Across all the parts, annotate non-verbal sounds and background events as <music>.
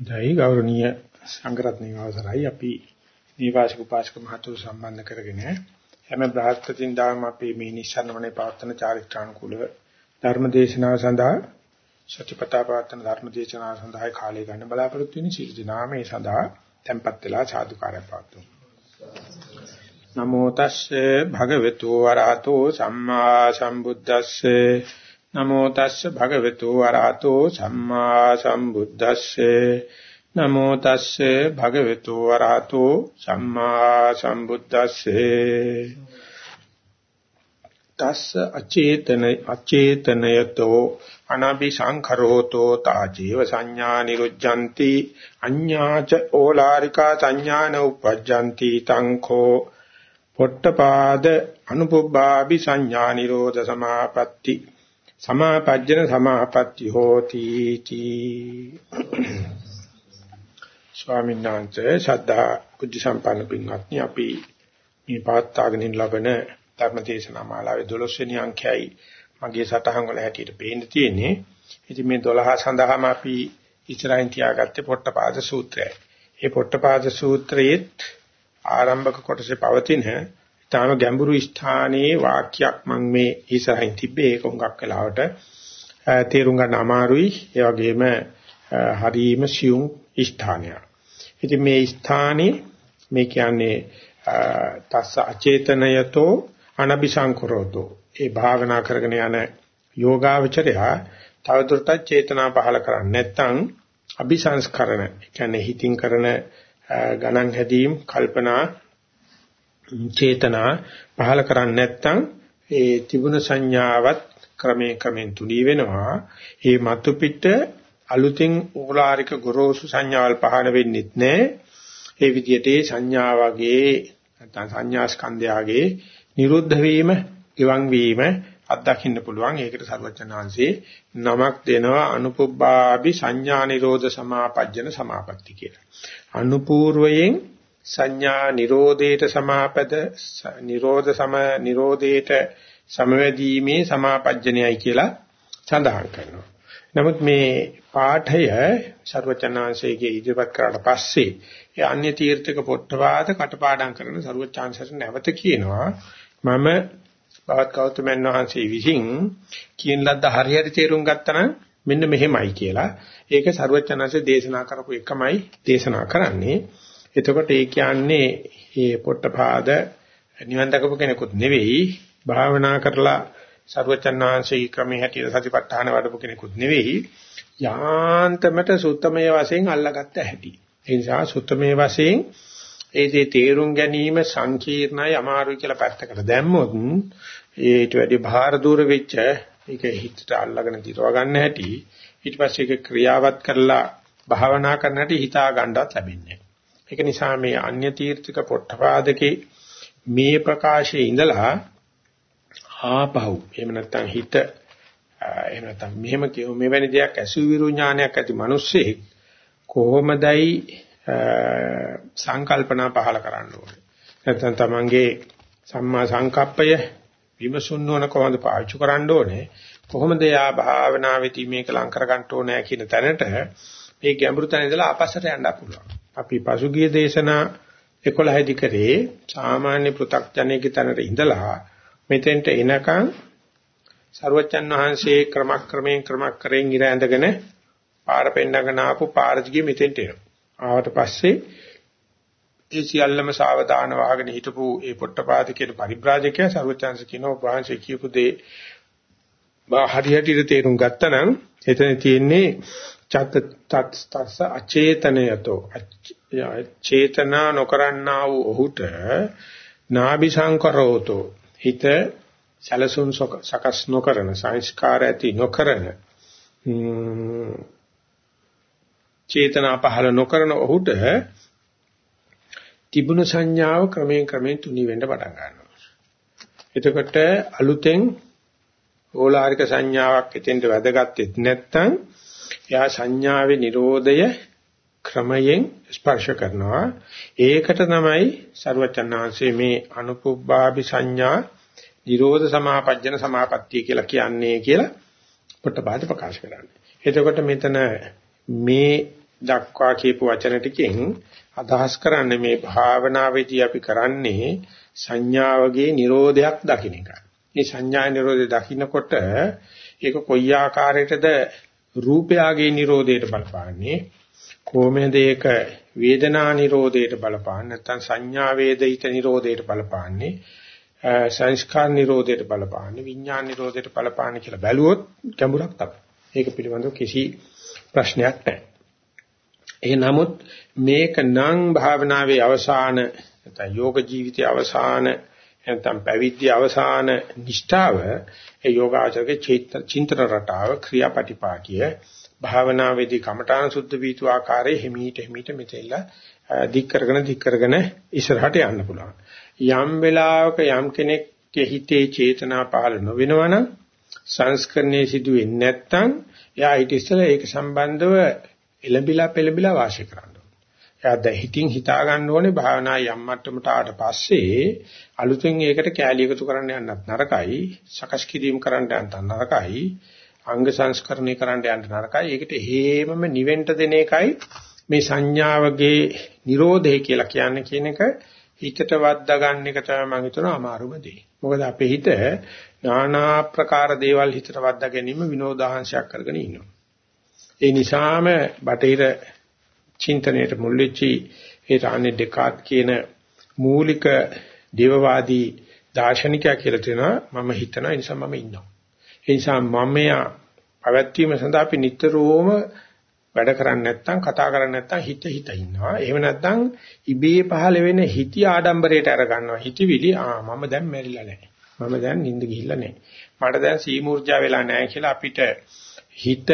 දැයි ගෞරවනීය සංඝරත්නයේ අවසරයි. අපි දීවාසික උපාසක මහතුරු සම්බන්ධ කරගෙන හැම බ්‍රහස්පතින්දාම අපි මේ නිසරණමනේ පවත්වන චාරිත්‍රානුකූලව ධර්ම දේශනාව සඳහා සතිපතා පවත්වන ධර්ම දේශනාව සඳහා කාලය ගන්න බලාපොරොත්තු වෙන සීල දිනාමේ සඳහා tempත් වෙලා සාදුකාරය පවත්වමු. නමෝ තස්සේ භගවතු වරහතෝ සම්මා සම්බුද්දස්සේ නමෝ තස්ස භගවතු වරහතෝ සම්මා සම්බුද්දස්සේ. නමෝ තස්ස භගවතු වරහතෝ සම්මා සම්බුද්දස්සේ. තස්ස අචේතන අචේතනයතෝ අනබිසංඛරෝතෝ තාජීව සංඥා නිරුද්ධಂತಿ අඤ්ඤාච ඕලාරිකා සංඥාන උපජ්ජಂತಿ තංඛෝ පොට්ටපාද අනුපුබ්බාபி සංඥා නිරෝධ සමාපatti. සමාපජ්ජන සමාපatti හෝති තී ස්වාමීන් වහන්සේ ශ්‍රද්ධා බුද්ධ සම්පන්න පින්වත්නි අපි මේ පාත්තාගෙන ලබන ධර්ම දේශනා මාලාවේ 12 වෙනි අංකයයි මගේ සටහන් වල හැටියට පේන්න තියෙන්නේ. ඉතින් මේ 12 සඳහාම අපි ඉස්සරහින් තියාගත්තේ පොට්ටපාද සූත්‍රයයි. මේ පොට්ටපාද සූත්‍රයේත් ආරම්භක කොටසේ පවතින ඊටාම ගැඹුරු ස්ථානයේ වාක්‍යයක් මම මේ ඉස්සරහින් තිබ්බේ. ඒක හුඟක් වෙලාවට තේරුම් ගන්න අමාරුයි. ඒ වගේම හරීම සියුම් ස්ථානයක්. ඉතින් මේ ස්ථානේ මේ කියන්නේ තස්ස අචේතනයතෝ අනபிසංකරෝතෝ. ඒ භාවනා කරගෙන යන යෝගාවචරයා තවදුරටත් චේතනා පහල කරන්නේ නැත්නම් අபிසංස්කරණ කියන්නේ හිතින් කරන ගණන් හැදීම් කල්පනා චේතනා පහල කරන්නේ නැත්නම් ඒ තිබුණ සංඥාවත් ක්‍රමයෙන් ක්‍රමෙන් තුනී වෙනවා. ඒ මතු පිට අලුතින් ඕලාරික ගොරෝසු සංඥාවල් පහළ වෙන්නෙත් නැහැ. ඒ විදිහට සංඥා වගේ නැත්නම් සංඥා ස්කන්ධයගේ නිරුද්ධ වීම, ඉවන් වීම අත්දකින්න පුළුවන්. ඒකට සර්වචනාංශේ නමක් දෙනවා අනුපුබ්බාපි සංඥා නිරෝධ සමාපජ්ජන සමාපatti කියලා. අනුපූර්වයෙන් සංඥා නිරෝධයට සමාපද නිරෝධ සම නිරෝධයට සමවැදීමේ සමාපජ්ජනයයි කියලා සඳහන් කරනවා. නමුත් මේ පාඨය ਸਰවචනාංශයේ ඉදිරිපත් කරලා පස්සේ ඒ අන්‍ය තීර්ථක පොට්ටවාද කටපාඩම් කරන ਸਰවචාන්සට නැවත කියනවා මම බවත් කෞතමයන් වහන්සේ විසින් කියන ලද්ද හරියට තේරුම් ගත්තනම් මෙන්න මෙහෙමයි කියලා. ඒක ਸਰවචනාංශයේ දේශනා කරපු එකමයි දේශනා කරන්නේ. එතකොට ඒ කියන්නේ මේ පොට්ටපාද නිවන් දකපු කෙනෙකුත් නෙවෙයි භාවනා කරලා සර්වචන් වහන්සේගේ ක්‍රමයේ හැටියට සතිපට්ඨාන වඩපු කෙනෙකුත් නෙවෙයි යාන්තමට සුත්තමයේ වශයෙන් අල්ලාගත්ත හැටි. ඒ නිසා සුත්තමයේ වශයෙන් ඒ දේ තේරුම් ගැනීම සංකීර්ණයි අමාරුයි කියලා පැත්තකට දැම්මොත් ඊට වැඩි භාර දූර වෙච්ච ඒක හිතට අල්ලාගෙන දිරව ගන්න හැටි ඊට පස්සේ ඒක ක්‍රියාවත් කරලා භාවනා කරන හැටි හිතා ගන්නවත් ලැබෙන්නේ ඒක නිසා මේ අන්‍ය තීර්ථක පොට්ටපාදකේ මේ ප්‍රකාශයේ ඉඳලා ආපහු එහෙම නැත්නම් හිත එහෙම නැත්නම් මෙහෙම කියමු මෙවැනි දෙයක් අසුවිරු ඥානයක් ඇති මිනිස්සෙක් කොහොමදයි සංකල්පනා පහල කරන්න ඕනේ. නැත්නම් තමන්ගේ සම්මා සංකප්පය විමසුන් නොවන කොහොමද පාවිච්චි කරන්න ඕනේ? කොහොමද යා භාවනාවේදී මේක ලං කර ගන්න ඕනේ කියන තැනට මේ ගැඹුරු තැන ඉඳලා ආපස්සට යන්න පුළුවන්. අපි පසුගිය දේශනා 11 දි කරේ සාමාන්‍ය පෘ탁ජනයේ තැනට ඉඳලා මෙතෙන්ට එනකන් සරුවච්චන් වහන්සේ ක්‍රමක්‍රමයෙන් ක්‍රමක්‍රයෙන් ඉර ඇඳගෙන පාර පෙන්නගෙන ආපු පාරදිගේ මෙතෙන්ට එනවා. ආවට පස්සේ ඒ සියල්ලම සාවධාන වහගෙන හිටපු ඒ පොට්ටපාද කියන පරිබ්‍රාජකයා සරුවච්චන්ස කියනවා වහන්සේ කියපු දේ හරියට තේරුම් ගත්තනම් එතන තියෙන්නේ චත් තත්ස්ස අචේතනයතෝ චේතනා නොකරන්නා වූ ඔහුට නාභි සංකරෝතෝ හිත සැලසුම් සකස් නොකරන සංස්කාර ඇති නොකරන චේතනා පහළ නොකරන ඔහුට තිබුණු සංඥාව ක්‍රමයෙන් ක්‍රමයෙන් තුනි වෙන්න පටන් ගන්නවා. එතකොට අලුතෙන් ඕලාරික සංඥාවක් එතෙන්ට වැදගත්ෙත් නැත්නම් එයා සංඥාවේ Nirodhaය ක්‍රමයෙන් ස්පර්ශ කරනවා. ඒකට තමයි සරුවචනාංශයේ මේ අනුපුබ්බාභි සංඥා නිරෝධ සමාපජ්ජන සමාපත්තිය කියලා කියන්නේ කියලා පොට්ටපාද ප්‍රකාශ කරන්නේ. එතකොට මෙතන මේ දක්වා කියපු වචන ටිකෙන් අදහස් කරන්නේ මේ භාවනාවේදී අපි කරන්නේ සංඥාවගේ Nirodhayak දකින්න එක. මේ සංඥා Nirodhe දකින්නකොට ඒක කොයි ආකාරයකද රූපයාගේ Nirodheට බලපාන්නේ කොහොමද ඒක වේදනා Nirodheට බලපාන්නේ නැත්නම් සංඥා වේදිත Nirodheට බලපාන්නේ සංස්කාර නිරෝධයට බලපාන්නේ විඥාන නිරෝධයට බලපාන්නේ කියලා බැලුවොත් ගැඹුරක් තමයි. ඒක පිළිබඳව කිසි ප්‍රශ්නයක් නැහැ. ඒ නමුත් මේක නම් භාවනාවේ අවසාන නැත්නම් යෝග ජීවිතයේ අවසාන නැත්නම් පැවිදි අවසාන නිෂ්ඨාව ඒ යෝගාචරයේ චින්තන රටාව ක්‍රියාපටිපාටිය භාවනාවේදී කමඨාන සුද්ධ වීතු ආකාරයේ හිමීට හිමීට මෙතෙල්ල දික් කරගෙන දික් කරගෙන ඉස්සරහට යන්න පුළුවන්. යම් වෙලාවක යම් කෙනෙක්ගේ හිතේ චේතනා පහළ නොවෙනවනම් සංස්කරණයේ සිදු වෙන්නේ නැත්නම් එයා ඊට ඉස්සෙල්ලා ඒක සම්බන්ධව එළඹිලා පෙළඹිලා වාසය කරන්න ඕනේ. එයා දැන් හිතින් හිතා ගන්න ඕනේ භාවනා යම් මට්ටමට ආට පස්සේ අලුතෙන් ඒකට කැලිය එකතු කරන්න යන්නත් නරකයි, සකස් කිරීම කරන්න යන්නත් නරකයි, අංග සංස්කරණය කරන්න යන්න නරකයි. ඒකට හේමම නිවෙන්න දෙන එකයි මේ සංඥාවගේ Nirodhe කියලා කියන්නේ කියන එක හිතට වද්දා ගන්න එක තමයි මම හිතනවා අමාරුම දේ. මොකද අපේ හිත নানা ප්‍රකාර දේවල් හිතට වද්දා ගැනීම විනෝදාංශයක් කරගෙන ඉන්නවා. ඒ නිසාම බටහිර චින්තනයේ මුල් වෙච්චි ඒ රානේ ඩෙකාට් කියන මූලික දේවවාදී දාර්ශනිකයා කියලා තියෙනවා මම හිතනවා ඒ නිසා මම ඉන්නවා. ඒ නිසා මමයා පැවැත්වීම සඳහා අපි නිතරම වැඩ කරන්නේ නැත්නම් කතා කරන්නේ නැත්නම් හිත හිත ඉන්නවා. එහෙම නැත්නම් ඉබේ පහළ වෙන හිති ආඩම්බරයට අර ගන්නවා. හිතවිලි ආ මම දැන් මැරිලා නැහැ. මම දැන් නිින්ද ගිහිල්ලා නැහැ. මට දැන් සීමුර්ජා වෙලා නැහැ කියලා අපිට හිත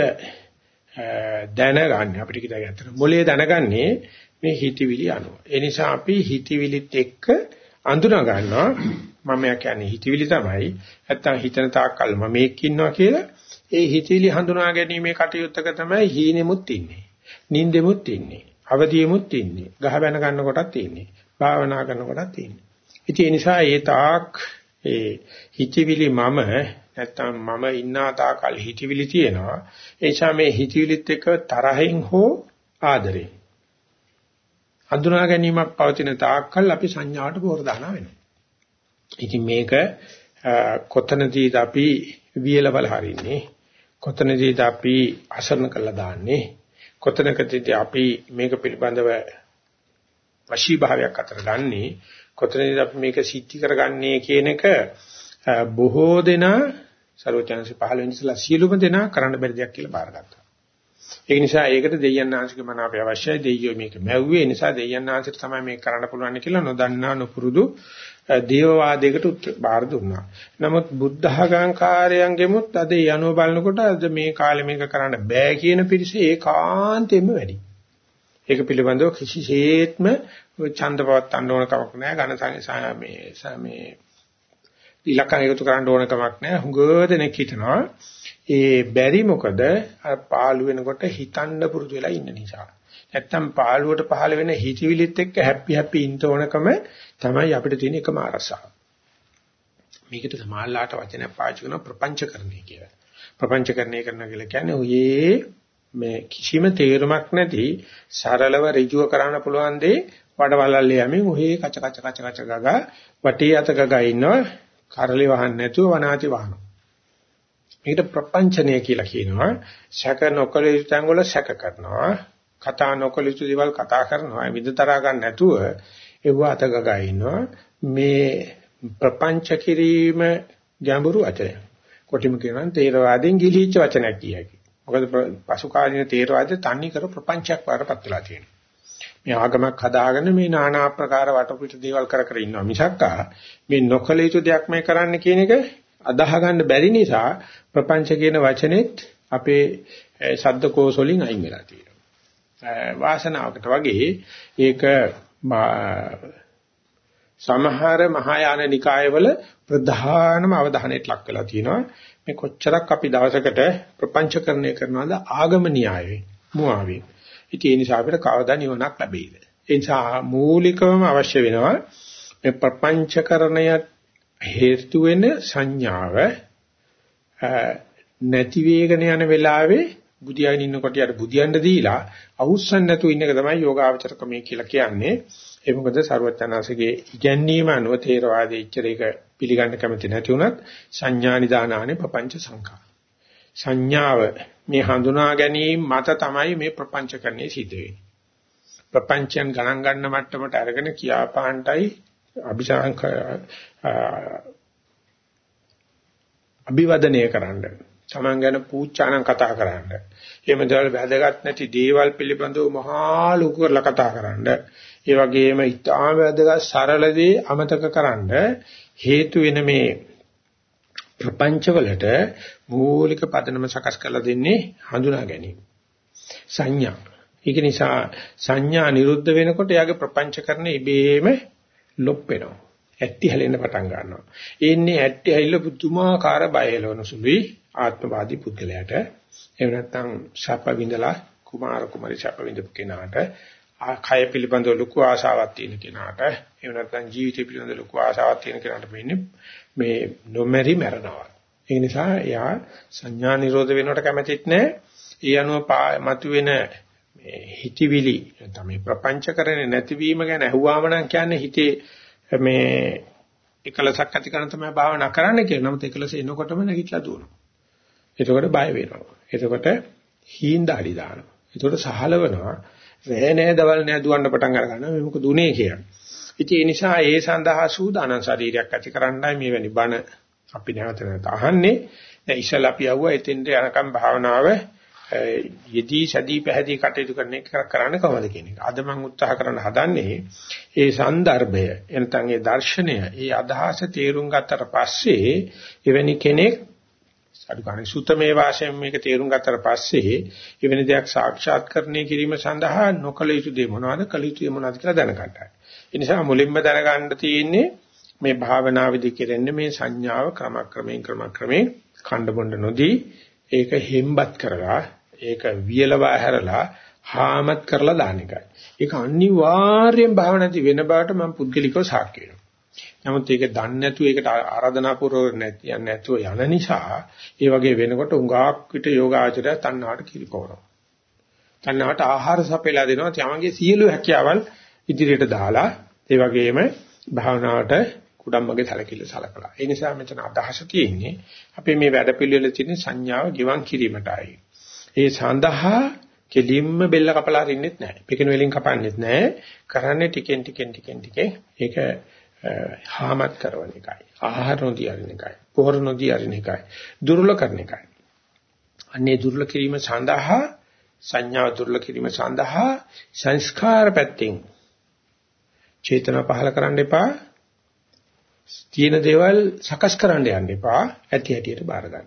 දැනගන්න අපිට කිය ඇත්තට මොලේ දැනගන්නේ මේ හිතවිලි අනුව. ඒ නිසා අපි හිතවිලිත් එක්ක අඳුනා ගන්නවා මම කියන්නේ හිතවිලි තමයි. නැත්තම් හිතන තාක්කල් මම මේක ඉන්නවා කියලා ඒ හිතවිලි හඳුනා ගැනීමේ කටයුත්තක තමයි හීනෙමුත් ඉන්නේ. නින්දෙමුත් ඉන්නේ. අවදියෙමුත් ඉන්නේ. ගහ බැන ගන්න කොටත් ඉන්නේ. භාවනා කරන කොටත් ඉන්නේ. ඉතින් ඒ නිසා ඒ තාක් ඒ හිතවිලි මම නැත්තම් මම ඉන්නා තාකල් හිතවිලි තියෙනවා. ඒ නිසා මේ හිතවිලිත් එක්ක තරහෙන් හෝ ආදරේ. හඳුනා ගැනීමක් පවතින තාක්කල් අපි සංඥාවට පෝර දානවා වෙනවා. ඉතින් මේක කොතනදීද අපි වියලවල හරින්නේ කොතනදීද අපි අසරණ කළා දාන්නේ කොතනකදීද අපි මේක පිළිබඳව වශී භාවයක් අතර ගන්නේ කොතනදීද අපි මේක සිද්ධි කරගන්නේ කියන එක බොහෝ දෙනා සර්වචන්සි 15 ඉඳලා සියලුම දෙනා කරන්න බැරි දෙයක් කියලා බාරගත්තා. ඒ නිසා ඒකට දෙයයන් ආංශික මන අපේ අවශ්‍යයි දෙයියෝ මේක මැව්වේ නිසා දෙයයන් ආංශිට තමයි මේක කරන්න පුළුවන් කියලා නොදන්නා නොපුරුදු දේවවාදයකට බාර දුන්නා. නමුත් බුද්ධඝංකාරයන්ගෙමුත් අද යනුව බලනකොට අද මේ කාලේ මේක කරන්න බෑ කියන පිරිස ඒකාන්තයෙන්ම වැඩි. ඒක පිළිබඳව කිසිසේත්ම ඡන්ද පවත්තන්න ඕන කමක් නැහැ. ඝන මේ මේ ඉලක්කන එකතු කරන්න ඕන කමක් නැහැ. හුඟ දෙනෙක් හිතනවා ඒ බැරි මොකද පාළු වෙනකොට හිතන්න පුරුදු වෙලා ඉන්න නිසා. නැත්තම් පාළුවට පහළ වෙන හිතවිලිත් එක්ක හැපි හැපි ඉන්න ඕනකම තමයි අපිට තියෙන එකම අරසාව. මේකට සමාල්ලාට වචනයක් පාවිච්චි කරන ප්‍රපංචකරණය කියලා. ප්‍රපංචකරණය කරන කියලා කියන්නේ ඔයේ මේ කිසිම තේරුමක් නැති සරලව ඍජුව කරන්න පුළුවන් දේ වඩවලල්ල යමින් ඔහේ කච කච කච කච ගගා වටේ අත ගගා ඉන්නවා කරලි වහන්න නැතුව වනාති වහනවා. මේකට ප්‍රපංචනය කියලා කියනවා. සැක නොකල යුතු තැන් වල සැක කරනවා. කතා නොකල යුතු දේවල් කතා කරනවා. විදතරා ගන්න නැතුව ඒව අතගගා ඉන්නවා. මේ ප්‍රපංච කිරීම ගැඹුරු වචනයක්. කොටිම කියනවා තේරවාදයෙන් ගිලිහිච්ච වචනයක් කියයි. මොකද පසු කාලීන තේරවාදයේ තන්නේ කර ප්‍රපංචයක් වඩපත් වෙලා තියෙනවා. මේ ආගමක් හදාගෙන මේ নানা ආකාර වටපිට දේවල් කර කර ඉන්නවා මිසක්කා මේ නොකල යුතු දෙයක් මේ කරන්න කියන එක අදාහ ගන්න බැරි නිසා ප්‍රපංච කියන වචනේත් අපේ ශබ්දකෝෂ වලින් අයින් වෙලා තියෙනවා. වාසනාවකට වගේ ඒක සමහර මහායාන නිකායවල ප්‍රධානම අවධානයට ලක් වෙලා තියෙනවා. මේ කොච්චරක් අපි දවසකට ප්‍රපංචකරණය කරනවද ආගම න්‍යායයෙන් මුවාවෙන්. ඉතින් ඒ නිසා අපිට කවදා නිවනක් ලැබෙයිද? ඒ නිසා මූලිකවම අවශ්‍ය වෙනවා මේ ප්‍රපංචකරණය හේතු වෙන සංඥාව නැති වේගන යන වෙලාවේ බුදියාගෙන ඉන්නකොට යට බුදියන්න දීලා අවුස්සන් නැතුව ඉන්න එක තමයි යෝගාචර ක්‍රමය කියලා කියන්නේ. ඒ මොකද සරුවචනාංශගේ ඉගැන්වීම අනුව තේරවාදයේ ඉච්චරේක පිළිගන්න කැමති නැති වුණත් සංඥා නිදානානේ ප්‍රපංච සංඛා. සංඥාව මේ හඳුනා ගැනීම මත තමයි මේ ප්‍රපංචකරණය සිද්ධ වෙන්නේ. ප්‍රපංචයන් ගණන් ගන්න මට්ටමට අරගෙන කියාපාන්ටයි අபிසංක අභිවදනය කරන්න. Taman ගැන පූජානම් කතා කරන්න. එහෙම දේවල් වැදගත් නැති දේවල් පිළිබඳව මහා ලොකු කරලා කතා කරන්න. ඒ වගේම ඊටාම වැදගත් සරල දේ අමතක කරන්න හේතු වෙන මේ ප්‍රපංචවලට මූලික පදනම සකස් කරලා දෙන්නේ හඳුනා ගැනීම. සංඥා. ඒක නිසා සංඥා නිරුද්ධ වෙනකොට යාගේ ප්‍රපංචකරණ ඉබේම ලොප් වෙනවා. ඇටි හැලෙන්න පටන් ගන්නවා. එන්නේ ඇටි හැල්ල පුදුමාකාර බය එළවන සුළුයි ආත්මවාදී පුද්ගලයාට. එහෙම නැත්නම් ශාප විඳලා කුමාර කුමාරි ශාප විඳපු කෙනාට කය පිළිබඳව ලොකු ආශාවක් තියෙන කෙනාට එහෙම නැත්නම් ජීවිතය පිළිබඳව ලොකු ආශාවක් තියෙන කෙනාට වෙන්නේ මේ නොමැරි මැරනවා. ඒ නිසා එයා සංඥා නිරෝධ වෙනවට කැමතිත් නැහැ. ඒ අනුව මතුවෙන මේ හිතවිලි නැත්නම් මේ ප්‍රපංච කරන්නේ නැතිවීම ගැන අහුවාම නම් කියන්නේ හිතේ මේ එකලසක් ඇති කරන තමයි භාවනා කරන්න කියලා. නමුත් එකලස එනකොටම නැගිටලා දුවනවා. එතකොට බය වෙනවා. එතකොට හීන්දාඩි දානවා. එතකොට සහලවනවා. රෑ නෑ දවල් නෑ දුවන්න පටන් අර ගන්නවා. මේ මොකද උනේ කියන්නේ. ඉතින් ඒ නිසා ඒ සඳහා සූදානම් ශරීරයක් ඇති කරන්නයි මේ වැනි බණ අපි නැවත නැවත අහන්නේ. දැන් ඉස්සලා අපි ආවා එතෙන්ට යනකම් භාවනාව යෙදී සැදී පැහැදී කටයුතු කරන එක කරන්න කොහොමද කියන එක. අද මම උත්සාහ කරන්න හදන්නේ ඒ સંદર્ભය එනතන් ඒ දර්ශනය, ඒ අදහස තේරුම් ගත්තට පස්සේ එවැනි කෙනෙක් අදුකහනේ සුතමේ වාසයෙන් මේක තේරුම් ගත්තට පස්සේ එවැනි දෙයක් සාක්ෂාත් කරණය කිරීම සඳහා නොකල යුතු දේ මොනවද, කළ යුතු දේ මොනවද කියලා දැනගන්නයි. ඒ නිසා මුලින්ම දැනගන්න තියෙන්නේ මේ භාවනාවේදී කෙරෙන්නේ මේ සංඥාව ක්‍රමක්‍රමයෙන් ක්‍රමක්‍රමයෙන් ඛණ්ඩ බොණ්ඩ නොදී ඒක හෙම්බත් කරලා ඒක වියලවා හැරලා හාමත් කරලා දාන එකයි. ඒක අනිවාර්යෙන් භාවනාදී වෙන බවට මම පුද්ගලිකව සාක්ෂි වෙනවා. නමුත් ඒක දන්නේ නැතුව ඒකට ආරාධනා පුරව නැති යන්නේ නැතුව යන නිසා ඒ වගේ වෙනකොට උඟාක් විට යෝගාචරය තණ්හාවට කිරිපවනවා. තණ්හාවට ආහාර සපයලා දෙනවා. තමන්ගේ සියලු හැකියාවල් ඉදිරියට දාලා ඒ වගේම භාවනාවට කුඩම්මගේ සැලකිල්ල සලකලා. ඒ නිසා මෙතන අදහස තියෙන්නේ අපේ මේ වැඩපිළිවෙල තියෙන සංඥාව ගිවන් කිරීමටයි. ඒ සඳහා කෙලින්ම බෙල්ල කපලා අරින්නෙත් නැහැ. පිටින වලින් කපන්නෙත් නැහැ. කරන්නේ ටිකෙන් ටිකෙන් ටිකෙන් ටිකෙන් ඒක හාමත් කරන එකයි. ආහාර නොදී අරින එකයි. පොහොර නොදී අරින එකයි. දුර්වල කරන එකයි. අන්නේ දුර්වල කිරීම සඳහා සංඥාව දුර්වල කිරීම සඳහා සංස්කාර පැත්තෙන් චේතනා පහල කරන්න එපා. තියෙන දේවල් සකස් කරන්න යන්න එපා. ඇති හැටියට බාර ගන්න.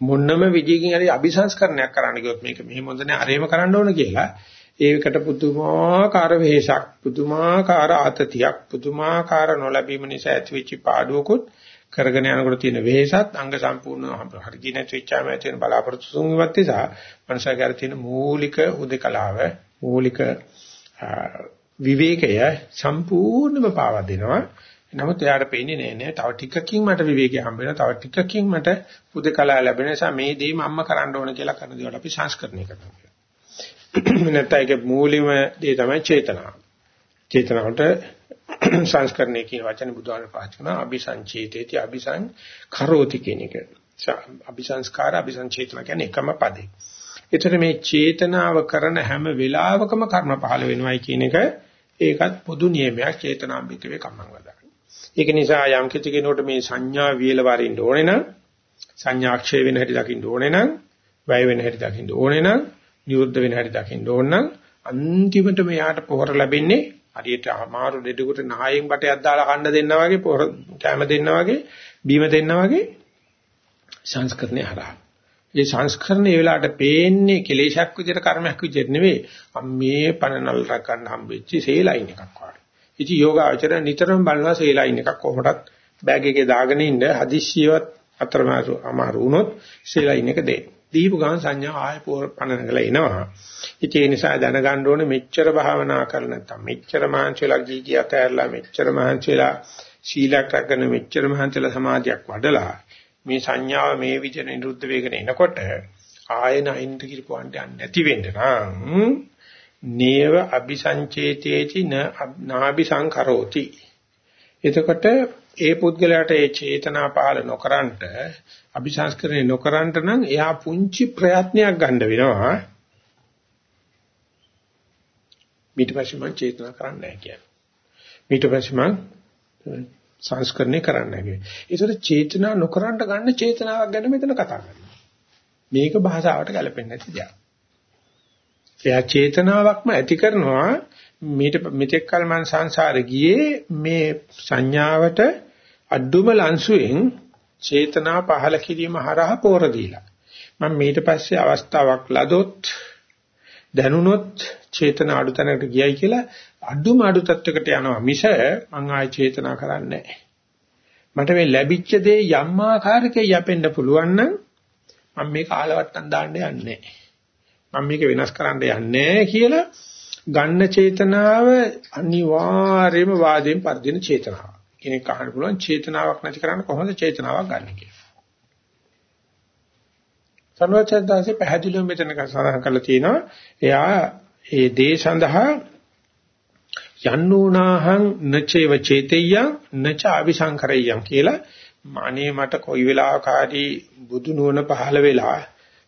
මොන්නම විදියකින් හරි අபிසංස්කරණයක් කරන්න ගියොත් මේක මෙහෙම හොඳ නෑ අරේම කරන්න ඕන කියලා ඒකට පුදුමාකාර වෙහසක් පුදුමාකාර ආතතියක් පුදුමාකාර නොලැබීම නිසා ඇතිවෙච්ච පාඩුවකුත් කරගෙන යනකොට තියෙන වෙහසත් අංග සම්පූර්ණ හරිය නැති වෙච්චාම ඇති වෙන බලාපොරොත්තු සුන්වත් නිසා මනසකාර තියෙන මූලික උදකලාව මූලික විවේකය සම්පූර්ණයෙන්ම පාවා දෙනවා නමුත් එයාට පේන්නේ නෑ නෑ තව ටිකකින් මට විවේකී හම්බ වෙනවා තව ටිකකින් මට පුදකලා ලැබෙන නිසා මේ දේ මම කරන්න ඕන කියලා කරන දේවල් අපි සංස්කරණය කරනවා. <clears throat> නැත්නම් ඒක මූලිකම දේ තමයි චේතනාව. චේතනාවට <clears throat> සංස්කරණය කියන වචනේ බුදුහාම පාවිච්චි කරනවා අபிසංචේතේති අபிසං කරෝති කියන එක. අபிසංස්කාර අபிසංචේතන කියන්නේ එකම පදේ. ඒතර මේ චේතනාව කරන හැම වෙලාවකම කර්ම පහළ වෙනවයි කියන එක ඒකත් පොදු නියමයක් චේතනාම්බික වේ කම්මං වදා. ඒක නිසා යම් කිසි කෙනෙකුට මේ සංඥා වියල වරින්න ඕනේ නම් සංඥා ක්ෂය වෙන හැටි දකින්න ඕනේ නම් වැය වෙන හැටි දකින්න ඕනේ නම් නිරුද්ධ වෙන හැටි දකින්න ඕන නම් අන්තිමට මෙයාට පොහොර ලැබෙන්නේ හරියට අමාරු දෙඩුකට නහයෙන් බටයක් දාලා කන්න දෙන්නා වගේ පොහොර කැම දෙන්නා වගේ බීම දෙන්නා වගේ සංස්කරණය හරහා. මේ සංස්කරණය ඒ වෙලාවට පේන්නේ කෙලේශයක් විදිහට කර්මයක් විදිහට නෙවෙයි. මේ පණනල් රකන්න හම්බෙච්ච සේලයින් එකක් වගේ. ඉතින් යෝගාචර නිතරම බලනවා සේලයින් එකක් කොහොමදත් බෑග් එකේ දාගෙන ඉන්න හදිස්සියවත් අතරමාරු අමාරු වුණොත් සේලයින් එක දෙන්න. දීපු ගමන් සංඥා ආය පණනගල එනවා. ඉතින් ඒ නිසා දැනගන්න ඕනේ මෙච්චර භාවනා කරලා නැත්නම් මෙච්චර මහන්සියලා ගීගිය අතහැරලා මෙච්චර මහන්සියලා සීලයක් රැකගෙන මෙච්චර මහන්සියලා සමාධියක් වඩලා මේ සංඥාව මේ විදිහට නිරුද්ධ වෙගෙන එනකොට ආයන අයින්ද කිරිපොන්ට නැති වෙන්න නම් නේව අபிසංචේතේති නාභි සංකරෝති එතකොට ඒ පුද්ගලයාට ඒ චේතනා පහල නොකරන්ට අபிසංස්කරණය නොකරන්ට නම් එයා පුංචි ප්‍රයත්නයක් ගන්න වෙනවා. ඊට පස්සේ මම චේතනා කරන්නේ නැහැ කියන්නේ. ඊට පස්සේ මම සංස්කරණය කරන්නේ නැහැ ඒසර චේතනා නොකරන්ට ගන්න චේතනාවක් ගැන මෙතන කතා කරනවා. මේක භාෂාවට ගැලපෙන්නේ නැති දෙයක්. එයා චේතනාවක්ම ඇති කරනවා මීට මෙතෙක් කල මං සංසාරේ ගියේ මේ සංඥාවට අඩුම ලංසුවෙන් චේතනා පහල කිරීම හරහා පෝර දීලා. මම ඊට පස්සේ අවස්ථාවක් ලදොත් දැනුනොත් චේතන අඩු තැනකට ගියයි කියලා අඩුම අඩු තත්වයකට යනවා මිස මං ආයි චේතනා කරන්නේ නැහැ. මට මේ ලැබිච්ච දේ යම් ආකාරයක යැපෙන්න පුළුවන් නම් මම මේක ආලවට්ටම් දාන්න යන්නේ නැහැ. මම මේක වෙනස් කරන්න යන්නේ කියලා ගන්න චේතනාව අනිවාර්යයෙන්ම වාදයෙන් පරිදින චේතනාව. කෙනෙක් අහන්න පුළුවන් චේතනාවක් නැති කරන්න කොහොමද චේතනාවක් ගන්න කියලා. සර්වචන්දාසේ පැහැදිලිව මෙතන සඳහන් කරලා තියෙනවා එයා ඒ දේ සඳහා යන්නෝනාහං නචේව චේතෙය්‍යං නච අபிසංකරය්‍යං කියලා මානේ මට කොයි වෙලාවකදී බුදු නුවණ පහළ වෙලා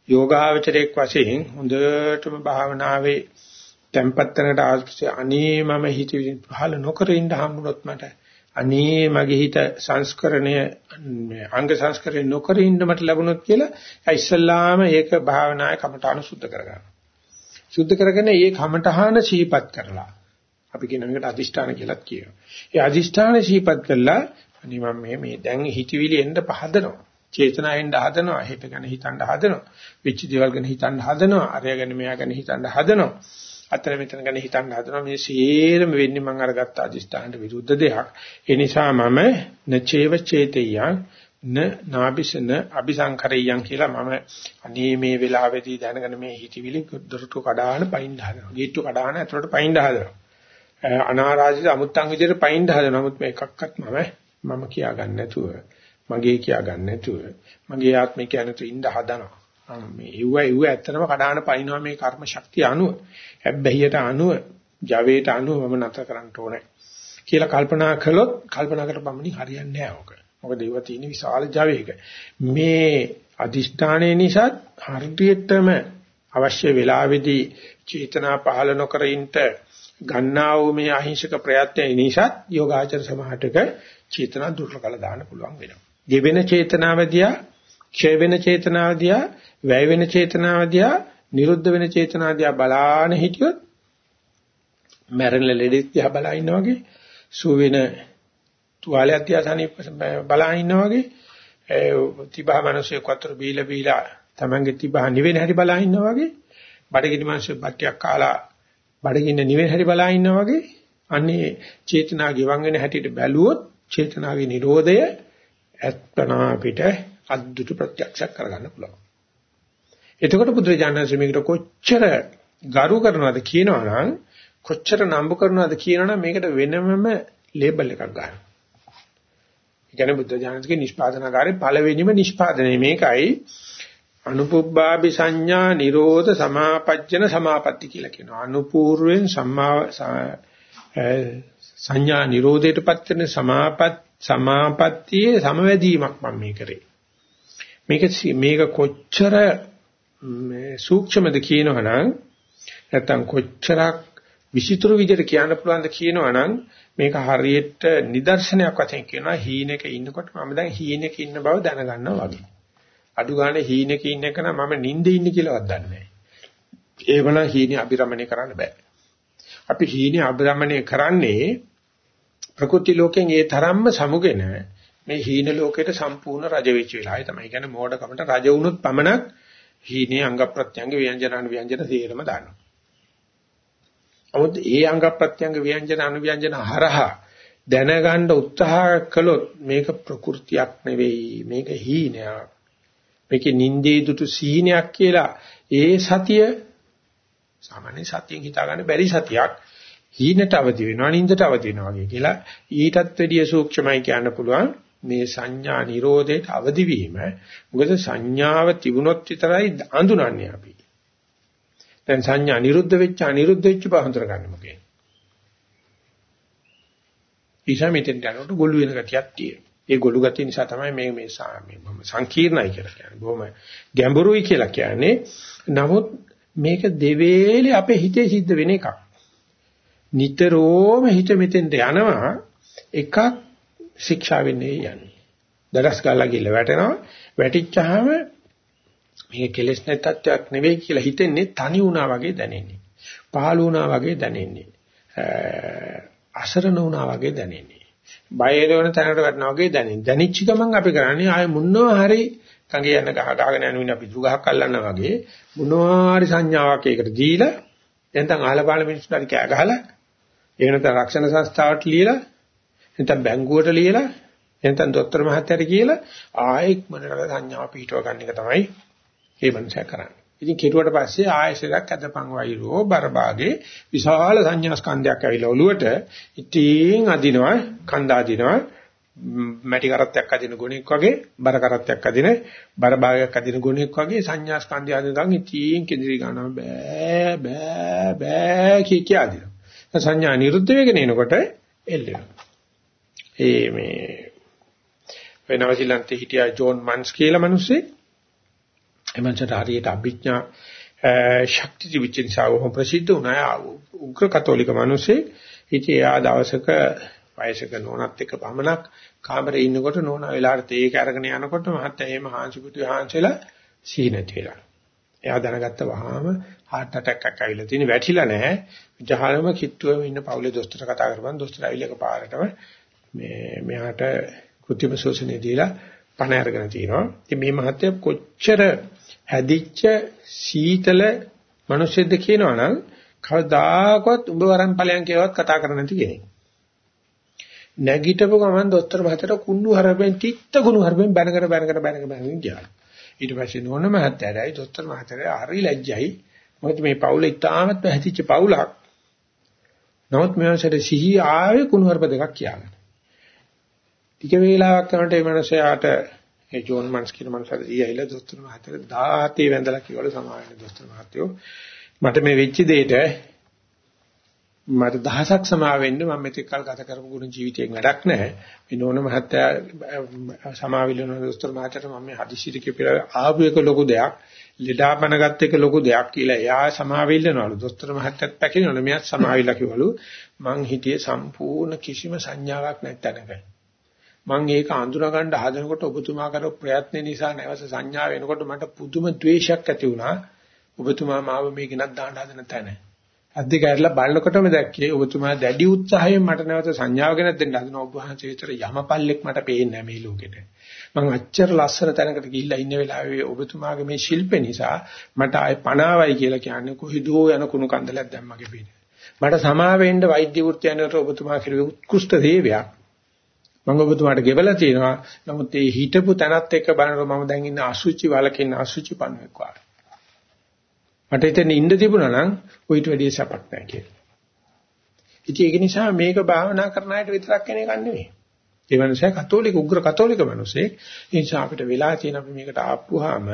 යෝගාවචරයක් වශයෙන් හොඳටම භාවනාවේ tempattanට ආශ්‍රය අනේ මම හිත පහළ නොකර ඉන්න හම්බුනොත් මට අනේ මගේ හිත සංස්කරණය අංග සංස්කරණය නොකර ඉන්න මට ලැබුණොත් කියලා ඉස්සල්ලාම ඒක භාවනායේ කමඨාන සුද්ධ කරගන්නවා. සුද්ධ කරගෙන ඒ කමඨාන සීපත් කරලා අපි කියන එකට අදිෂ්ඨාන කියලාත් කියනවා. ඒ අදිෂ්ඨාන සීපත් කළා අනේ මම මේ මේ දැන් හිතවිලි එන්න පහදනවා. චේතනාවෙන් හදනවා හිත ගැන හිතන්න හදනවා විචි දේවල් ගැන හිතන්න හදනවා අරය ගැන මෙයා ගැන හිතන්න හදනවා අතර මෙතන ගැන හිතන්න හදනවා. මේ සියරම වෙන්නේ මම අරගත්ත අදිෂ්ඨානට විරුද්ධ දෙයක්. ඒ නිසා මම නචේව චේතයන් න නාබිසන අபிසංකරයන් කියලා මම අනේ මේ වෙලාවේදී දැනගෙන මේ හිතවිලි දොරටු කඩාන පයින් හදනවා ගේට්ටු කඩාන ඇතුළට පයින් හදනවා අනාරාජිත අමුත්තන් විදිහට පයින් හදනවා නමුත් මේ එකක්වත් මම මම කියා ගන්න නැතුව. මගේ කියා ගන්න නැතුව මගේ ආත්මය කියනතු ඉඳ හදනවා. මේ ඉව්ව ඉව්ව ඇත්තටම කඩාන පනිනවා මේ කර්ම ශක්තිය අනුව. හැබ්බැහියට අනුව ජවයට අනුව මම නැතර කරන්න ඕනේ. කියලා කල්පනා කළොත් කල්පනා කරපමණින් හරියන්නේ නැහැ ඕක. මොකද ඒව තියෙන විශාල ජවයක. මේ අදිෂ්ඨානයේ නිසා හරියටම අවශ්‍ය වෙලාවේදී චේතනා පහළ නොකර ඉන්න ගන්නා වූ මේ අහිංසක ප්‍රයත්නය නිසා යෝගාචර සමාහටක චේතනා දුර්වල කළ දාන්න පුළුවන් වෙනවා. ගෙවෙන චේතනාවදියා, ක්ෂය වෙන චේතනාවදියා, වැය වෙන චේතනාවදියා, නිරුද්ධ වෙන චේතනාවදියා බලාන හිටියොත් මරණ ලෙඩෙක් දිහා බලා ඉන්නා වගේ, සු වෙන තුවාලයක් දිහා සනීප බලා ඉන්නා වගේ, තිබහ මිනිස්සු කතර බීලා බීලා තමන්ගේ තිබහ නිවෙන හැටි බලා ඉන්නා වගේ, බඩගිනි මිනිස්සු බට්ටියක් කාලා බඩගින්න නිවෙන හැටි බලා ඉන්නා වගේ, අන්නේ චේතනා ගිවන් වෙන හැටියට බැලුවොත් චේතනාවේ Nirodhaය ඇත්තනා අපිට අද්දුට ප්‍රත්‍යක්ෂ කරගන්න පුළුවන්. එතකොට බුදුරජාණන් මේකට කොච්චර ගරු කරනවද කියනවනම් කොච්චර නම්බු කරනවද කියනවනම් මේකට වෙනමම ලේබල් එකක් ගන්නවා. ඒ කියන්නේ බුදුරජාණන්ගේ නිෂ්පාදනාකාරයේ පළවෙනිම නිෂ්පාදනය මේකයි අනුපුබ්බාපි සංඥා නිරෝධ සමාපජ්ජන සමාපatti කියලා කියනවා. අනුපූර්වෙන් සම්මා සංඥා නිරෝධයටපත් වෙන සමාපත් සමාපත්තියේ සමවැදීමක් මම මේ කරේ. මේක මේක කොච්චර සූක්ෂමද කියනවනම් නැත්තම් කොච්චරක් විචිත්‍ර විදිහට කියන්න පුළුවන්ද කියනවනම් මේක හරියට නිදර්ශනයක් වශයෙන් කියනවා හීනෙක ඉන්නකොට මම දැන් හීනෙක ඉන්න බව දැනගන්නවා වගේ. අඩු ගානේ හීනෙක ඉන්න එක නම් මම නිින්දේ ඉන්නේ කියලාවත් දන්නේ නැහැ. ඒවනම් හීනේ අබිරමණය කරන්න බෑ. අපි හීනේ අබිරමණය කරන්නේ ප්‍රකෘති ලෝකෙන් ඒ තරම්ම සමුගෙන මේ හීන ලෝකයට සම්පූර්ණ රජ වෙච්ච වෙලාවයි තමයි. කියන්නේ මෝඩකමට රජ වුණොත් පමණක් හීනේ අංග ප්‍රත්‍යංග ව්‍යංජන අනු ව්‍යංජන තේරම දානවා. නමුත් ඒ අංග ප්‍රත්‍යංග ව්‍යංජන අනු ව්‍යංජන හරහා දැනගන්න උත්සාහ කළොත් මේක ප්‍රകൃතියක් නෙවෙයි මේක හීනයක්. මේකේ නින්දේ දුටු සීනයක් කියලා ඒ සතිය සාමාන්‍ය සතියෙන් හිතා ගන්න බැරි සතියක් හීනට අවදි වෙනවා නින්දට අවදි වෙනවා වගේ කියලා ඊටත් වැඩිය සූක්ෂමයි කියන්න පුළුවන් මේ සංඥා නිරෝධයට අවදි වීම. මොකද සංඥාව තිබුණොත් විතරයි අඳුනන්නේ අපි. දැන් සංඥා නිරුද්ධ වෙච්ච අනිරුද්ධ වෙච්ච බව හඳුනගන්න මොකේ. ඊසම මෙතෙන් යනකොට ගොළු වෙන ගතියක් තියෙනවා. ඒ ගොළු ගතිය නිසා තමයි මේ මේ සංකීර්ණයි කියලා කියන්නේ. බොහොම ගැඹුරුයි කියලා කියන්නේ. නමුත් මේක දෙවේලේ අපේ හිතේ සිද්ධ වෙන එකක්. නිතරම හිත මෙතෙන්ට යනවා එකක් ශික්ෂා වෙන්නේ යන්නේ. දඩස් ගාලා ගිහලා වැටෙනවා. වැටිච්චාම මේක කෙලෙස් නැත් තත්වයක් නෙවෙයි කියලා හිතෙන්නේ තනි වුණා වගේ දැනෙන්නේ. පහළ වුණා වගේ දැනෙන්නේ. අසරණ වුණා වගේ දැනෙන්නේ. බය වෙන තැනකට වැටෙනවා වගේ දැනෙන්නේ. දැනිච්ච ගමන් අපි කරන්නේ ආයේ මුන්නව හරි කංගේ යන ගහ ගහගෙන යන වින අපි දුර ගහක් අල්ලන්න වගේ මොනවා හරි සංඥාවක් ඒකට දීලා එතෙන් ආලපාල මිනිස්සුන්ට හරි කෑ ගහලා එහෙම නැත්නම් රක්ෂණ සංස්ථාවට ලියලා නැත්නම් බැංකුවට ලියලා නැත්නම් දොස්තර මහත්තයාට කියලා ආයෙත් මනරට සංඥා පිටව ගන්න එක තමයි මේ මනුස්සයා කරන්නේ. ඉතින් කෙරුවට පස්සේ ආයෙසයක් අදපන් වෛරෝ බරභාගේ විශාල සංඥා ස්කන්ධයක් ඇවිල්ලා ඔලුවට ඉතින් අදිනවා කන්ද අදිනවා මැටි කරත්තයක් අදින ගුණෙක් වගේ බර කරත්තයක් අදින බර භාගයක් අදින ගුණෙක් වගේ සංඥා ස්කන්ධය අදිනකන් ඉතින් කෙඳිරි ගන්නවා බෑ බෑ බෑ කිය කිය අදිනවා. සංඥා නිරුද්ධ වෙගෙන එනකොට එල්ලෙනවා. ඒ මේ වෙනවසිලන්තේ හිටියා ජෝන් මන්ස් කියලා මිනිස්සේ එමන්සට හරියට අභිඥා ශක්ති තිබිච්ච නිසා වහම ප්‍රසිද්ධ වුණා උග්‍ර කතෝලික මිනිස්සේ ඉතින් එයා දවසක වයසක නෝනත් එක්ක පමණක් කාමරේ ඉන්නකොට නෝනා වෙලාවට තේක අරගෙන යනකොට මහත්තයා එහෙම හාන්සි පුතු හාන්සලා සීනති වෙලා. එයා දැනගත්ත වහාම heart attack එකක් ඇවිල්ලා තියෙන වැටිලා නැහැ. ජහලම කිට්ටුවෙම ඉන්න පවුලේ දොස්තර කතා කරපන් දොස්තර ඇවිල්ලා එකපාරටම මේ මෙයාට කෘත්‍රිම ශෝෂණය දීලා පණ අරගෙන තිනවා. ඉතින් මේ මහත්තයා කොච්චර හැදිච්ච සීතල මිනිස්සුද කියනවනම් කවදාකවත් උඹ වරන් ඵලයන් කියවත් කතා කරන්නේ නැති කෙනෙක්. නැගිටපු ගමන් දොස්තර මහත්තයාට කුණු හරපෙන් තිත්ත කුණු හරපෙන් බැනකට බැනකට බැනකට බැනගෙන ගියා. ඊට පස්සේ නෝන මහත්තයාටයි දොස්තර මහත්තයාට හරි ලැජ්ජයි. මොකද මේ පවුල ඉතාමත් පැහැදිච්ච පවුලක්. නමුත් මේවසට සිහි ආවේ කුණු හරප දෙකක් කියාගෙන. ටික වේලාවක් යනකොට මේ මනුස්සයාට ඒ ජෝන් මන්ස් කියන මනුස්සයා ඊයිලා දොස්තර මහත්තයාට 17 වැඳලා කිව්වලු සමාවෙන්න දොස්තර මහත්තයෝ මට මේ වෙච්ච දෙයට මට දහසක් සමාවෙන්න මම මෙතෙක් කල් ගත කරපු ගුණ ජීවිතයෙන් වැඩක් නැහැ මේ නෝන මහත්තයා සමාවිලන දොස්තර මහත්තයාට මම මේ හදිසියට කියලා ආපු එක ලොකු දෙයක් ලෙඩාපන ගත්ත එක ලොකු දෙයක් කියලා එයා සමාවිල්ලනවලු දොස්තර මහත්තයත් පැකිලනවලු මෙයාත් සමාවිල්ලා කිව්වලු මං හිතියේ සම්පූර්ණ කිසිම සංඥාවක් නැත්තනක මම ඒක අඳුනා ගන්න හදනකොට ඔබතුමා කරපු ප්‍රයත්න නිසා නැවස සංඥා වෙනකොට මට පුදුම ද්වේෂයක් ඇති වුණා. ඔබතුමා මාව මේක නත් දාන්න හදන තැන. අද්දි ගැරලා බලනකොටම දැක්කේ ඔබතුමා දැඩි උත්සාහයෙන් මට නැවත සංඥාව ගැන දෙන්න හදන ඔබ වහන්සේ විතර යමපල්ලෙක් මට පේන්නේ නැහැ මේ ලෝකෙට. මම අච්චර ලස්සන තැනකට ගිහිල්ලා ඉන්න වෙලාවේ ඔබතුමාගේ මේ ශිල්පේ නිසා මට ආය පණාවයි කියලා කියන්නේ කොහිදෝ යන කුණු කන්දලයක් දැම්මගේ පිට. මට සමා වෙන්න වෛද්‍ය වෘත්තියනට ඔබතුමා කිරුවේ උත්කෘෂ්ඨ සේවයක්. මම ඔබතුමාට ගෙවලා තියෙනවා. නමුත් ඒ හිටපු තැනත් එක්ක බලනකොට මම දැන් ඉන්න අසුචි වලකින් අසුචි පණුවෙක් වගේ. මට එතන ඉන්න තිබුණා නම් ඔయిత වැඩි සපක් නැහැ කියලා. ඉතින් ඒක නිසා මේක භාවනා කරන අයට විතරක් කෙනෙක් නෙවෙයි. ඒ මනුස්සයා කතෝලික උග්‍ර කතෝලික මිනිසෙක්. ඒ නිසා අපිට වෙලා තියෙන අපි මේකට ආපුවාම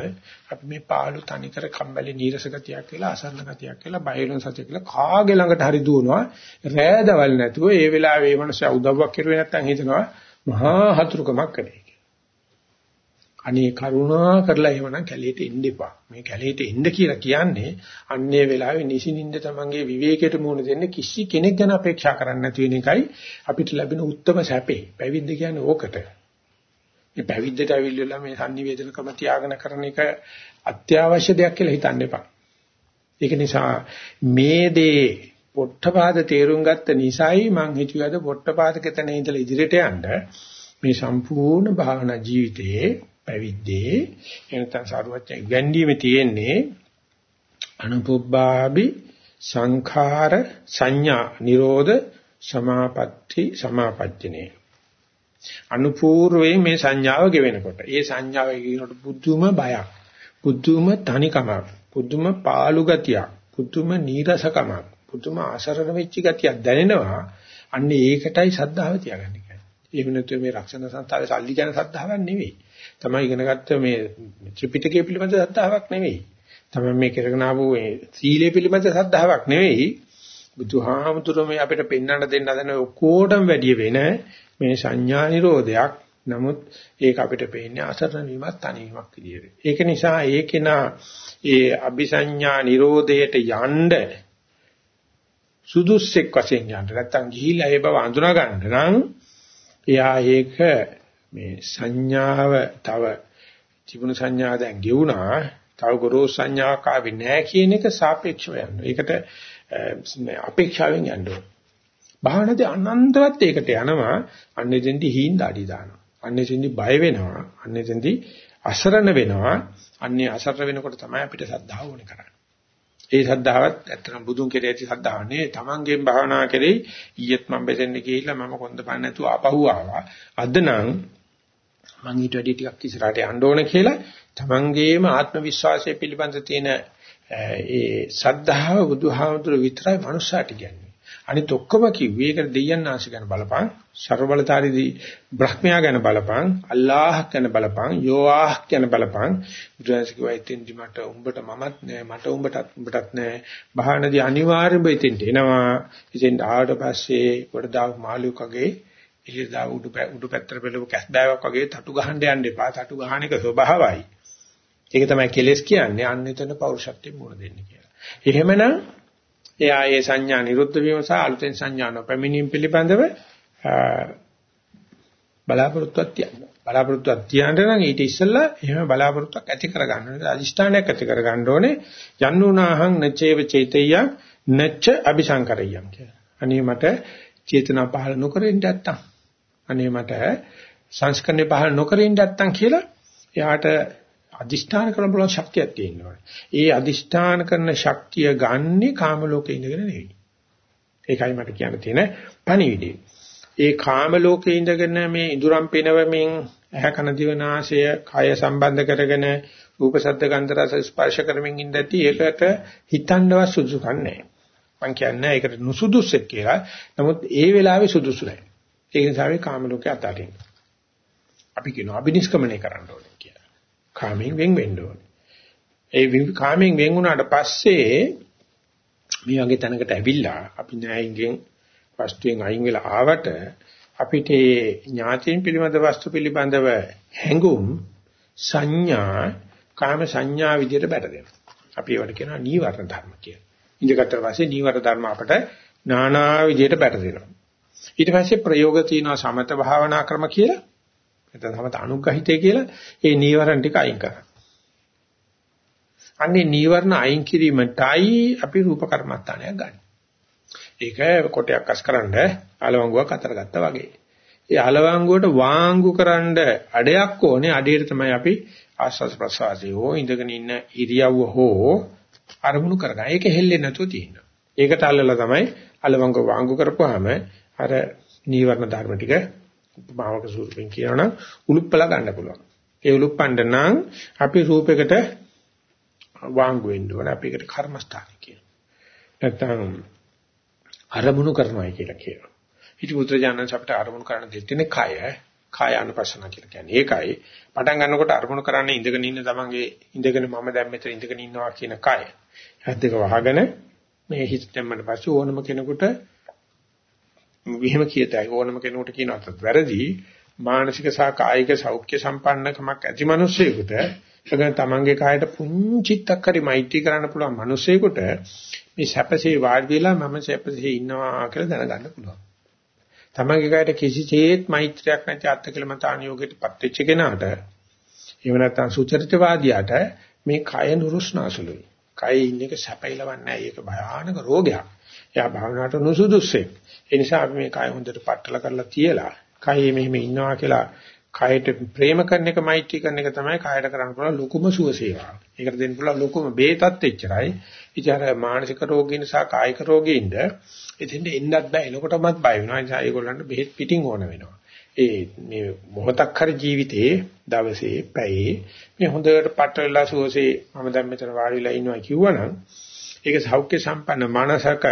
අපි මේ පාළු තනිකර කම්මැලි නීරස ගතියක් කියලා අසරණ ගතියක් කියලා බයලොන් සතිය කියලා කාගේ ළඟට හරි දුවනවා. රෑදවල් නැතුව ඒ වෙලාවේ මේ මනුස්සයා උදව්වක් කරුවේ නැත්නම් හිතනවා මහා හතුරුකමක් කරේ කියලා. අනේ කරුණා කරලා එහෙමනම් කැලේට එන්න එපා. මේ කැලේට එන්න කියලා කියන්නේ අන්නේ වෙලාවේ නිසිනින්ද තමන්ගේ විවේකයට මුහුණ දෙන්න කිසි කෙනෙක් ගැන අපේක්ෂා කරන්නේ නැති වෙන එකයි අපිට ලැබෙන උත්තරම සැපේ. පැවිද්ද කියන්නේ ඕකට. මේ පැවිද්දට අවිල්ලලා මේ sannivedanaකම තියාගෙන කරන එක අත්‍යවශ්‍ය දෙයක් කියලා හිතන්න එපා. ඒක නිසා මේ දේ පොට්ටපාද තේරුම් ගත්ත නිසායි මං හිතුවද පොට්ටපාදක තැන ඉඳලා ඉදිරියට යන්න මේ සම්පූර්ණ භාවනා ජීවිතයේ පැවිද්දේ එනතන සාරවත්ය ගැන්ඩීමේ තියෙන්නේ අනුපුබ්බාබි සංඛාර සංඥා නිරෝධ සමාපatti සමාපත්තිනේ අනුපූර්වයෙන් මේ සංඥාව ගෙවෙනකොට ඒ සංඥාව ගෙවෙනකොට බුදුම බයක් බුදුම තනිකමක් බුදුම පාළු ගතියක් බුදුම නීරසකමක් පුදුම අසරණ වෙච්ච ගතියක් දැනෙනවා. අන්න ඒකටයි සද්ධාව තියාගන්නේ කියන්නේ. එහෙම නැත්නම් මේ රක්ෂණ සංස්ථාවේ සල්ලි ගැන සද්ධාවක් නෙවෙයි. තමයි ඉගෙනගත්ත මේ ත්‍රිපිටකය පිළිබඳ සද්ධාවක් නෙවෙයි. තමයි මේ කරගෙන ආපු මේ සීලය පිළිබඳ සද්ධාවක් නෙවෙයි. බුදුහාමුදුරුවෝ මේ අපිට පෙන්වන්න දෙන්න හදන ඔක්කොටම වැඩි වෙන මේ සංඥා නිරෝධයක්. නමුත් ඒක අපිට පේන්නේ අසරණ වීමක් තනිවීමක් විදියට. ඒක නිසා ඒකේනා ඒ අபிසඤ්ඤා නිරෝධයට යන්න සුදුස්සෙක් වශයෙන් යන්න නැත්තම් ගිහිලා ඒ බව අඳුනා ගන්න නම් එයා ඒක මේ සංඥාව තව තිබුණු සංඥා දැන් ගෙවුනා තව ගොරෝසු සංඥාවක් ආවේ නැහැ කියන එක සාපේක්ෂව යන්න. ඒකට අපේක්ෂාවෙන් යන්න ඕන. භාවනාවේ අනන්තවත් ඒකට යනවා අන්නේදෙන්දි හීන් දාඩි දානවා. අන්නේදෙන්දි බය වෙනවා. අන්නේදෙන්දි අසරණ වෙනවා. අන්නේ අසරණ වෙනකොට තමයි අපිට සද්ධාව ඕනේ කරන්නේ. ඒ සද්ධාවත් ඇත්තටම බුදුන් කෙරේ ඇති සද්ධාව නෙවෙයි. තමන්ගෙන් භාවනා කරේ ඊයේත් මම බෙදෙන්න ගිහිල්ලා මම කොන්ද පන්න නැතුව ආපහු ආවා. අද නම් මං ඊට වැඩි ටිකක් ඉස්සරහට යන්න ඕන කියලා තමන්ගේම ආත්ම විශ්වාසය පිළිබඳ තියෙන ඒ සද්ධාව බුදුහාමුදුර විතරයි මනුස්සාට කියන්නේ. අනිත ඔක්කොම කිව්වේ ඒක දෙයයන් ආශි ගැන බලපං, ਸਰබලතාරිදී බ්‍රහ්මයා ගැන බලපං, අල්ලාහ් ගැන බලපං, යෝආහ් ගැන බලපං. බුදුන්සේ කිව්වා ඉතින්දි මට උඹට මමත් නෑ, මට උඹටත් උඹටත් නෑ. බහනදී අනිවාර්යයෙන්ම ඉතින්ට එනවා. ඉතින් ආවට පස්සේ කොට දාව මාළුකගේ ඉහි දා උඩු උඩු පැත්තට පෙළව කැස් බෑවක් වගේ තටු ගහන්න යන්න එපා. තටු ගහන එක ස්වභාවයි. ඒක තමයි කෙලස් කියන්නේ. අන්න එතන පෞරුෂත්වෙ මුණ දෙන්න කියලා. එහෙමනම් එයා ඒ සංඥා නිරුද්ධ වීම සහ අලුතෙන් සංඥා නොපැමිණීම පිළිබඳව බලාපොරොත්තුවක් තියන්න. බලාපොරොත්තුවක් තියන්න නම් ඊට ඉස්සෙල්ලා එහෙම බලාපොරොත්තුවක් ඇති කරගන්න ඕනේ. අදිෂ්ඨානයක් ඇති කරගන්න ඕනේ. යන්නුනාහං නචේව චේතය නච්ච අபிසංකරයම් කියලා. අනේ මට චේතනා පහළ නොකරින්න නැත්තම්. අනේ මට සංස්කරණේ පහළ නොකරින්න නැත්තම් කියලා එයාට අදිෂ්ඨාන කරන පුළුවන් ශක්තියක් තියෙනවා. ඒ අදිෂ්ඨාන කරන ශක්තිය ගන්නේ කාම ලෝකේ ඉඳගෙන නෙවෙයි. ඒකයි මට කියන්න තියෙන පණිවිඩය. ඒ කාම ලෝකේ ඉඳගෙන මේ ඉඳුරම් පිනවමින් ඇහ කන දිව නාසය කය සම්බන්ධ කරගෙන රූප ශබ්ද ගන්ධ රස ස්පර්ශ කරමින් ඉඳදී ඒකට හිතන්නවත් සුදුසුකම් නැහැ. මං කියන්නේ ඒකට නුසුදුසුක් කියලා. නමුත් ඒ වෙලාවේ සුදුසු නැහැ. ඒ නිසා මේ කාම ලෝකේ අතාරින්න. අපි කියනවා අබිනිෂ්ක්‍මණය කරන්න ඕනේ. කාමයෙන් වෙන් වෙන්න ඕනේ. ඒ කාමයෙන් වෙන් වුණාට පස්සේ මේ වගේ තැනකට ඇවිල්ලා අපි න්යායින්ගෙන් වස්තුවෙන් අයින් වෙලා ආවට අපිට ඥාතියින් පිළිබඳ වස්තු පිළිබඳව හැඟුම් සංඥා කාම සංඥා විදිහට බැටදෙනවා. අපි ඒවට කියනවා නීවරණ ධර්ම කියලා. ඉඳගත්තර පස්සේ නීවර ධර්ම අපට නානා විදිහට බැටදෙනවා. ඊට පස්සේ ප්‍රයෝග තියෙනවා සමත භාවනා ක්‍රම කියලා. නැත්නම් සමත අනුග්‍රහිතය කියලා ඒ නීවරණ ටික අයින් කරනවා. අන්නේ නීවරණ අයින් කිරීමටයි අපි රූප කර්මස්ථානයක් ගන්න. ඒක කොටයක් අස්කරනද අලවංගුවක් අතර ගත්තා වගේ. ඒ අලවංගුවට වාංගු කරන්න අඩයක් ඕනේ. අඩේට තමයි අපි ආස්වාද ප්‍රසවාසී හෝ ඉඳගෙන ඉන්න ඉරියව්ව හෝ අරමුණු කරගන්න. ඒක හෙල්ලෙන්නේ නැතුව තියෙනවා. ඒකට අල්ලලා තමයි අලවංගු වාංගු කරපුවාම අර නීවරණ ධර්ම ටික උපමාවක ස්වරූපෙන් කියනවනම් උලුප්පලා ගන්න පුළුවන්. ඒ උලුප්පන්න නම් අපි රූපයකට වාංගු වෙන්න ඕන. අපි ඒකට කර්මස්ථානයි කියනවා. නැත්තම් අරමුණු කරනවා කියලා කියනවා. ඉති පුත්‍රජානන් අපිට අරමුණු කරන්න දෙන්නේ කය. කාය අනුපස්සන කියලා කියන්නේ. ඒකයි පටන් ගන්නකොට අරමුණු කරන්නේ ඉඳගෙන ඉන්න තමන්ගේ ඉඳගෙන මම දැන් මෙතන ඉඳගෙන ඉන්නවා කියන කය. හත් දෙක වහගෙන මේ හිත දැම්මට පස්සේ ඕනම කෙනෙකුට මෙහෙම කියතයි ඕනම කෙනෙකුට කියනවත් වැරදි මානසික සහ කායික සෞඛ්‍ය සම්පන්නකමක් ඇති මිනිස්සෙකුට එතන තමන්ගේ කායට පුංචිත්තක් හරි මෛත්‍රී කරන්න පුළුවන් මිනිස්සෙකුට මේ සැපසේ වාඩි වෙලා මම සැපසේ ඉන්නවා කියලා දැනගන්න පුළුවන්. තමන්ගේ කායට කිසිසේත් මෛත්‍රියක් නැති අත්කලමතාන යෝගයටපත් වෙච්ච කෙනාට එහෙම නැත්නම් සුචරිතවාදියාට මේ කය නුරුස්නාසුලුයි. කයේ ඉන්න එක සැපයිලවන්නේ නැහැ. ඒක භයානක රෝගයක්. එයා භාවනාවට නුසුදුස්සෙක්. ඒ නිසා අපි මේ කය හොඳට පట్టල කරලා තියලා කයේ මෙහෙම ඉන්නවා කියලා කයට ප්‍රේම කරන එක මෛත්‍රී කරන එක තමයි කයට කරන්න පුළුවන් ලොකුම සුව සේවාව. ඒකට දෙන්න පුළුවන් ලොකුම බේතත් එච්චරයි. ඉතින් අර මානසික රෝගීන් සහ කායික රෝගීන්ද එතෙන්ට එන්නත් බෑ. එනකොටමත් බය වෙනවා. ඒ නිසා ඒගොල්ලන්ට බෙහෙත් පිටින් ඕන වෙනවා. ඒ මේ මොහොතක් හරි ජීවිතයේ දවසේ පැයේ මේ හොඳට පටලලා සුවසේ මම දැන් මෙතන වාඩිලා ඉන්නවා කිව්වනම් ඒක සෞඛ්‍ය සම්පන්න මනසක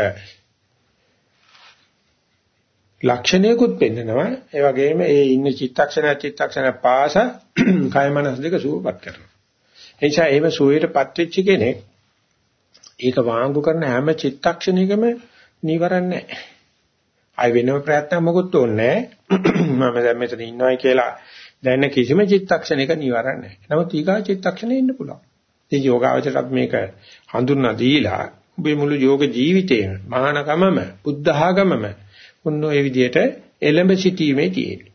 ලක්ෂණයකුත් පෙන්නනවා. ඒ වගේම ඒ ඉන්න චිත්තක්ෂණ චිත්තක්ෂණ පාස <clears throat> කය මනස් දෙක සුවපත් කරනවා. ඒ නිසා එහෙම සුවයටපත් වෙච්ච කෙනෙක් ඒක වාංගු කරන හැම චිත්තක්ෂණයකම නිවරන්නේ නැහැ. ආය වෙනම ප්‍රයත්න මොකුත් ඕනේ නැහැ. <clears throat> මම දැන් මෙතන ඉන්නවයි කියලා දැන් කිසිම චිත්තක්ෂණයක නිවරන්නේ නැහැ. නමුත් ඊගා චිත්තක්ෂණේ ඉන්න පුළුවන්. ඒ යෝගාවචරත් මේක හඳුන්වා දීලා ඔබේ මුළු යෝග ජීවිතේම මහානකමම බුද්ධ ආගමම උන්න ඔය විදිහට එළඹ සිටීමේ තියෙන්නේ.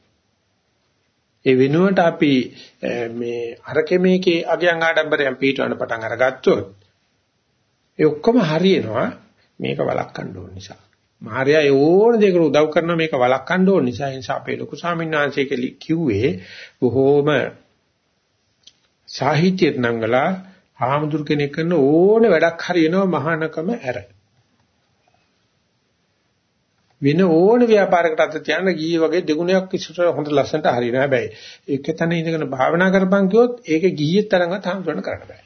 ඒ වෙනුවට අපි මේ අරකේ මේකේ අගයන් ආඩම්බරයන් පිටවන්න පටන් අරගත්තොත් ඒ ඔක්කොම හරියනවා මේක වළක්වන්න ඕන නිසා. මාර්යා ඒ ඕන දෙයකට උදව් කරන මේක වළක්වන්න ඕන නිසා ඒ නිසා අපේ ලොකු ස්වාමීන් වහන්සේ කිව්වේ බොහෝම සාහිත්‍යයට නංගලා හාමුදුරු කෙනෙක් කරන ඕන වැඩක් හරියනවා මහානකම ඇර. වෙන ඕන ව්‍යාපාරයකට අත තියන්න ගියේ වගේ දෙගුණයක් ඉස්සර හොඳ ලස්සනට හරියනවා. හැබැයි ඒක තන ඉඳගෙන භාවනා කරපන් කිව්වොත් ඒක ගියේ තරඟවත් හාමුදුරන කරන්න බෑ.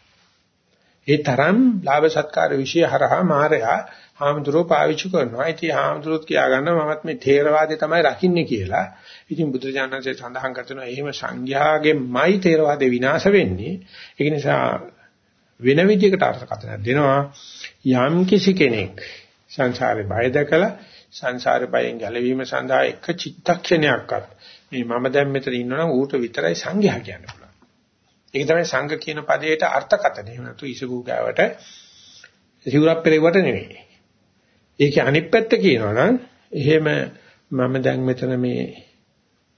ඒ තරම් ලාභ සත්කාර વિશે හරහා මායя හාමුදුරුවෝ පාවිච්චි කරනවා. ඉතින් හාමුදුරුවෝත් කියාගන්න මමත් මේ ථේරවාදය තමයි රකින්නේ කියලා. ඉතින් බුදුරජාණන්සේ සඳහන් කරනවා එහෙම සංඝයාගෙමයි ථේරවාදේ විනාශ වෙන්නේ. ඒක නිසා වෙන විදිහකට අර්ථකථනයක් දෙනවා. යම් කිසි කෙනෙක් සංසාරේ බය දැකලා සංසාර බයෙන් ගැලවීම සඳහා එක චිත්තක්ෂණයක්වත් මේ මම දැන් මෙතන ඉන්නවනම් ඌට විතරයි සංඝයා කියන්න පුළුවන්. ඒක තමයි සංඝ කියන පදයට අර්ථකථනය. එහෙම නැතු ඉසුගු ගාවට සිවුරක් පෙරෙවට නෙවෙයි. ඒකේ අනිත් පැත්ත කියනවනම් එහෙම මම දැන් මෙතන මේ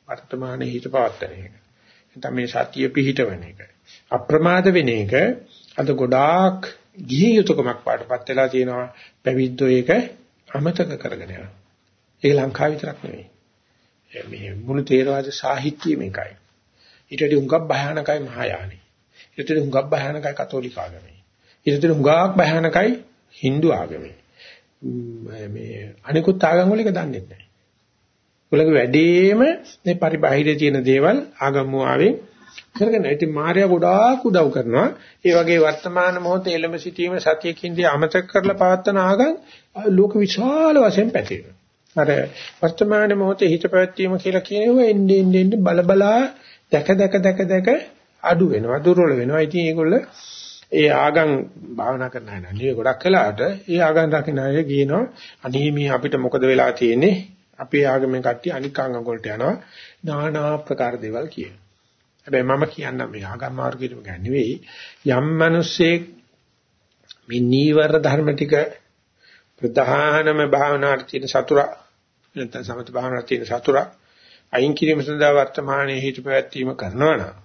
වර්තමානයේ හිත පවත්තන එක. නැත්නම් මේ සතිය පිහිටවන එක. අප්‍රමාද වෙන එක අද ගොඩාක් ගිහි යුතුයකමක් පාටපත් වෙලා තියෙනවා. පැවිද්දෝ ඒක අමතක කරගෙන යනවා. ඒක ලංකාව විතරක් නෙවෙයි. මේ මුළු තේරවාද සාහිත්‍යය මේකයි. ඊට වඩා හුඟක් භයානකයි මහායානි. ඊට වඩා හුඟක් භයානකයි කතෝලික ආගමයි. ඊට වඩා හුඟක් භයානකයි Hindu ආගමයි. මේ අනිකුත් ආගම් වල එක දන්නේ නැහැ. උලගේ වැඩිම මේ පරිබාහිරේ තියෙන දේවල් ආගම් ආවෙන් කරගෙන ඉතින් මාර්යා ගොඩාක් උදව් කරනවා. ඒ වගේ වර්තමාන මොහොතේ එළඹ සිටීම සතියකින්දී අමතක කරලා පවත්වන ආගම් ලෝක විශාල වශයෙන් පැතිරෙනවා. අර වර්තමාන මොහොතේ හිත පැවැත්වීම කියලා කියනවා එන්නේ එන්නේ බල බලා දැක දැක දැක දැක අඩු වෙනවා දුර්වල වෙනවා. ඉතින් ඒගොල්ල ඒ ආගම් භාවනා කරන අය නෙවෙයි ගොඩක් වෙලාවට ඒ ආගම් රකින්න අය කියනවා අනේ මේ අපිට මොකද වෙලා තියෙන්නේ? අපේ ආගමෙන් කට්ටිය අනික් ආගම් වලට යනවා. নানা ආකාර දේවල් කියනවා. හැබැයි මම කියන්නම් මේ ආගම් මාර්ගයට ගන්නෙවෙයි යම් මිනිස්සෙක් මේ නීවර ධර්ම ටික ප්‍රධානම භාවනාවට තියෙන සතුරා නැත්නම් සමත භාවනාවට තියෙන සතුරා අයින් කිරීම සඳහා වර්තමානයේ හිත පැවැත්වීම කරනවා නම්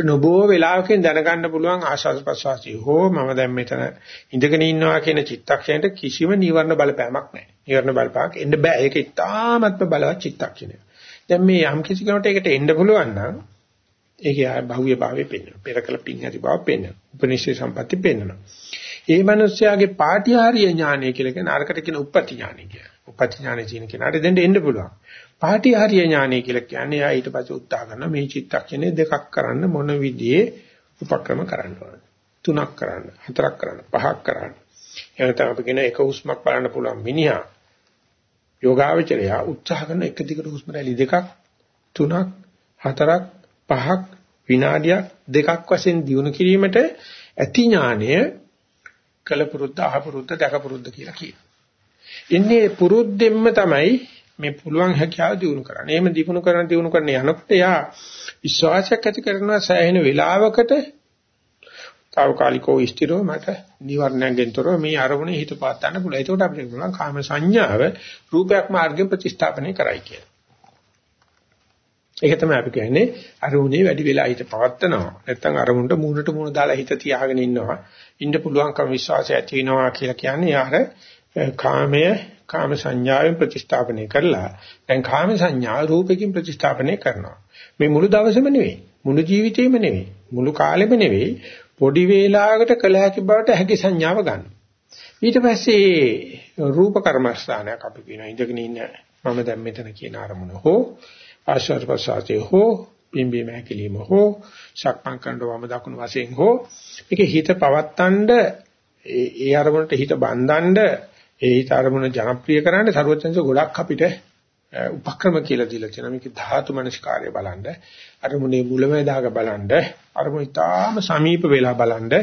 නොබෝ වෙලාවකින් දැනගන්න පුළුවන් ආශාස ප්‍රසවාසී හෝ මම දැන් මෙතන ඉඳගෙන ඉන්නවා කියන චිත්තක්ෂණයට කිසිම නීවරණ බලපෑමක් නැහැ. නීවරණ බලපෑමක් එන්න බෑ. ඒක ඉතාමත්ම බලවත් චිත්තක්ෂණය. දැන් මේ යම් කිසි කෙනෙකුට ඒකට එන්න පුළුවන් නම් ඒකේ ආය භෞවිය භාවයේ පෙන්වනවා. පෙරකල පිං ඇති බව පෙන්වනවා. උපනිෂේ සම්පatti පෙන්වනවා. ඒ මිනිස්යාගේ පාටිහාරීය ඥානය කියලා කියන අරකට කියන උපපති ඥානය කියලා. උපපති ඥානය කියන කෙනාට දෙන්න එන්න පුළුවන්. පාටිහාරීය ඥානය කියලා කියන්නේ ආ ඊට පස්සේ උත්සාහ කරන මේ චිත්තක්ෂණේ දෙකක් කරන්න මොන විදිහේ උපක්‍රම කරන්න ඕනද? තුනක් කරන්න, හතරක් කරන්න, පහක් කරන්න. එහෙනම් අපි කියන එක හුස්මක් බලන්න පුළුවන් මිනිහා යෝගාවචරය උත්සාහ කරන එක දිගට හුස්ම රැලි දෙකක් තුනක් හතරක් පහක් විනාඩියක් දෙකක් වශයෙන් දිනු කිරීමට ඇති ඥානය කලපුරුද්ද අහපුරුද්ද දැකපුරුද්ද කියලා කියනවා. ඉන්නේ පුරුද්දෙන්ම තමයි මේ පුළුවන් හැකියාව දිනු කරන්නේ. එහෙම දිනු කරන දිනු කරන යනකොට යා විශ්වාසයක් ඇති කරනවා සෑහෙන වෙලාවකට తాවකාලිකව ස්ථිරව මට නිවර්ණයෙන් තොරව මේ අරමුණේ හිත පාත්තන්න පුළුවන්. ඒකට අපිට පුළුවන් කාම සංඥාව රූපයක් මාර්ගයෙන් ප්‍රතිස්ථාපනය කරයි කියලා. ඒක තමයි අපි කියන්නේ අරමුණේ වැඩි වෙලා හිත පවත්තනවා. නැත්නම් අරමුණට මූණට මූණ දාලා හිත තියාගෙන ඉන්නවා. ඉන්න පුළුවන්කම විශ්වාසය ඇති වෙනවා කියලා කියන්නේ යාර කාමය කාම සංඥාවෙන් ප්‍රතිස්ථාපනය කරලා දැන් කාම සංඥා රූපකින් ප්‍රතිස්ථාපනය කරනවා. මේ මුළු දවසම නෙවෙයි. මුළු ජීවිතේම නෙවෙයි. මුළු කාලෙම නෙවෙයි. පොඩි වේලාවකට කළ හැකි බවට හැකි සංඥාව ගන්න. ඊට පස්සේ රූප කර්මස්ථානයක් අපි කියනවා ඉඳගෙන ඉන්න මම දැන් මෙතන කියන අරමුණ හෝ ආශ්වාස ප්‍රශ්වාසයේ හෝ පිම්බීම හැකිලිම හෝ ශක්මන් කරනවම දකුණු වශයෙන් හෝ මේක හිත පවත්තන්න ඒ අරමුණට හිත බඳින්න ඒ හිත අරමුණ ජනප්‍රිය කරන්න ਸਰවඥන්ස ගොඩක් අපිට උපක්‍රම කියලා දීලා තියෙනවා. මේක ධාතු මනස්කාරය බලන්න, අරමුණේ මුලමෙදාග බලන්න, අරමුණ ඉතාම සමීප වෙලා බලන්න,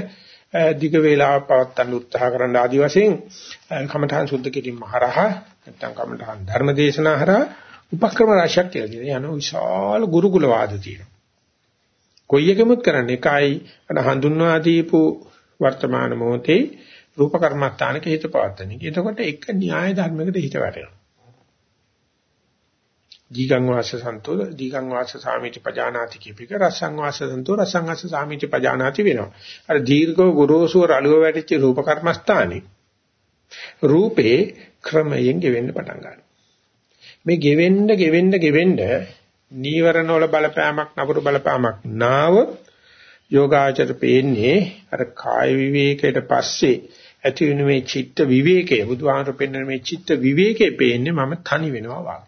දිග වේලාවක් පවත්වන්න උත්සාහ කරන ආදි වශයෙන් කමඨාන් සුද්ධ කිරීම හරහා නැත්නම් කමඨාන් ධර්ම දේශනා හරහා උපක්‍රම රාශියක් කියලා කියනවා. යන විශාල ගුරුකුල වාද තියෙනවා. කොයි එකෙමුත් කරන්නේ එකයි අර හඳුන්වා දීපු වර්තමාන මොහොතේ රූප කර්මස්ථානක හිත පවත්තන එක. එතකොට එක න්‍යාය ධර්මයකට හිත වැටෙනවා. දීගං වාස සන්තෝ දීගං වාස සාමිති පජානාති කීපික රසං වාස සන්තෝ රසං වාස සාමිති පජානාති වෙනවා. අර දීර්ඝව ගොරෝසුව රළුව වැටිච්ච රූප කර්මස්ථානේ රූපේ ක්‍රමයෙන් ගෙවෙන්න පටන් ගන්නවා. මේ ගෙවෙන්න ගෙවෙන්න ගෙවෙන්න නීවරණ වල බලපෑමක් නපුරු බලපෑමක් නාවොත් යෝගාචර පේන්නේ අර කාය විවේකයට පස්සේ ඇති වෙන මේ චිත්ත විවේකය බුදුහාමර පෙන්වන මේ චිත්ත විවේකේ පේන්නේ මම තනි වෙනවා වාගේ.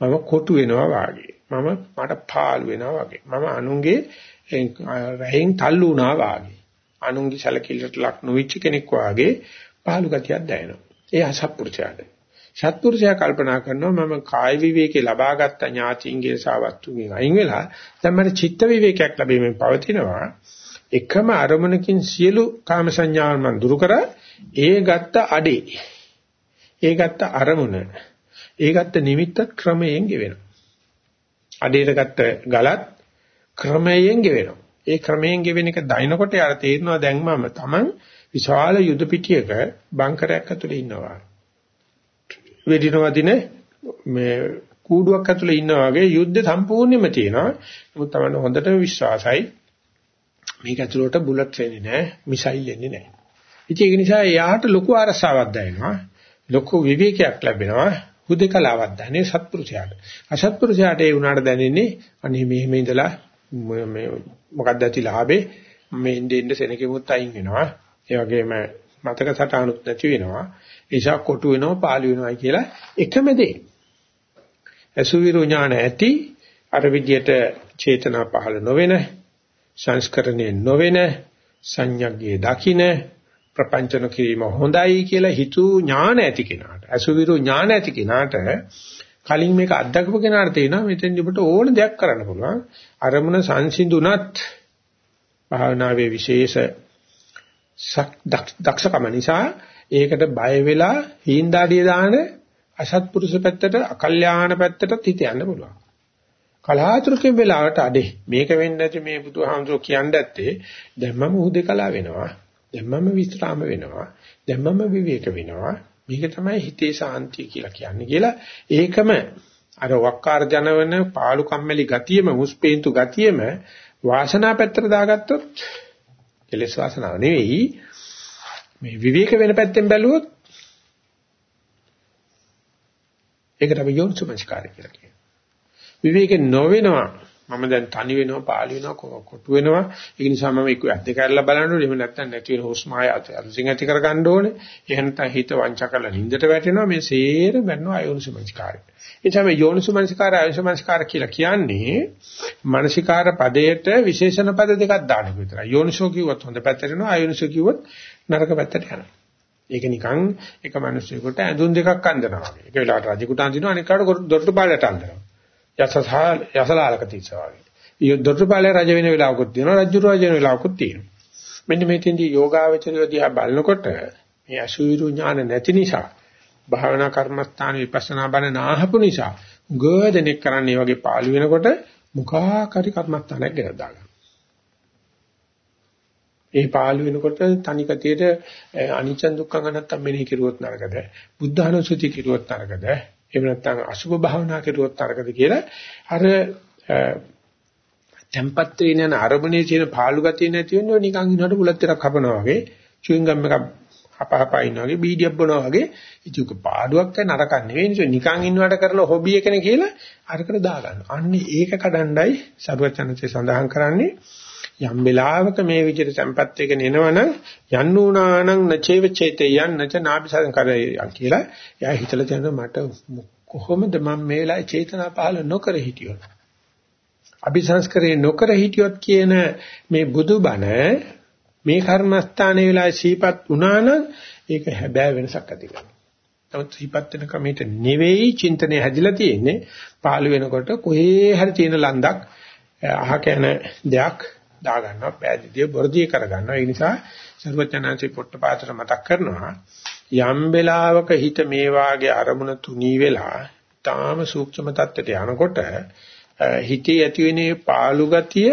මම කොටු වෙනවා වාගේ. මම මට පාළු වෙනවා වාගේ. මම අනුන්ගේ රැහෙන් තල්ලු වුණා වාගේ. අනුන්ගේ සැලකිල්ලට ලක් නොවිච්ච කෙනෙක් වාගේ පාළු ගතියක් දැනෙනවා. ඒ අසත්පුරුෂයාට. සත්පුරුෂයා කල්පනා කරනවා මම කාය විවේකේ ලබාගත් ඥාතිංගේ සාවත්තුගෙන් අයින් වෙලා දැන් මට චිත්ත විවේකයක් ලැබීමෙන් පවතිනවා එකම අරමුණකින් සියලු කාම සංඥාවන් මම දුරු කරා ඒ ගත්ත අඩේ ඒ ගත්ත අරමුණ ඒ ගත්ත නිමිත්ත ක්‍රමයෙන් ගෙවෙනවා අඩේට ගත්ත ගලත් ක්‍රමයෙන් ගෙවෙනවා ඒ ක්‍රමයෙන් ගෙවෙන එක දයින්නකොට යාර තේරෙනවා දැන් මම Taman විශාල යුද පිටියක බංකරයක් ඇතුලේ ඉන්නවා වෙඩිනවදින මේ කූඩුවක් ඇතුලේ ඉන්නා වගේ යුද්ධ සම්පූර්ණයෙන්ම තියෙනවා. නමුත් තමයි හොඳටම විශ්වාසයි. මේක ඇතුළට බුලට් වෙන්නේ නැහැ, මිසයිල් එන්නේ නැහැ. ඉතින් ඒක නිසා එයාට ලොකු අරසාවක් දැනෙනවා. ලොකු විවේකයක් ලැබෙනවා. හුදකලාවක් දැනේ සත්පුරුෂයාට. අසත්පුරුෂයාට ඒ උනාට දැනෙන්නේ අනේ මෙහෙම ඉඳලා මේ මොකක්ද ඇති ලාභේ මේ ඉන්නේ ඉන්නේ සෙනගෙමුත් අයින් වෙනවා. ඒ වගේම මතක සටහනුත් නැති වෙනවා. නිසා කොටු වෙනවා පාළු වෙනවා කියලා එකම දේ. අසුවිරු ඥාන ඇති අර විදියට චේතනා පහළ නොවෙන සංස්කරණේ නොවෙන සංඥග්ගේ දකින්න ප්‍රපංචන කිරීම හොඳයි කියලා හිතු ඥාන ඇති කෙනාට අසුවිරු ඥාන ඇති කෙනාට කලින් මේක අත්දකපු කෙනාට තේනවා මෙතෙන් ඔබට ඕන දෙයක් කරන්න පුළුවන් අරමුණ සංසිඳුණත් භාවනාවේ විශේෂ දක්ෂකම නිසා ඒකට බය වෙලා හීන්දාඩිය දාන අසත්පුරුෂ පැත්තට අකල්යාණ පැත්තට හිත යන්න පුළුවන්. කලාතුරකින් වෙලාවට අඩේ මේක වෙන්නේ නැති මේ බුදුහාමුදුරුවෝ කියන්නේ ඇත්තේ දැන් මම උදේකලා වෙනවා. දැන් මම විස්රාම වෙනවා. දැන් මම විවේක වෙනවා. මේක තමයි හිතේ සාන්තිය කියලා කියන්නේ කියලා ඒකම අර වක්කාර ජනවන පාළු කම්මැලි ගතියම මුස්පේන්තු ගතියම වාසනා පැත්තට දාගත්තොත් කෙලෙස් වාසනාව නෙවෙයි මේ විවේක වෙන පැත්තෙන් බැලුවොත් ඒකට අපි යොන්සුමස්කාරය කියලා කියනවා. විවේක නොවෙනවා මම දැන් තනි වෙනවා පාළි වෙනවා කොටු වෙනවා. ඒ නිසා මම එක්ක ඇද්ද කරලා බලන්න ඕනේ. එහෙම නැත්නම් නැති වෙන හුස්ම ආය අලුසින් ඇති කර ගන්න ඕනේ. එහෙම නැත්නම් හිත වංචා කරලා නිින්දට වැටෙනවා. මේ සේර බැන්නවා අයෝනිසමස්කාරය ඒ නිසා මේ යෝනිසමස්කාරය අයෝනිසමස්කාර කියලා කියන්නේ මානසිකාර පදයට විශේෂණ පද දෙකක් දාන්න විතරයි. යෝනිසෝ කිව්වොත් හොඳ පැත්තට යනවා අයෝනිසෝ කිව්වොත් නරක පැත්තට යනවා. ඒක නිකන් එක මිනිස්සුෙකුට ඇඳුම් දෙකක් අඳිනවා වගේ. එක වෙලාවට රජෙකුට අඳිනවා අනික කාට දොරටු පාලයට අඳිනවා. යසසහා යසලාලක තිස්සා වගේ. ඊ දොරටු පාලේ රජ වෙන වෙලාවකුත් තියෙනවා රජු රජ වෙන වෙලාවකුත් තියෙනවා. මෙන්න මේ තෙන්දී යෝගාවචරය දිහා බලනකොට මේ අසුවිරු ඥාන නැති නිසා භාවනා කර්මස්ථාන විපස්සනා බණ නාහපු නිසා ගොඩනෙක් කරන්නේ වගේ පාළු වෙනකොට මුඛාකාරී කර්මස්ථානයක් ගෙනත් දාගන්න. ඒ පාළු වෙනකොට තනිකතියට අනිච්ච දුක්ඛ නැත්තම් මෙනෙහි කිරුවොත් නරකද? බුද්ධානුසුති කිරුවොත් නරකද? එහෙම නැත්නම් අසුභ භාවනා කිරුවොත් නරකද කියලා අර tempat වෙන අරමුණේ තියෙන පාළු ගතිය නැති වෙන්නේ නිකන් ඉන්නකොට බුලත් ටිකක් හපනවා වගේ චුයින් ගම් එකක් හපහපා ඉන්නවා වගේ බීඩියක් බොනවා වගේ. ඉතින් පාඩුවක් නරකක් නෙවෙයි. නිකන් ඉන්නවට කරලා හොබි එකනේ කියලා අරකට දාගන්න. අන්නේ ඒක කඩණ්ඩයි සරුවචනසේ සඳහන් කරන්නේ. යම් වෙලාවක මේ විදිහට tempat එකගෙන එනවනම් යන්නූනානං නචේව චේතේ යන්නච නාபிසං කරේ කියලා එයා හිතලා තියෙනවා මට කොහොමද මම මේ වෙලාවේ චේතනා පහල නොකර හිටියොත් අபிසංස්කරේ නොකර හිටියොත් කියන මේ බුදුබණ මේ කර්මස්ථානයේ වෙලාවේ සීපත් වුණා නම් ඒක හැබෑ වෙනසක් ඇති කරනවා නමුත් සිහිපත් වෙන ක්‍රමයට නෙවෙයි චින්තනය හැදිලා තියෙන්නේ. පාළු වෙනකොට කොහේ හරි තියෙන ලන්දක් අහක යන දෙයක් දා ගන්නවා, පෑදීදී බොරදී කර ගන්නවා. ඒ නිසා සර්වඥාන්සේ පොට්ටපාතර මතක් කරනවා යම් වෙලාවක හිත මේ වාගේ අරමුණ තුනී වෙලා තාම සූක්ෂම තත්ත්වයට යනකොට හිතේ ඇතිවෙනේ පාළු ගතිය,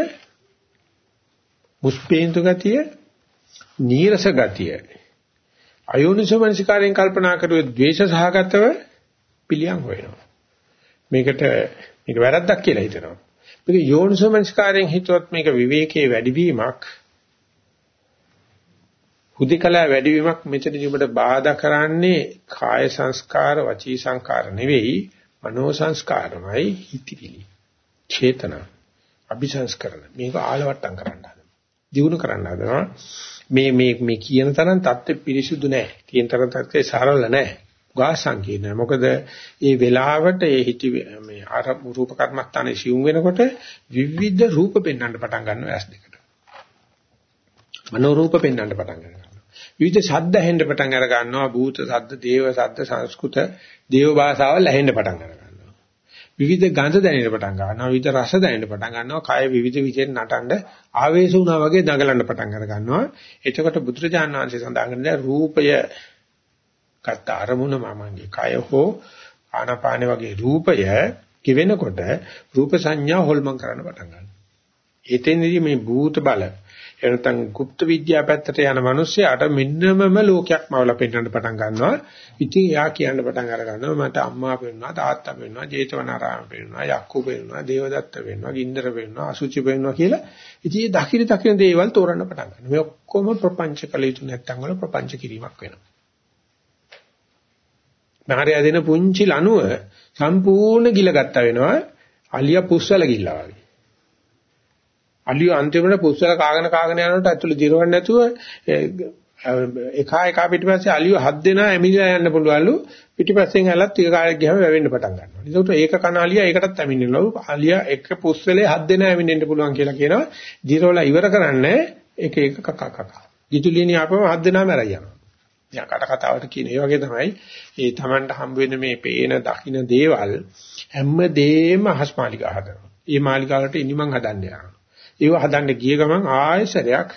මුස්පේන්තු ගතිය, නීරස ගතිය අයෝනිසෝ මනසිකාරයෙන් කල්පනා කරුවේ ද්වේෂ සහගතව පිළියම් හොයනවා. මේකට මේක වැරද්දක් කියලා හිතනවා. මේක යෝනිසෝමනස්කාරයෙන් හිතුවත් මේක විවේකයේ වැඩිවීමක් හුදේකලා වැඩිවීමක් මෙතනදී උඹට බාධා කරන්නේ කාය සංස්කාර වචී සංස්කාර නෙවෙයි මනෝ සංස්කාරමයි හිතවිලි චේතන අபிසංස්කරණ. මේක ආලවට්ටම් කරන්න හදනවා. දිනු කරන්න හදනවා. මේ මේ මේ කියන තරම් தත්ත්ව පිරිසුදු නැහැ. තියෙන තරම් தත්ත්වේ සරල නැහැ. ගා සංකීර්ණයි. මොකද මේ වෙලාවට ඒ හිති මේ අර රූප කර්මස්ථානයේ සියුම් වෙනකොට විවිධ රූප පෙන්වන්න පටන් ගන්නවා ඇස් දෙකට. මනෝ රූප පෙන්වන්න පටන් ගන්නවා. විවිධ ශබ්ද ඇහෙන්න පටන් අර ගන්නවා. භූත ශබ්ද, දේව ශබ්ද, සංස්කෘත, දේව භාෂාවල් ඇහෙන්න පටන් ගන්නවා. විවිධ ගඳ දැනෙන්න පටන් ගන්නවා විවිධ රස දැනෙන්න පටන් ගන්නවා කය විවිධ විදිහෙන් නටන්න ආවේශ වුණා වගේ දඟලන්න පටන් අර ගන්නවා එතකොට බුදුරජාණන් වහන්සේ සඳහන් කරන්නේ රූපය ගත අරමුණ මමගේ කය හෝ ආනාපාන වගේ රූපය කිවෙනකොට රූප සංඥා හොල්මන් කරන්න පටන් ගන්නවා එතෙන්දී මේ භූත බල එනතන් গুপ্ত විද්‍යාව පැත්තට යන මිනිස්සයාට මෙන්නමම ලෝකයක් මවලා පෙන්වන්න පටන් ගන්නවා. ඉතින් එයා කියන්න පටන් අර ගන්නවා මට අම්මා පෙන්වනවා, තාත්තා පෙන්වනවා, ජේතවනාරාම පෙන්වනවා, යක්කු පෙන්වනවා, දේවදත්ත පෙන්වනවා, ගින්දර පෙන්වනවා, අසුචි පෙන්වනවා කියලා. ඉතින් මේ දකින දකින දේවල් තෝරන්න පටන් ගන්නවා. මේ ඔක්කොම ප්‍රපංච කළ යුතු නැත්තම් වල ප්‍රපංච කිරීමක් වෙනවා. මහරයා දෙන පුංචි ලණුව සම්පූර්ණ ගිලගත්තා වෙනවා. අලියා පුස්සල ගිල්ලා වගේ. අලිය අන්තිමට පුස්සල කාගෙන කාගෙන යනකොට ඇතුළේ දිරවන්නේ නැතුව එකා එකා පිටිපස්සේ අලිය හත් දෙනා ඇමිලා යන්න පුළුවන්ලු පිටිපස්සෙන් ඇලත් ටික කාලයක් ගියාම වැවෙන්න පටන් ගන්නවා. ඒකට ඒක කන අලිය ඒකටත් ඇමිනෙනලු. අලිය එක පුස්සලේ හත් දෙනා ඇමිනෙන්න පුළුවන් කියලා කියනවා. දිරවලා ඉවර කරන්නේ එක එක කක කක. ගිතුලියනි ආපම හත් දෙනාම ඇරයි යනවා. යා කට කතාවට කියන ඒ වගේ තමයි ඒ Tamanට හම්බ වෙන මේ පේන දකින්න දේවල් හැමදේම අහස්මාලිකා හදනවා. මේ මාලිකාවට ඉනිමන් හදන්න යනවා. ඒව හදන්න ගිය ගමන් ආයසරයක්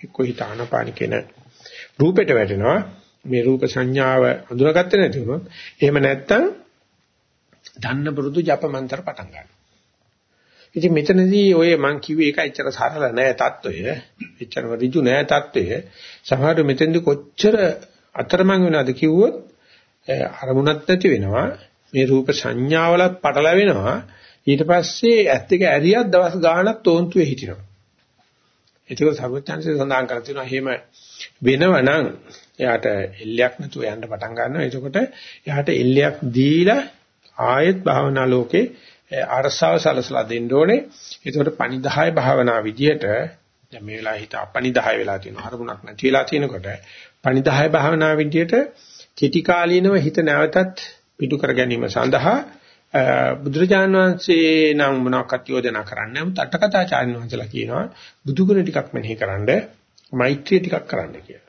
එක්ක හිතාන පාණි කියන රූපෙට වැටෙනවා මේ රූප සංඥාව අඳුනගත්තේ නැති වුණොත් එහෙම නැත්තම් දන්න පුරුදු ජප මන්ත්‍ර පටන් ගන්නවා. ඉතින් මෙතනදී ඔය මං කිව්වේ ඒක ඇත්තට සරල නෑ தত্ত্বය. එච්චරම ඍජු නෑ தত্ত্বය. සමහරවිට මෙතෙන්දී කොච්චර අතරමං වෙනවද කිව්වොත් අරමුණක් නැති වෙනවා. මේ රූප සංඥාවල පටල වෙනවා. ඊට පස්සේ ඇත්ත එක ඇරියක් දවස් ගාණක් තෝන්තුවේ හිටිනවා. ඒක සර්වඥාන්සේ සඳහන් කර තියෙනවා. එහෙම වෙනවනම් එයාට එල්ලයක් නැතුව යන්න පටන් ගන්නවා. එතකොට එයාට එල්ලයක් දීලා ආයෙත් භාවනා ලෝකේ අරසාව සලසලා දෙන්න ඕනේ. එතකොට පණිදාය භාවනා විදියට දැන් මේ වෙලාවේ හිත අපණිදාය වෙලා තියෙනවා. හරමුණක් නැති වෙලා තියෙනකොට පණිදාය භාවනා විදියට කෙටි කාලීනව හිත නැවතත් පිටු කර ගැනීම සඳහා බුදුරජාණන් වහන්සේ නම් මොනවාක්වත් යෝජනා කරන්නේ නැහැ. තටකතාචාර්යන් වහන්සේලා කියනවා බුදුගුණ ටිකක් මෙනෙහි කරන්න, මෛත්‍රිය ටිකක් කරන්න කියලා.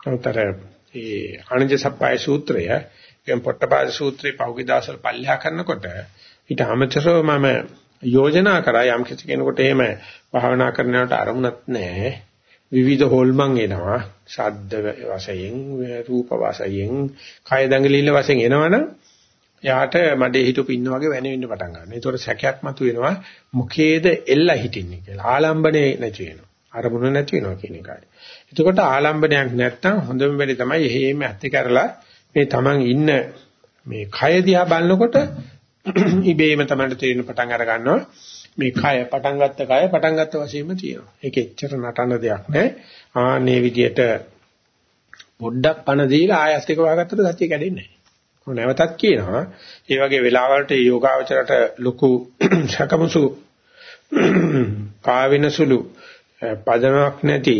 නමුත්තර ඒ ආනන්ද සප්පයි සූත්‍රය, එම් පොට්ටපාද සූත්‍රේ පෞගේ දාසල් පල්ලෙහා කරනකොට ඊට අමතරව මම යෝජනා කරා යම් කිසි කෙනෙකුට එහෙම භාවනා කරනවට අරමුණක් නැහැ. විවිධ හොල්මන් එනවා. ශබ්ද වශයෙන්, රූප වශයෙන්, කය දඟලිල්ල වශයෙන් එනවනම් එයාට මඩේ හිටපු ඉන්න වගේ වැනෙන්න පටන් ගන්නවා. ඒතකොට සැකයක් මතුවෙනවා මොකේද එල්ලා හිටින්නේ කියලා. ආලම්බනේ නැති වෙනවා. අරමුණ නැති වෙනවා කියන එකයි. එතකොට ආලම්බනයක් නැත්තම් හොඳම වෙලේ තමයි එහෙම ඇත්ත කරලා මේ Taman ඉන්න මේ කය දිහා බලනකොට <clears throat> ඉබේම Tamanට තේරෙන පටන් අර ගන්නවා. මේ කය පටන් ගත්ත කය පටන් ගත්ත වශයෙන්ම තියෙනවා. ඒක එච්චර නටන දෙයක් නෑ. ආන්නේ විදියට පොඩ්ඩක් පණ දීලා ආයස් එක වහගත්තට සත්‍ය කැඩෙන්නේ නෑ. නැවතත් කියනවා ඒ වගේ වෙලාවලට යෝගාවචරයට ලොකු සකමසු පාවිනසුළු පදනක් නැති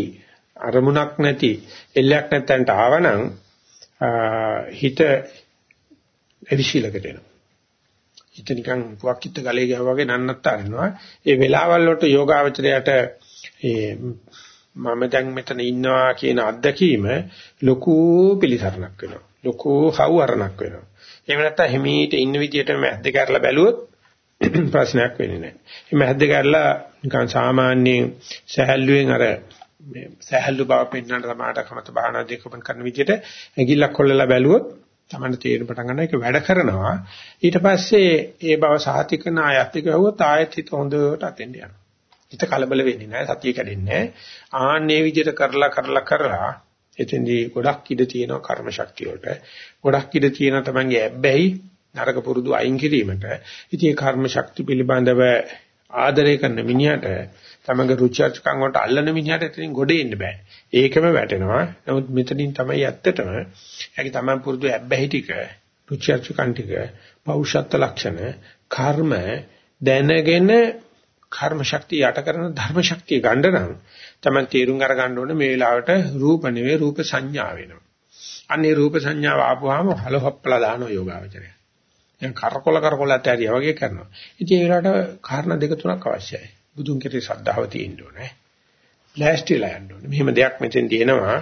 අරමුණක් නැති එල්ලයක් නැත්තන්ට ආවනම් හිත එවිශීලකට එනවා හිත නිකන් පුවක්කිට ගලේ ගහුවා වගේ නන්නත් අරිනවා ඒ වෙලාවල් වලට යෝගාවචරයට ඒ මම දැන් මෙතන ඉන්නවා කියන අත්දැකීම ලොකු පිළිසරණක් වෙනවා ලොකු හවුවරණක් වෙනවා. එහෙම නැත්නම් හිමීට ඉන්න විදියටම ඇද්ද කරලා බැලුවොත් <clears throat> ප්‍රශ්නයක් වෙන්නේ නැහැ. මේ ඇද්ද කරලා නිකන් සාමාන්‍යයෙන් සහැල්ලුවෙන් අර මේ සහැල්ලු බව පෙන්වන්න තමයි කමත බහනා දෙකපන් කරන විදියට ඇඟිල්ලක් කොල්ලලා බැලුවොත් තමන්න තේරෙන පටන් ගන්නවා ඒක වැඩ කරනවා. ඊට පස්සේ ඒ බව සාහිතිකන ආයත් එක ඇහුවොත් ආයෙත් හිත හොඳට අතෙන්ද යනවා. හිත කලබල වෙන්නේ නැහැ සතිය කැඩෙන්නේ නැහැ. ආන්නේ විදිහට කරලා කරලා කරලා එතෙන්දී ගොඩක් ඉඩ තියෙනවා කර්ම ශක්තිය වලට. ගොඩක් ඉඩ තියෙනවා තමන්ගේ ඇබ්බැහි නරක පුරුදු අයින් කිරීමට. ඉතින් ඒ කර්ම ශක්ති පිළිබඳව ආදරය කරන මිනිහට තමගේ රුචර්ජකම් වලට අල්ලන මිනිහට එතනින් ගොඩ එන්න බෑ. ඒකම වැටෙනවා. නමුත් මෙතනින් තමයි ඇත්තටම යකි තමයි පුරුදු ඇබ්බැහි ටික, රුචර්ජකම් ටික, පෞෂත්ව ලක්ෂණ, කර්ම දැනගෙන කර්ම ශක්තිය යට කරන ධර්ම ශක්තිය ගන්න නම් තමයි තේරුම් අරගන්න ඕනේ මේ වෙලාවට රූප නෙවෙයි රූප සංඥා වෙනවා. අන්නේ රූප සංඥාව ආපුවාම හලහප්පලා දානවා යෝගාවචරය. දැන් කරකොල කරකොල ඇතරිය වගේ කරනවා. ඉතින් ඒ වෙලාවට කාරණා දෙක තුනක් අවශ්‍යයි. බුදුන් කෙරේ ශ්‍රද්ධාව තියෙන්න ඕනේ. ලෑස්තිලා යන්න ඕනේ. මෙහෙම දෙයක් මෙතෙන් දිනනවා.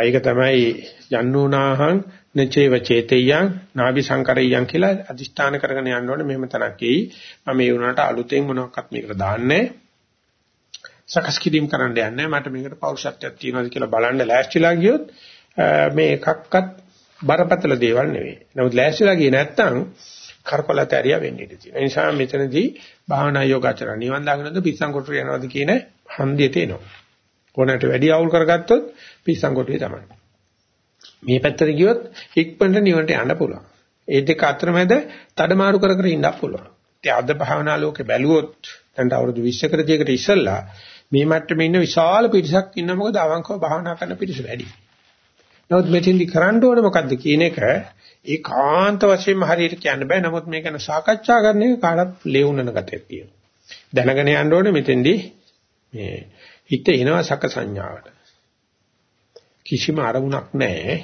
ඒක තමයි යන්නෝනාහං නචේව චේතයං නාවි සංකරයං කියලා අදිෂ්ඨාන කරගෙන යන්න ඕනේ. මෙහෙම තනක් එයි. මම මේ වුණාට අලුතෙන් මොනවක්වත් මේකට දාන්නේ සකස් කිරීම කරන්න යන්නේ මට මේකට පෞරුෂත්වයක් තියෙනවද කියලා බලන්න ලෑස්තිලා ගියොත් මේ එකක්වත් බරපතල දේවල් නෙවෙයි. නමුත් ලෑස්තිලා ගියේ නැත්තම් කරකොලත ඇරියා වෙන්න ඉඩ තියෙනවා. ඒ නිසා මෙතනදී භාවනා යෝගාචර නිවන් දාගෙනද පිස්සන් කොටුර යනවාද කියන හන්දියට එනවා. කොනට වැඩි අවුල් කරගත්තොත් පිස්සන් කොටුවේ තමයි. මේ පැත්තට ගියොත් ඉක්මනට නිවන්ට යන්න පුළුවන්. ඒ දෙක අතරමැද තඩමාරු කර කර ඉන්නත් පුළුවන්. ඉතින් අද භාවනා ලෝකේ බැලුවොත් දැන් අවුරුදු 20කට 30කට ඉස්සෙල්ලා මේ මට්ටමේ ඉන්න විශාල පිරිසක් ඉන්න මොකද අවංකව භාවනා කරන පිරිස වැඩි. නමුත් මෙතෙන්දි කරන්න ඕනේ මොකද්ද කියන එක ඒකාන්ත වශයෙන්ම හරියට කියන්න බෑ. නමුත් මේක ගැන සාකච්ඡා කරන එක කාටත් ලැබුණන ගතියක් තියෙනවා. දැනගෙන යන්න ඕනේ මෙතෙන්දි මේ හිත එනවා සක සංඥාවට. කිසිම අරමුණක් නැහැ.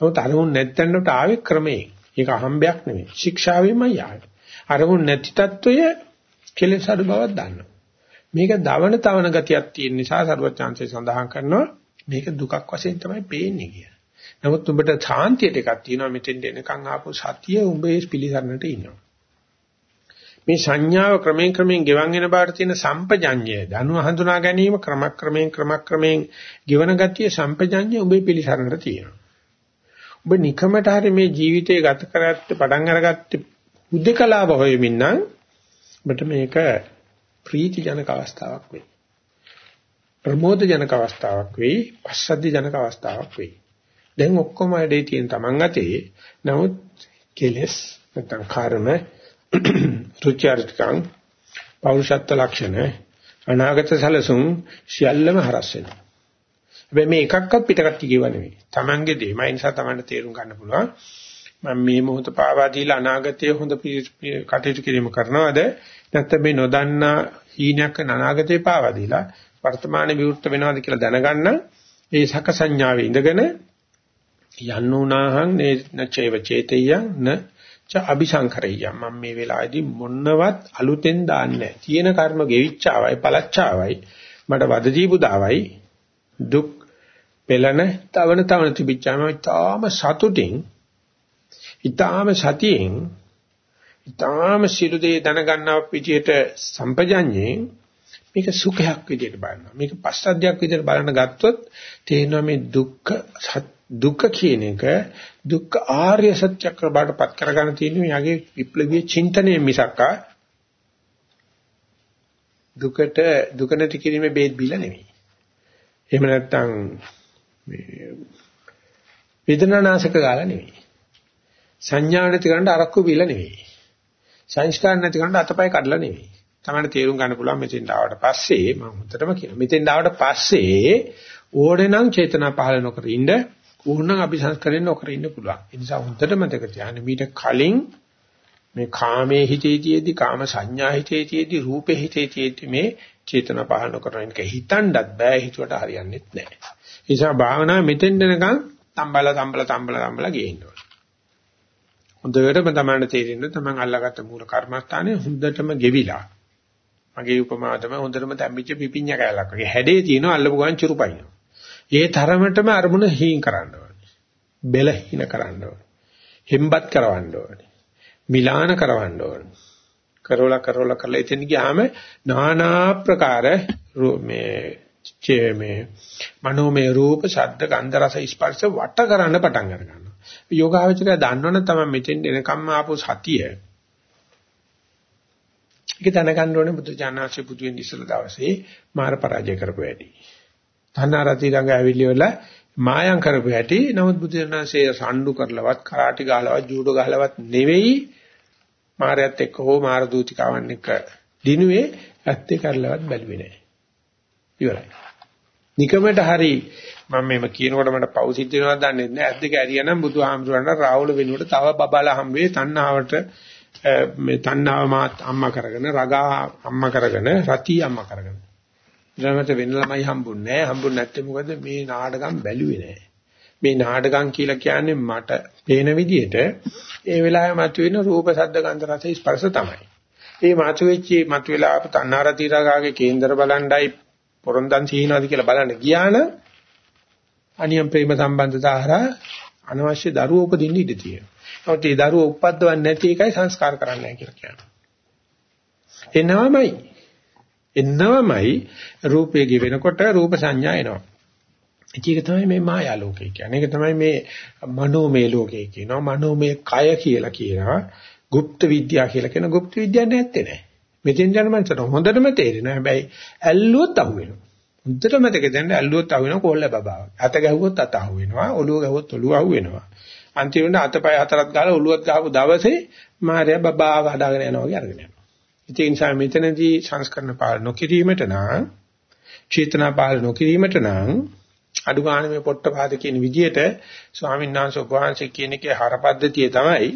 නමුත් අරමුණ නැත්තන්ට ආවේ ක්‍රමයෙන්. ඒක අහම්බයක් නෙමෙයි. ශික්ෂාවෙමයි ආවේ. අරමුණ නැති తত্ত্বය කෙලෙස අඩු බවක් දන්නවා. මේක දවන තවන ගතියක් තියෙන නිසා සරුවත් chance සඳහන් කරනවා මේක දුකක් වශයෙන් තමයි පේන්නේ කියලා. නමුත් උඹට සාන්තියට එකක් තියෙනවා මෙතෙන් එනකන් ආපු සතිය උඹේ පිළිසරණට ඉන්නවා. මේ සංඥාව ක්‍රමයෙන් ක්‍රමයෙන් ගෙවන් වෙන බාට තියෙන සම්පජඤ්ඤය දනුව හඳුනා ගැනීම ක්‍රමක්‍රමයෙන් ක්‍රමක්‍රමයෙන් ගෙවන ගතිය සම්පජඤ්ඤය උඹේ පිළිසරණට තියෙනවා. ඔබ නිකමට හරි මේ ජීවිතය ගත කරගත්ත පටන් අරගත්තේ උද්දකලාව හොයමින් නම් ඔබට මේක ප්‍රීති ජනක අවස්ථාවක් වෙයි. ප්‍රමෝද ජනක අවස්ථාවක් වෙයි, පස්සද්ධි ජනක අවස්ථාවක් වෙයි. දැන් ඔක්කොම වැඩේ තියෙන Taman අතේ. නමුත් කෙලස් නැත්නම් කර්ම <clears throat> රුචර්ජකම් පෞරුෂත්ව ලක්ෂණ අනාගත සැලසුම් සියල්ලම හරස් වෙනවා. හැබැයි මේ එකක්වත් පිටකට කියව නෙවෙයි. Tamanගේ දේ. මයි නිසා Tamanට තේරුම් ගන්න පුළුවන්. මම මේ මොහොත පාවා දීලා අනාගතයේ හොඳ කටයුතු කිරීම කරනවද නැත්නම් මේ නොදන්නා හීනයක් අනාගතේ පාවා දීලා වර්තමානයේ විවෘත වෙනවද කියලා දැනගන්න ඒ සක සංඥාවේ ඉඳගෙන යන්නුනාහං නචේව චේතයං න ච අபிසංකරයං මම මේ වෙලාවේදී මොන්නවත් අලුතෙන් දාන්නේ තියෙන කර්ම ගෙවිච්චාවයි පළච්චාවයි මට වද දීපු දාවයි දුක් පෙළන තවන තවන තිබිච්චාම ඊටාම සතුටින් ඊටාම සතියෙන් ඊටාම සිළු දේ දැනගන්නව පිටියට සම්පජඤ්ඤේ මේක සුඛයක් විදිහට බලනවා. මේක පස්සද්ධියක් විදිහට බලන්න ගත්තොත් තේරෙනවා මේ දුක්ඛ දුක්ඛ කියන එක දුක්ඛ ආර්ය සත්‍ය කරබාටපත් කරගන්න තියෙන මෙයාගේ විප්ලවීය චින්තනය මිසක්කා දුකට දුක නැති කිරීමේ බේත් බිල නෙවෙයි. එහෙම නැත්නම් මේ වේදනානාශක ගාලා නෙවෙයි. සංඥා නැති කරන්න අරක්කු බිල නෙවෙයි. සංස්කාර නැති කරන්න අතපය කඩලා නෙවෙයි. තමයි තේරුම් ගන්න පුළුවන් මෙතෙන් ආවට පස්සේ මම හොඳටම කියනවා. මෙතෙන් ආවට පස්සේ ඕනේ නම් චේතනා පහල නොකර ඉන්න ඕනනම් අபிසංස්කරයෙන් නොකර ඉන්න පුළුවන්. ඒ නිසා හොඳට මතක තියාගන්න මීට කලින් මේ කාමයේ හිතේතියෙදි කාම සංඥා හිතේතියෙදි රූපේ හිතේතියෙදි මේ චේතන පහන කරන එක හිතන්නත් බෑ හිතුවට හරියන්නේ නැහැ. ඒ නිසා භාවනාව මෙතෙන් දෙනකන් තම්බල තම්බල තම්බල තම්බල ගේන්න ඕනේ. හොඳටම තමයි තේරෙන්නේ තමන් අල්ලාගත්ත මූල කර්මස්ථානේ හොඳටම ගෙවිලා. මගේ උපමාව තමයි හොඳටම තැම්බිච්ච පිපිඤ්ඤ කැලක් වගේ හැඩේ තියෙනවා අල්ලපු ගමන් චුරුපයින්නවා. ඒ තරමටම අරමුණ හීන් කරන්න ඕනේ. බෙලහින කරන්න ඕනේ. හෙම්බත් කරවන්න ඕනේ. මිලාන කරවන්න ඕනේ. කරවලා කරවලා කරලා එතන ගියාම নানা ප්‍රකාර මේ මේ මනෝමය රූප, ශබ්ද, ගන්ධ, රස, ස්පර්ශ වට කරන්න පටන් ගන්නවා. යෝගාවචරය දන්නවනේ තමයි මෙතෙන් එනකම් ආපු සතිය. ඒක දැනගන්න ඕනේ බුදු ජානනාංශ බුදු වෙන ඉස්සල දවසේ මාර පරාජය කරපු වැඩි. තණ්හාරති ළඟ ඇවිල්ලි වල මායම් කරපු හැටි නමුත් බුදු ජානනාංශයේ සම්ඩු කරලවත් කරාටි ගහලවත් ජූඩෝ ගහලවත් නෙවෙයි මාරයත් එක්ක හෝ මාර දූතිකාවන් එක්ක දිනුවේ ඇත්තේ කරලවත් බැලුවේ නැහැ. ඉවරයි. නිකමට හරි මම මේව කියනකොට මට පව් සිද්ධ වෙනවද දන්නේ නැහැ. ඇද්දක ඇරියානම් බුදුහාමුදුරන්ට රාහුල වෙනුවට තව බබාලා හම්බෙයි තණ්හාවට මේ තණ්හාව මාත් අම්මා කරගෙන රගා අම්මා කරගෙන රති අම්මා කරගෙන. ඊළඟට වෙන ළමයි හම්බුන්නේ නැහැ. හම්බුනේ නැත්තේ මොකද මේ නාටකම් බැලුවේ නැහැ. මේ නාටකම් කියලා කියන්නේ මට පේන විදිහට ඒ වෙලාවේ මතුවෙන රූප ශබ්ද ගන්ධ රස ස්පර්ශ තමයි. ඒ මතුවෙච්ච මතුවලා ආපු තණ්හාරතිරාගාගේ කේන්දර බලණ්ඩයි පොරොන්දන් සීනාද කියලා බලන්න ගියා නම් අනියම් ප්‍රේම සම්බන්ධතා හරහා අනවශ්‍ය දරුවෝ උපදින්න ඉඩ තියෙනවා. නමුත් මේ දරුවෝ උපද්දවන්නේ නැති එකයි සංස්කාර කරන්නේ කියලා කියනවා. එනවමයි. එනවමයි රූපේ ගෙවෙනකොට රූප සංඥා එනවා. ඒක තමයි මේ මායා ලෝකය කියන්නේ. ඒක තමයි මේ මනෝමය ලෝකය කියනවා. මනෝමය කය කියලා කියනවා. গুপ্ত විද්‍යාව කියලා කියන গুপ্ত විද්‍යාවක් නැත්තේ නෑ. මෙතෙන් යන මනසට හොඳටම තේරෙනවා. හැබැයි ඇල්ලුවොත් අහුවෙනවා. හොඳට මතක දැන් ඇල්ලුවොත් අහුවෙනවා කොල්ල බබාව. අත ගැහුවොත් අත අහුවෙනවා. ඔළුව ගැහුවොත් ඔළුව අහුවෙනවා. අන්තිමට අතපය හතරක් ගාලා ඔළුවත් ගහපු දවසේ මාර්යා බබාව හදාගෙන යනවා වගේ අරගෙන යනවා. ඒ නිසා මෙතනදී සංස්කරණ පාල නොකිරීමට නම් චේතනා පාල නොකිරීමට නම් අඩු ගන්න මේ පොට්ටපාද කියන විදිහට ස්වාමීන් වහන්සේ උපවාසයේ කියන එකේ හරපද්ධතිය තමයි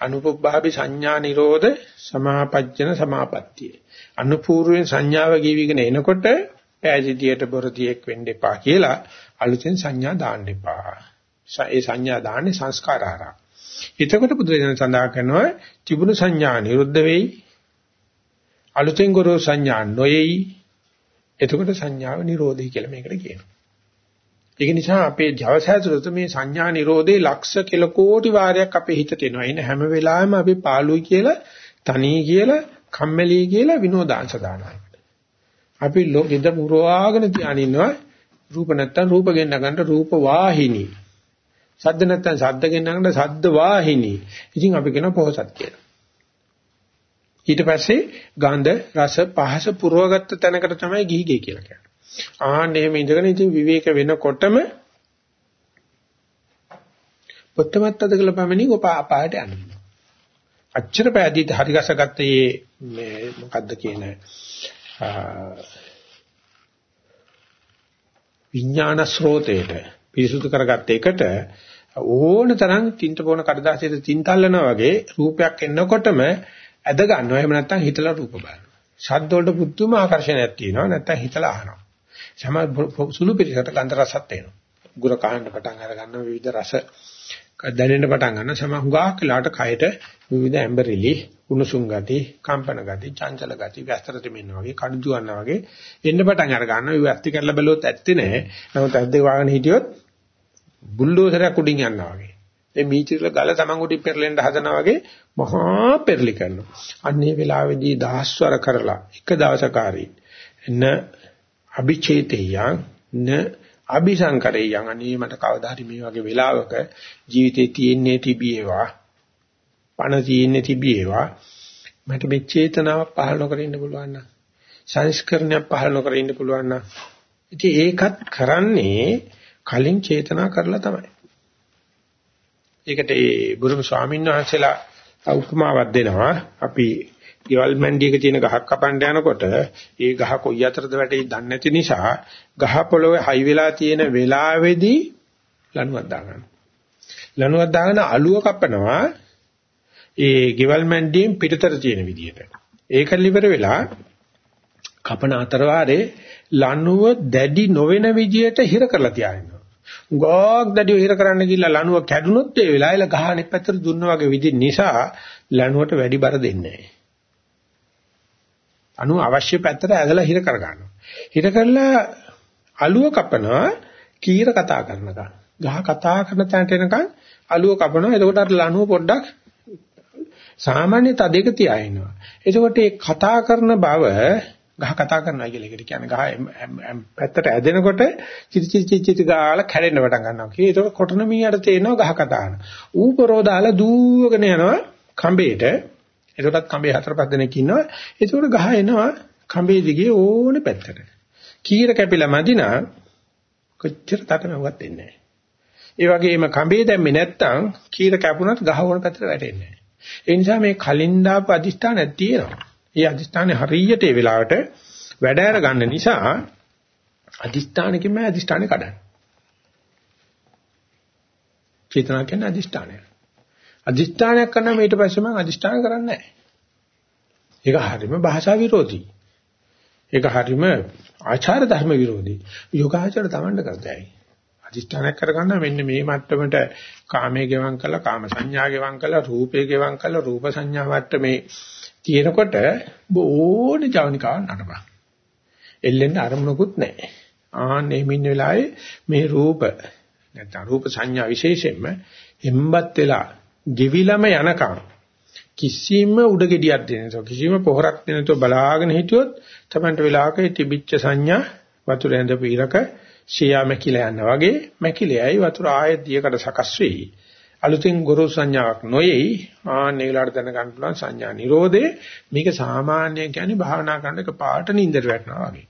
අනුපබ්බාපි සංඥා නිරෝධ සමාපජ්ජන සමාපත්තිය. අනුපූර්වෙන් සංඥාව ගීවිගෙන එනකොට පෑජිතියට බොරතියෙක් වෙන්න එපා කියලා අලුතෙන් සංඥා දාන්න එපා. ඒ සංඥා දාන්නේ සංස්කාරාරා. එතකොට බුදුරජාණන් සඳහන් කරනවා තිබුණු සංඥා නිරුද්ධ වෙයි. අලුතෙන් ගොරෝ සංඥා නොයේයි. එතකොට සංඥාව නිරෝධයි කියලා මේකට කියනවා. ඒක නිසා අපේ ජවසෑතුලත මේ සංඥා නිරෝධේ ලක්ෂ කෙල කෝටි වාරයක් අපේ හිතට එනවා. එන හැම වෙලාවෙම අපි පාළුයි කියලා, තනී කියලා, කම්මැලි කියලා විනෝදාංශ දානවා. අපි ලෝකෙද පුරවාගෙන තියාගෙන ඉන්නවා රූප නැත්තම් රූප ගෙන්න ගන්න රූප වාහිනී. සද්ද නැත්තම් සද්ද ගෙන්න ගන්න සද්ද වාහිනී. ඉතින් අපි කියන පොහසත් කියලා. ඊට පස්සේ ගන්ධ රස පහස පුරවගත්ත තැනකට තමයි ගිහිගේ කියලා කියන්නේ. ආන්න එහෙම ඉඳගෙන ඉතින් විවේක වෙනකොටම පොත්තමත් අද කළ පමණින් ඔප අපායට යනවා. අච්චර පෑදීට හරි ගසගත්ත මේ මොකද්ද කියන විඥාන ස්රෝතේට පිරිසුදු කරගත්ත එකට ඕන තරම් තින්ත පොන කඩදාසියට තින්තල්ලනවා වගේ රූපයක් එනකොටම ඇද ගන්නවා. එහෙම නැත්නම් හිතලා රූප බලනවා. ශබ්ද වලට පුදුම ආකර්ෂණයක් තියෙනවා. නැත්නම් හිතලා අහනවා. සම සුළු පිළිසකට ගන්ධ රසත් එනවා. ගුර කහන්න පටන් අර ගන්න විවිධ රස දැනෙන්න පටන් ගන්න සම හුඟක් වෙලාට කයට විවිධ ඇම්බරිලි උණුසුම් ගති, කම්පන ගති, චංචල ගති, වැස්තරට මෙන්න වගේ කඩු දුවනවා වගේ එන්න පටන් අර ගන්නවා. ඒ ඇත්ති කරලා බැලුවොත් ඇත්තේ නැහැ. නමුත් ඇද්දේ වාගෙන හිටියොත් බුල්ඩෝසරයක් උඩින් යනවා වගේ. ඒ මීචිරල ගල තමන් උඩින් පෙරලෙන්න හදනවා වගේ මහා පෙරලි කරනවා. අන්නේ වෙලාවේදී දහස්වර කරලා එක දවසකාරී න අபிචේතේයං න අபிසංකරේයං අනේ මට කවදා හරි මේ වගේ වෙලාවක ජීවිතේ තියෙන්නේ තිබීවා පණ තියෙන්නේ තිබීවා මට මේ චේතනාවක් පහළ නොකර ඉන්න පුළුවන් නම් සංස්කරණයක් පහළ නොකර ඉන්න පුළුවන් නම් ඉතින් ඒකත් කරන්නේ කලින් චේතනා කරලා තමයි ඒකට ඒ බුදුම ස්වාමීන් වහන්සේලා උපමාවක් දෙනවා. අපි ගෙවල් මණ්ඩියක තියෙන ගහක් කපන්න යනකොට ඒ ගහ කොයි අතරද වැටෙයි දන්නේ නැති නිසා ගහ පොළවේ හයි වෙලා තියෙන වෙලාවේදී ලණුවක් දාගන්න. ලණුවක් දාගෙන අලුව කපනවා ඒ ගෙවල් මණ්ඩියෙන් පිටතර තියෙන විදිහට. ඒක liver වෙලා කපන අතර වාරේ ලණුව දැඩි නොවන විදිහට හිර කරලා තියාගෙන ගෝක් දැඩිව හිර කරන්න ගිහිල්ලා ලණුව කැඩුනොත් ඒ වෙලාවෙල ගහ අනිත් පැත්තට දුන්න වගේ විදි නිසා ලණුවට වැඩි බර දෙන්නේ නැහැ. අනු අවශ්‍ය පැත්තට ඇදලා හිර කර ගන්නවා. හිර කරලා අලුව කපනවා කීර කතා කරනකම්. ගහ කතා කරන තැනට එනකන් අලුව කපනවා. එතකොට අර ලණුව පොඩ්ඩක් සාමාන්‍ය තදයක තියා ඉන්නවා. එතකොට මේ කතා කරන බව ගහ කතා කරනවා කියලා එකට කියන්නේ ගහ පැත්තට ඇදෙනකොට චිචි චිචි චිචි ගාලා කැඩෙන්න පටන් ගන්නවා. කී ඒක කොටන මීයට තේනවා ගහ කතා කරන. ඌපරෝ දාලා දූවගෙන යනවා කඹේට. එතකොටත් කඹේ හතර පහ දෙනෙක් ඉන්නවා. එතකොට ගහ එනවා කඹේ දිගේ ඕනේ පැත්තට. කීර කැපිලා මදිනා කොච්චර තටමැව්වත් දෙන්නේ නැහැ. ඒ වගේම කඹේ දැම්මේ නැත්තම් කීර කැපුණත් ගහ ඕන පැත්තට වැටෙන්නේ නැහැ. ඒ නිසා මේ කලින් දාපු අදිෂ්ඨානයක් තියෙනවා. ඒ අදිස්ථානේ හරියට ඒ වෙලාවට වැඩ අර ගන්න නිසා අදිස්ථානකින්ම අදිස්ථානේ කඩන. චේතනා කියන්නේ අදිස්ථානය. අදිස්ථානයක් කරනම ඊට පස්සේ මම අදිස්ථාන කරන්නේ නැහැ. ඒක හරීම භාෂා විරෝධී. ඒක හරීම ආචාර ධර්ම විරෝධී. යෝගාචර තමන්ට කරතයි. අදිස්ථානයක් කරගන්න මෙන්න මේ මට්ටමට කාමයේ ගෙවම් කළා කාම සංඥා ගෙවම් කළා රූපේ ගෙවම් කළා රූප සංඥා මට්ටමේ තියෙනකොට ඕනේ ජවනිකාවක් නටපන්. එල්ලෙන්න අරමුණකුත් නැහැ. ආන්නේ මින්න වෙලාවේ මේ රූප නැත්නම් රූප සංඥා විශේෂයෙන්ම එම්බත් වෙලා ගෙවිලම යනකම් කිසිම උඩගෙඩියක් දෙන්නේ නැතුව කිසිම පොහොරක් දෙන්නේ නැතුව බලාගෙන හිටියොත් තමන්ට වෙලාවක තිබිච්ච සංඥා වතුර ඇඳ පීරක ශියා මැකිලා යනවා වගේ මැකිලයි වතුර ආයෙත් දියකට සකස් වෙයි. අලුතින් ගුරු සංඥාවක් නොයේයි ආන්නේ වෙලාවට දැනගන්න පුළුවන් සංඥා නිරෝධේ මේක සාමාන්‍ය කියන්නේ භාවනා කරන එක පාට නින්දට වැටෙනවා වගේ.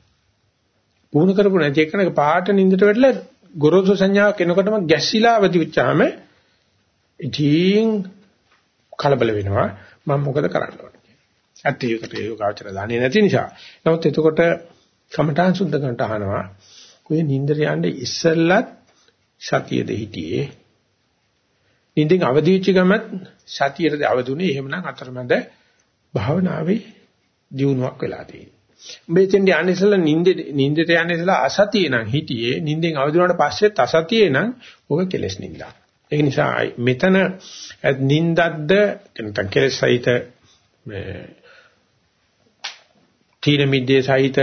පුහුණු කරපු නැති එකනක පාට නින්දට වැටලා ගුරුසු සංඥාවක් එනකොටම ගැස්සිලා අවදි වෙච්චාම ඉතින් කලබල වෙනවා මම මොකද කරන්න ඕනේ කියලා. ඇත්තට යෝගාචර දන්නේ නැති නිසා. නමුත් එතකොට කමඨාන් සුද්ධ කරන්ට අහනවා කොයි නින්දට යන්නේ ඉස්සෙල්ලත් සතියද හිටියේ නිින්දෙන් අවදි වෙච්ච ගමත් සතියට අවදුනේ එහෙමනම් අතරමැද භාවනාවේ දියුණුවක් වෙලා තියෙනවා. මෙතෙන්දී යන්නේ ඉස්සලා නිින්දේ නිින්දට යන්නේ ඉස්සලා අසතිය නම් හිටියේ නිින්දෙන් අවදි වුණාට පස්සෙත් අසතියේ නම් ඔක කෙලස් නින්දා. ඒ නිසා මෙතන නින්දක්ද නැත්නම් කෙලස් සහිත මේ තීන මිද්දේ සහිත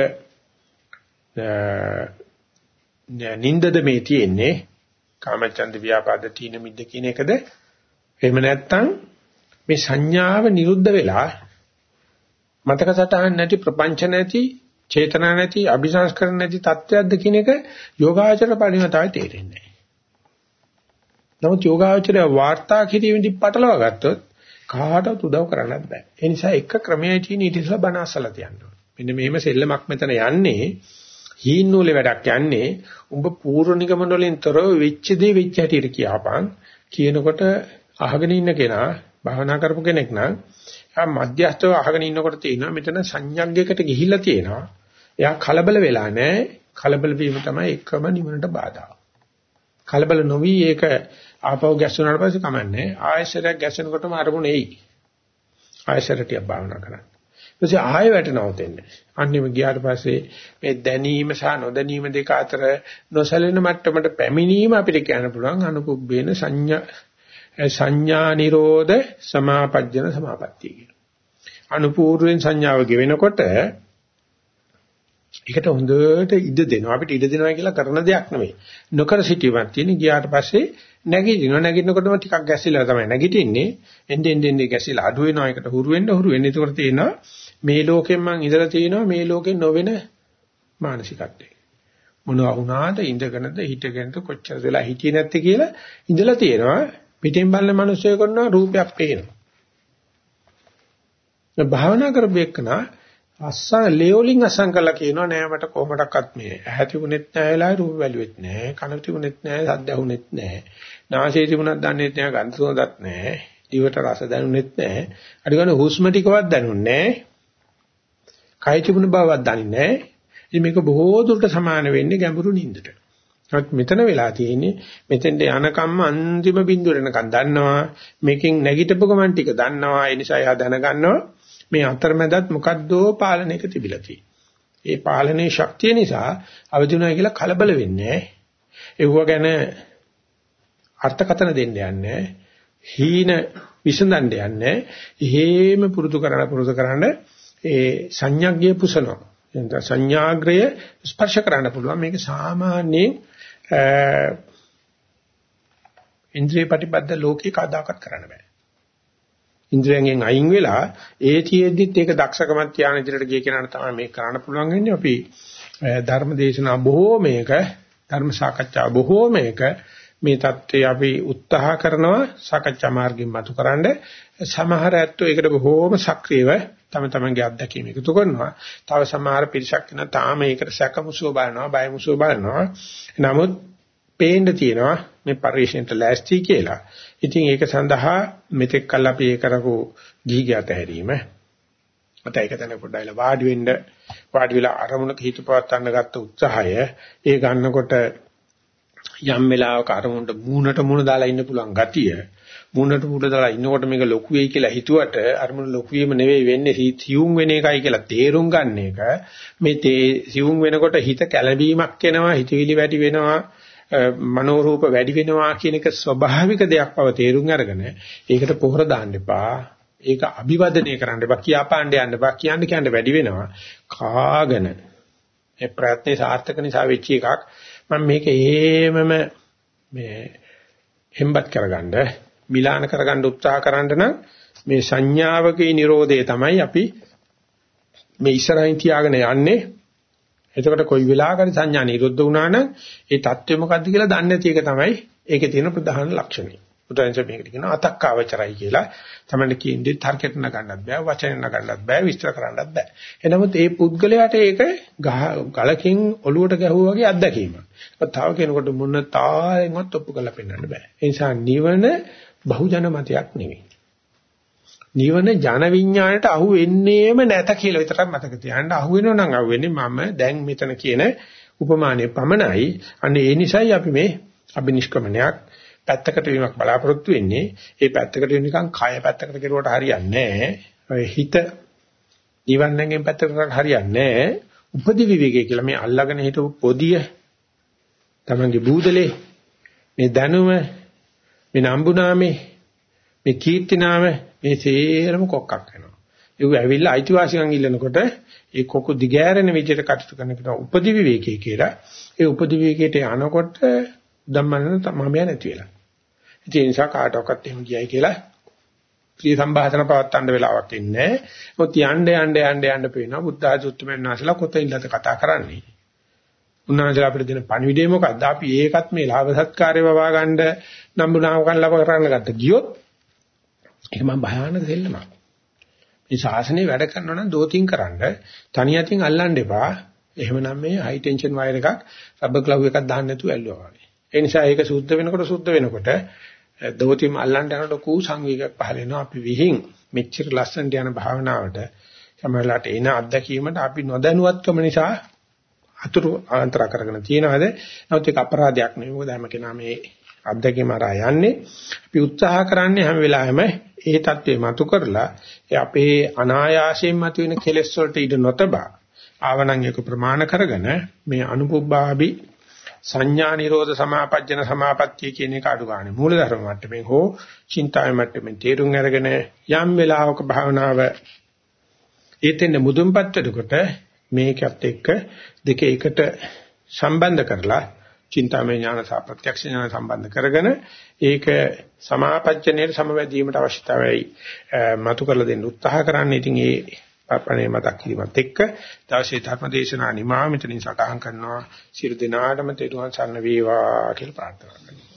නින්දද මේ තියෙන්නේ කාමචන්ද ව්‍යාපාද තීන මිද්ද කියන එකද එහෙම නැත්නම් මේ සංඥාව නිරුද්ධ වෙලා මතක සටහන් නැති ප්‍රපංච නැති චේතනා නැති අபிසංස්කරණ නැති තත්ත්වයක්ද කියන එක යෝගාචර පරිණතයි තේරෙන්නේ නැහැ. නමුත් යෝගාචරය වාර්තා කිරීමේදී පටලවා ගත්තොත් කාටවත් උදව් කරන්නත් බෑ. ඒ නිසා එක ක්‍රමයයි තියෙන ඊට ඉස්සලා බණ අසලා තියන්න ඕනේ. මෙන්න මෙහෙම සෙල්ලමක් මෙතන යන්නේ හීන් නූලේ වැඩක් යන්නේ උඹ පූර්ව නිගමන වලින් තොරව වෙච්ච දේ වෙච්ච හැටියට කියපන්. කියනකොට අහගෙන ඉන්න කෙනා භවනා කරපු කෙනෙක් නම් එයා මධ්‍යස්ථව අහගෙන ඉන්නකොට තියෙනවා මෙතන සංඥාග්ගයකට ගිහිල්ලා තියෙනවා. එයා කලබල වෙලා නැහැ. කලබල වීම තමයි එකම නිවනට බාධා. කලබල නොවි ඒක ආපහු ගැස්සුනාට පස්සේ කමන්නේ ආයශරයක් ගැස්සෙනකොටම අරමුණ එයි. ආයශරටියක් භාවනා කරන්න. ඊපස්සේ ආයෙ වැටෙනව දෙන්නේ. අන්නේම ගියාට පස්සේ මේ දැනීම සහ නොදැනීම දෙක අතර නොසැලෙන මට්ටමට පැමිණීම අපිට කියන්න පුළුවන් අනුකුබ්බේන සංඥා සංඥා නිරෝධ සමාපජ්ජන සමාපත්තිය කියන. අනුපූර්වෙන් සංඥාව ගෙවෙනකොට ඒකට හොඳට ඉඩ දෙනවා. අපිට ඉඩ දෙනවා කියලා කරන දෙයක් නෙමෙයි. නොකර සිටීමක් තියෙන ගියාට පස්සේ නැගිටිනවා. නැගිටිනකොටම ටිකක් ගැසිලා තමයි නැගිටින්නේ. එන්නේ එන්නේ ගැසිලා අඩු වෙනවා. ඒකට හුරු වෙන්න හුරු වෙන්න. ඒකට තියෙනවා මේ ලෝකෙන් මං ඉඳලා තියෙනවා මේ ලෝකෙන් නොවන මානසිකත්වය. මොනවා වුණාද ඉඳගෙනද හිටගෙනද කොච්චර වෙලා හිටියේ නැත්තේ කියලා ඉඳලා තියෙනවා පිටින් බලන මිනිස්සු කරනවා රූපයක් පේනවා. භාවනා කරපු එකනා අස්සන් ලේවලින් අසං කළා කියනවා නෑ මට කොහොමඩක්වත් මේ ඇහැ තිබුණෙත් නෑ වෙලාවේ රූප බැලුවෙත් නෑ කන තිබුණෙත් නෑ සද්ද ඇහුණෙත් නෑ නාසය තිබුණත් දන්නේත් නෑ ගන්ධ සුවඳත් නෑ දිවට රස දැනුනෙත් නෑ අඩු ගන්න හුස්ම ටිකවත් දැනුන්නේ නෑ කය තිබුණ බවවත් දන්නේ නැහැ. ඉතින් මේක බොහෝ දුරට සමාන වෙන්නේ ගැඹුරු නින්දට. නමුත් මෙතන වෙලා තියෙන්නේ මෙතෙන්ට යනකම්ම අන්තිම බිඳුවට එනකම් දන්නවා. මේකෙන් නැගිටපු ගමන් ටික දන්නවා. ඒ නිසා එයා දැනගන්නවා මේ අතරමැදත් මොකද්දෝ පාලනයක තිබිලා තියෙන්නේ. ඒ පාලනයේ ශක්තිය නිසා අවදිුණා කියලා කලබල වෙන්නේ නැහැ. ගැන අර්ථකතන දෙන්න යන්නේ හීන විසඳන්න යන්නේ. එහෙම පුරුදු කරන පුරුදු කරන්නේ ඒ සංඥාග්ගය පුසනවා. එතන සංඥාග්‍රය ස්පර්ශ කරන්න පුළුවන්. මේක සාමාන්‍යයෙන් ඉන්ද්‍රිය ප්‍රතිපද ලෝකේ කදාකත් කරන්න බෑ. ඉන්ද්‍රියයන්ගෙන් අයින් වෙලා ඒ තියෙද්දිත් ඒක දක්ෂකමක් තියාන ඉදිරියට ගිය කෙනාට තමයි මේක කරන්න පුළුවන් වෙන්නේ. අපි ධර්ම දේශනා බොහෝමයක ධර්ම සාකච්ඡා බොහෝමයක මේ தත්ත්වය අපි උත්සාහ කරනවා සාකච්ඡා මාර්ගයෙන් මතුකරන්න සමහර ඇත්තෝ ඒකට බොහෝම සක්‍රියව තම තමන්ගේ අත්දැකීම් එකතු කරනවා. තව සමහර පිරිසක් ඉන්න තාම ඒකට සැකමුසුව බලනවා, බයමුසුව බලනවා. නමුත් පේන්න තියෙනවා මේ පරිශ්‍රයට ලෑස්ති කියලා. ඉතින් ඒක සඳහා මෙතෙක් කල් අපි ඒ කරපු ගිහිගත හැරීම මත ඒක තන පොඩ්ඩයිලා වාඩි වෙන්න වාඩි වෙලා අරමුණක හිත පවත්වන්න ගත්ත උත්සාහය ඒ ගන්නකොට යම් වෙලාවක අරමුණට මූණට මූණ දාලා ඉන්න පුළුවන් ගතිය මූණට මූණ දාලා ඉන්නකොට මේක ලොකු වෙයි කියලා හිතුවට අරමුණ ලොකු වීම නෙවෙයි වෙන්නේ සියුම් වෙන එකයි කියලා තේරුම් ගන්න එක මේ සියුම් වෙනකොට හිත කැළඹීමක් එනවා හිතවිලි වැඩි වෙනවා මනෝරූප වැඩි වෙනවා කියන එක ස්වභාවික දෙයක් බව තේරුම් අරගෙන ඒකට පොහොර දාන්න එපා. ඒක අභිවදනය කරන්න එපා. කියාපාන්න යන්න එපා. කියන්න කියන්න වැඩි වෙනවා. කාගෙන ඒ ප්‍රයත්නේ සාර්ථක නිසා වෙච්ච එකක්. මම මේක හේමම මේ හෙම්බත් කරගන්න, මිලාන කරගන්න උත්සාහ කරන්න නම් මේ සංඥාවකේ Nirodhe තමයි අපි මේ ඉස්සරහින් තියාගෙන යන්නේ එතකොට කොයි වෙලාවකරි සංඥා නිරුද්ධ වුණා නම් ඒ தත්ත්වය මොකද්ද කියලා දන්නේ නැති එක තමයි ඒකේ තියෙන ප්‍රධාන ලක්ෂණය. උදාහරණයක් මේකට කියනවා අතක්කාවචරයි කියලා. තමයි කියන්නේ තර්කයට නගන්නත් බෑ, වචනෙන් නගන්නත් බෑ, විස්තර කරන්නත් බෑ. එනමුත් ඒ පුද්ගලයාට ඒක ගලකින් ඔලුවට ගැහුවා වගේ අත්දැකීමක්. තව කෙනෙකුට මොන තාලෙන්වත් ඔප්පු කරලා පෙන්වන්න බෑ. ඒ නිසා නිවන බහුජන මතයක් නෙවෙයි. නිවන ජන විඥාණයට අහු වෙන්නේම නැත කියලා විතරක් මතක තියාගන්න. අහු වෙනව නම් අහු වෙන්නේ මම දැන් මෙතන කියන උපමානයේ පමණයි. අන්න ඒ නිසයි අපි මේ අබිනිෂ්ක්‍මණයක් පැත්තකට වීමක් බලාපොරොත්තු වෙන්නේ. ඒ පැත්තකට නිකන් කය පැත්තකට කෙරුවට හරියන්නේ නැහැ. හිත නිවන්නගෙන් පැත්තකට හරියන්නේ නැහැ. උපදි විවේකයේ කියලා මේ අල්ලාගෙන හිටපු පොදිය තමන්ගේ බූදලේ මේ දැනුම මේ නම්බුනාමේ මේ කීර්තිනාම මේ සේරම කොක්කක් වෙනවා. ඒක ඇවිල්ලා අයිතිවාසිකම් ඉල්ලනකොට ඒ කොකු දිගෑරෙන විදිහට කටයුතු කරන කෙනා උපදි විවේකී කියලා. ඒ උපදි විවේකයට යනකොට ධම්මන තමම නැති වෙලා. ඒ නිසා කාටවත් එහෙම ගියයි කියලා ප්‍රිය සම්භාෂණ පවත්වන්න වෙලාවක් ඉන්නේ නැහැ. මොකද යන්න යන්න යන්න යන්න පේනවා බුද්ධ ආධුත්තමයන් වහන්සේලා කොතනින්ද කතා කරන්නේ. උන්වහන්සේලා අපිට දෙන පණිවිඩය මොකද්ද? අපි ඒකත් මේ ලාභ සත්කාරය වවා ගන්න නම්බුනාමකම් ලබ කරන්න ගත්ත ගියොත් ඒක මම භයානක දෙල්ලමක්. මේ ශාසනය වැඩ කරනවා නම් දෝතින් කරන්න තනි අතින් අල්ලන්න එපා. එහෙමනම් මේ හයි ටෙන්ෂන් වයර් එකක් රබර් ග්ලව් එකක් දාන්න නැතුව ඇල්ලුවා වගේ. ඒ නිසා ඒක සුද්ධ වෙනකොට සුද්ධ වෙනකොට දෝතිම අල්ලන්න යනකොට කූ සංවේගයක් පහල වෙනවා. අපි විහිං මෙච්චර ලස්සනට යන භාවනාවට සමහරලාට එන අත්දැකීමට අපි නොදැනුවත්කම නිසා අතුරු අන්තර කරගෙන තියනවාද? නමුත් ඒක අපරාධයක් නෙවෙයි. මොකද හැම කෙනා මේ අත්දැකීම අරා යන්නේ. අපි උත්සාහ කරන්නේ හැම වෙලාවෙම ඒ தත්ත්වේ මතු කරලා අපේ අනායාසයෙන් මතුවෙන කෙලෙස් වලට ඉඩ නොතබා ආවනම් ඒක ප්‍රමාණ කරගෙන මේ අනුපුබ්බාබි සංඥා නිරෝධ සමාපජ්ජන සමාපත්තිය කියන එක අඩු ගන්න. මූලධර්ම මට්ටමින් හෝ චින්තාය මට්ටමින් තේරුම් අරගෙන යම් වෙලාවක භාවනාව ඒතෙන් මුදුන්පත් වෙනකොට මේකත් එක්ක දෙක එකට සම්බන්ධ කරලා චින්තාමය ඥාන සහ ප්‍රත්‍යක්ෂ ඥාන සම්බන්ධ කරගෙන ඒක සමාපච්චනයේ සමවැදීමට අවශ්‍යතාවයි මතු කරලා දෙන්න උත්සාහ කරන්නේ. ඉතින් ඒ අපණේ මතක් කිරීමත් එක්ක දවසේ ධර්ම දේශනා නිමා මෙතනින් සටහන් කරනවා. සියලු දෙනාටම තෙරුවන් සරණ වේවා කියලා ප්‍රාර්ථනා කරනවා.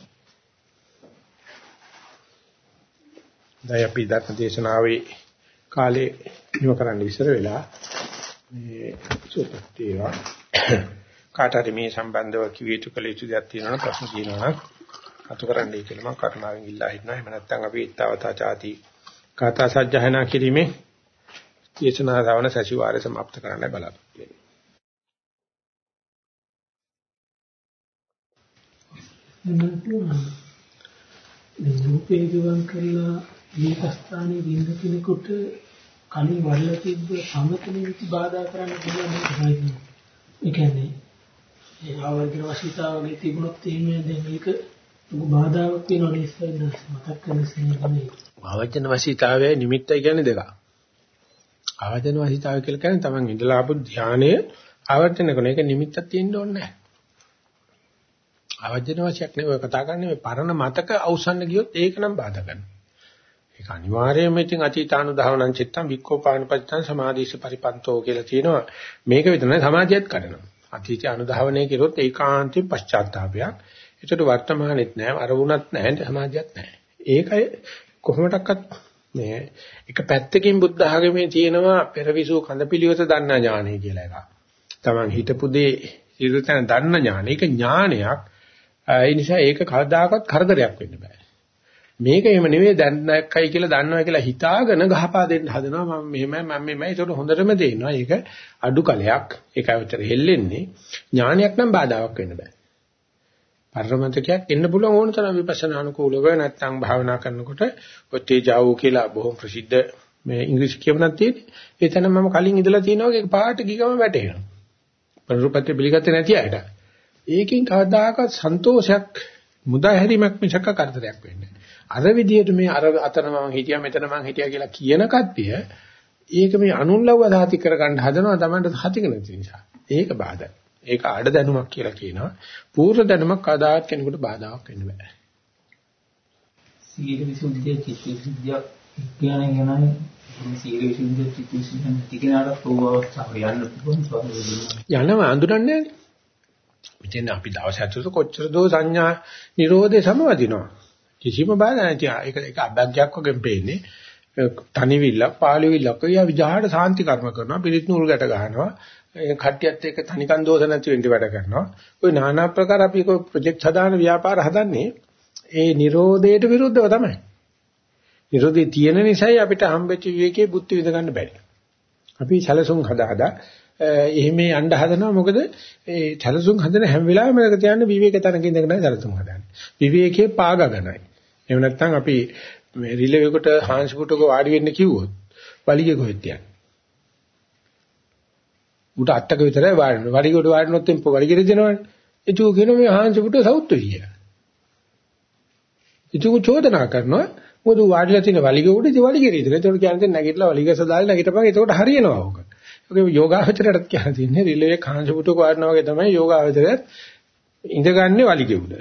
දැන් අපි ධර්ම දේශනාවේ කාලේ නිම කරන්න ඉස්සර වෙලා මේ සුපත් වේවා කාට හරි මේ සම්බන්ධව කිව යුතු කළ යුතු දෙයක් තියෙනවා නම් ප්‍රශ්න තියෙනවා නම් අතු කරන්නයි කියලා මම කරුණාවෙන් ඉල්ලා හිටනවා. එහෙම නැත්නම් අපි ඊතාවතා ചാති කාථා සජ්ජහනා කිරීමේ දේශනා ධාවන සැසිවාරය સમાપ્ત කරන්න බලාපොරොත්තු වෙනවා. නිරූපේ ගවන් කරලා දීපස්ථානයේ බින්ද කෙනෙකුට කලින් වරලා තිබ්බ සමතනෙට බාධා කරන්න පුළුවන් නේද? ඒ කියන්නේ ඒ ආවර්ජන වශීතාව වගේ තිබුණොත් එහෙම දැන් මේක ලොකු බාධාවක් වෙනවා නේද? මතක් කරගන්න ඕනේ. ආවර්ජන වශීතාවයේ නිමිත්තයි කියන්නේ දෙකක්. ආවර්ජන වශීතාවය කියලා කියන්නේ තමන් ඉඳලා ආපු ධානය ආවර්ජන කරන එක නිමිත්තක් තියෙන්න ඕනේ නැහැ. අවජන වශයක් නෙවෙයි කතා කරන්නේ මේ පරණ මතක අවසන් ගියොත් ඒක නම් බාධා කරනවා. ඒක අනිවාර්යයෙන්ම ඉතින් අතීතානුධාවනං චිත්තං වික්ඛෝපානපච්චං සමාධිස පරිපන්තෝ කියලා තියෙනවා. මේක විතරනේ සමාධියත් කරනවා. අතීතය අනුධාවනය කරොත් ඒකාන්තයෙන් පශ්චාත්තාවයක්. ඒකට වර්තමානෙත් නැහැ, අරමුණත් නැහැ, සමාධියත් නැහැ. ඒකයි කොහොමඩක්වත් මේ එක පැත්තකින් බුද්ධ ආගමේ තියෙනවා පෙරවිසු කඳපිලියොත දන්නා ඥානය කියලා එකක්. Taman හිතපු දේ ඉරුතන දන්න ඥාන. ඒක ඥානයක්. ඒ නිසා ඒක කවදාකවත් කරදරයක් වෙන්න බෑ. මේක එහෙම නෙවෙයි දැන් නැක්කයි කියලා දන්නවා කියලා හිතාගෙන ගහපා දෙන්න හදනවා මම මෙහෙමයි මම මෙහෙමයි ඒකට හොඳටම තේරෙනවා ඒක අඩු කලයක් ඒක අවතර හෙල්ලෙන්නේ ඥානයක් නම් බාධාවක් වෙන්න බෑ පරමතකයක් එන්න පුළුවන් ඕන තරම් විපස්සනා අනුකූලව නැත්නම් භාවනා කරනකොට ඔතේ ජාවෝ කියලා බොහොම ප්‍රසිද්ධ මේ ඉංග්‍රීසි කියවනක් තියෙන්නේ එතන මම කලින් ඉඳලා තියෙනවා ඒක පාට ගිගම වැටෙනවා පරිරුපත්‍ය පිළිගත්තේ නැති අයට ඒකෙන් කවදාකවත් සන්තෝෂයක් මුදා හැරීමක් මිසක කරදරයක් වෙන්නේ අර විදිහට මේ අර අතන මම හිටියා මෙතන මම හිටියා කියලා කියන කට්ටිය ඒක මේ අනුන්ලව්ව සාති කරගන්න හදනවා තමයි සාතික නැති නිසා. ඒක බාධා. ඒක ආඩ දැනුමක් කියලා කියනවා. පූර්ව දැනුමක් කදාත් කෙනෙකුට බාධාවක් වෙන්න බෑ. සීල විසුද්ධිය චිත්ත විසුද්ධිය කියන්නේ යනනේ සීල විසුද්ධිය චිත්ත විසුද්ධිය ටිකනට ප්‍රෝවස්තාව යන්න පුළුවන් ස්වාමීන් යනවා අඳුරන්නේ මෙතන අපි දවස් ඇතුළත කොච්චර දෝ සංඥා නිරෝධේ සමවදිනවා. කිසිම බාධා නැති. ඒක ඒක අභ්‍යග්යක් වගේ පේන්නේ. තනිවිල්ලක් පාළුවිල්ලක් ඔය විජහාට සාන්ති කර්ම කරනවා පිරිත් නූල් ගැට ගන්නවා කට්ටියත් එක්ක තනිකන් දෝෂ නැති වෙන්න වැඩ කරනවා. ඔය নানা ආකාර අපි කො ප්‍රොජෙක්ට් හදාන ව්‍යාපාර හදන්නේ ඒ Nirodheට විරුද්ධව තමයි. Nirodhe තියෙන නිසායි අපිට හම්බෙච්ච විවේකයේ බුද්ධ විඳ ගන්න බැරි. අපි සැලසුම් හදා හදා එහෙම යන්න හදනවා. මොකද ඒ සැලසුම් හදන හැම වෙලාවෙම මේක තියන්නේ විවේක තනක ඉඳගෙන සැලසුම් හදන්නේ. විවේකයේ පාගගෙනයි එහෙම නැත්නම් අපි මේ රිලෙවෙකට හාන්සිපුටක වාඩි වෙන්න කිව්වොත් වලිගේ කොහෙද යන්නේ? උට අටක විතරයි වාඩි වෙන්නේ. වලිගේට වාඩිනොත් එම්ප වලිගේ දෙනවනේ. ඒක කියන මේ හාන්සිපුට සවුත් විදිය. ඒක චෝදනා කරනවා මොකද වාඩිලා තියෙන වලිගේ උඩ ඉතින් වලිගේ රීතන. ඒකට කියන්නේ නැගිටලා වලිගේ සදාලා නැගිටපන්. ඒකට හරියනවා ඕක. ඒක යෝගාවචරයටත් කියන තියෙන්නේ රිලෙවේ හාන්සිපුටක වාඩිනවා වගේ තමයි යෝගාවචරයත් ඉඳගන්නේ වලිගේ උඩ.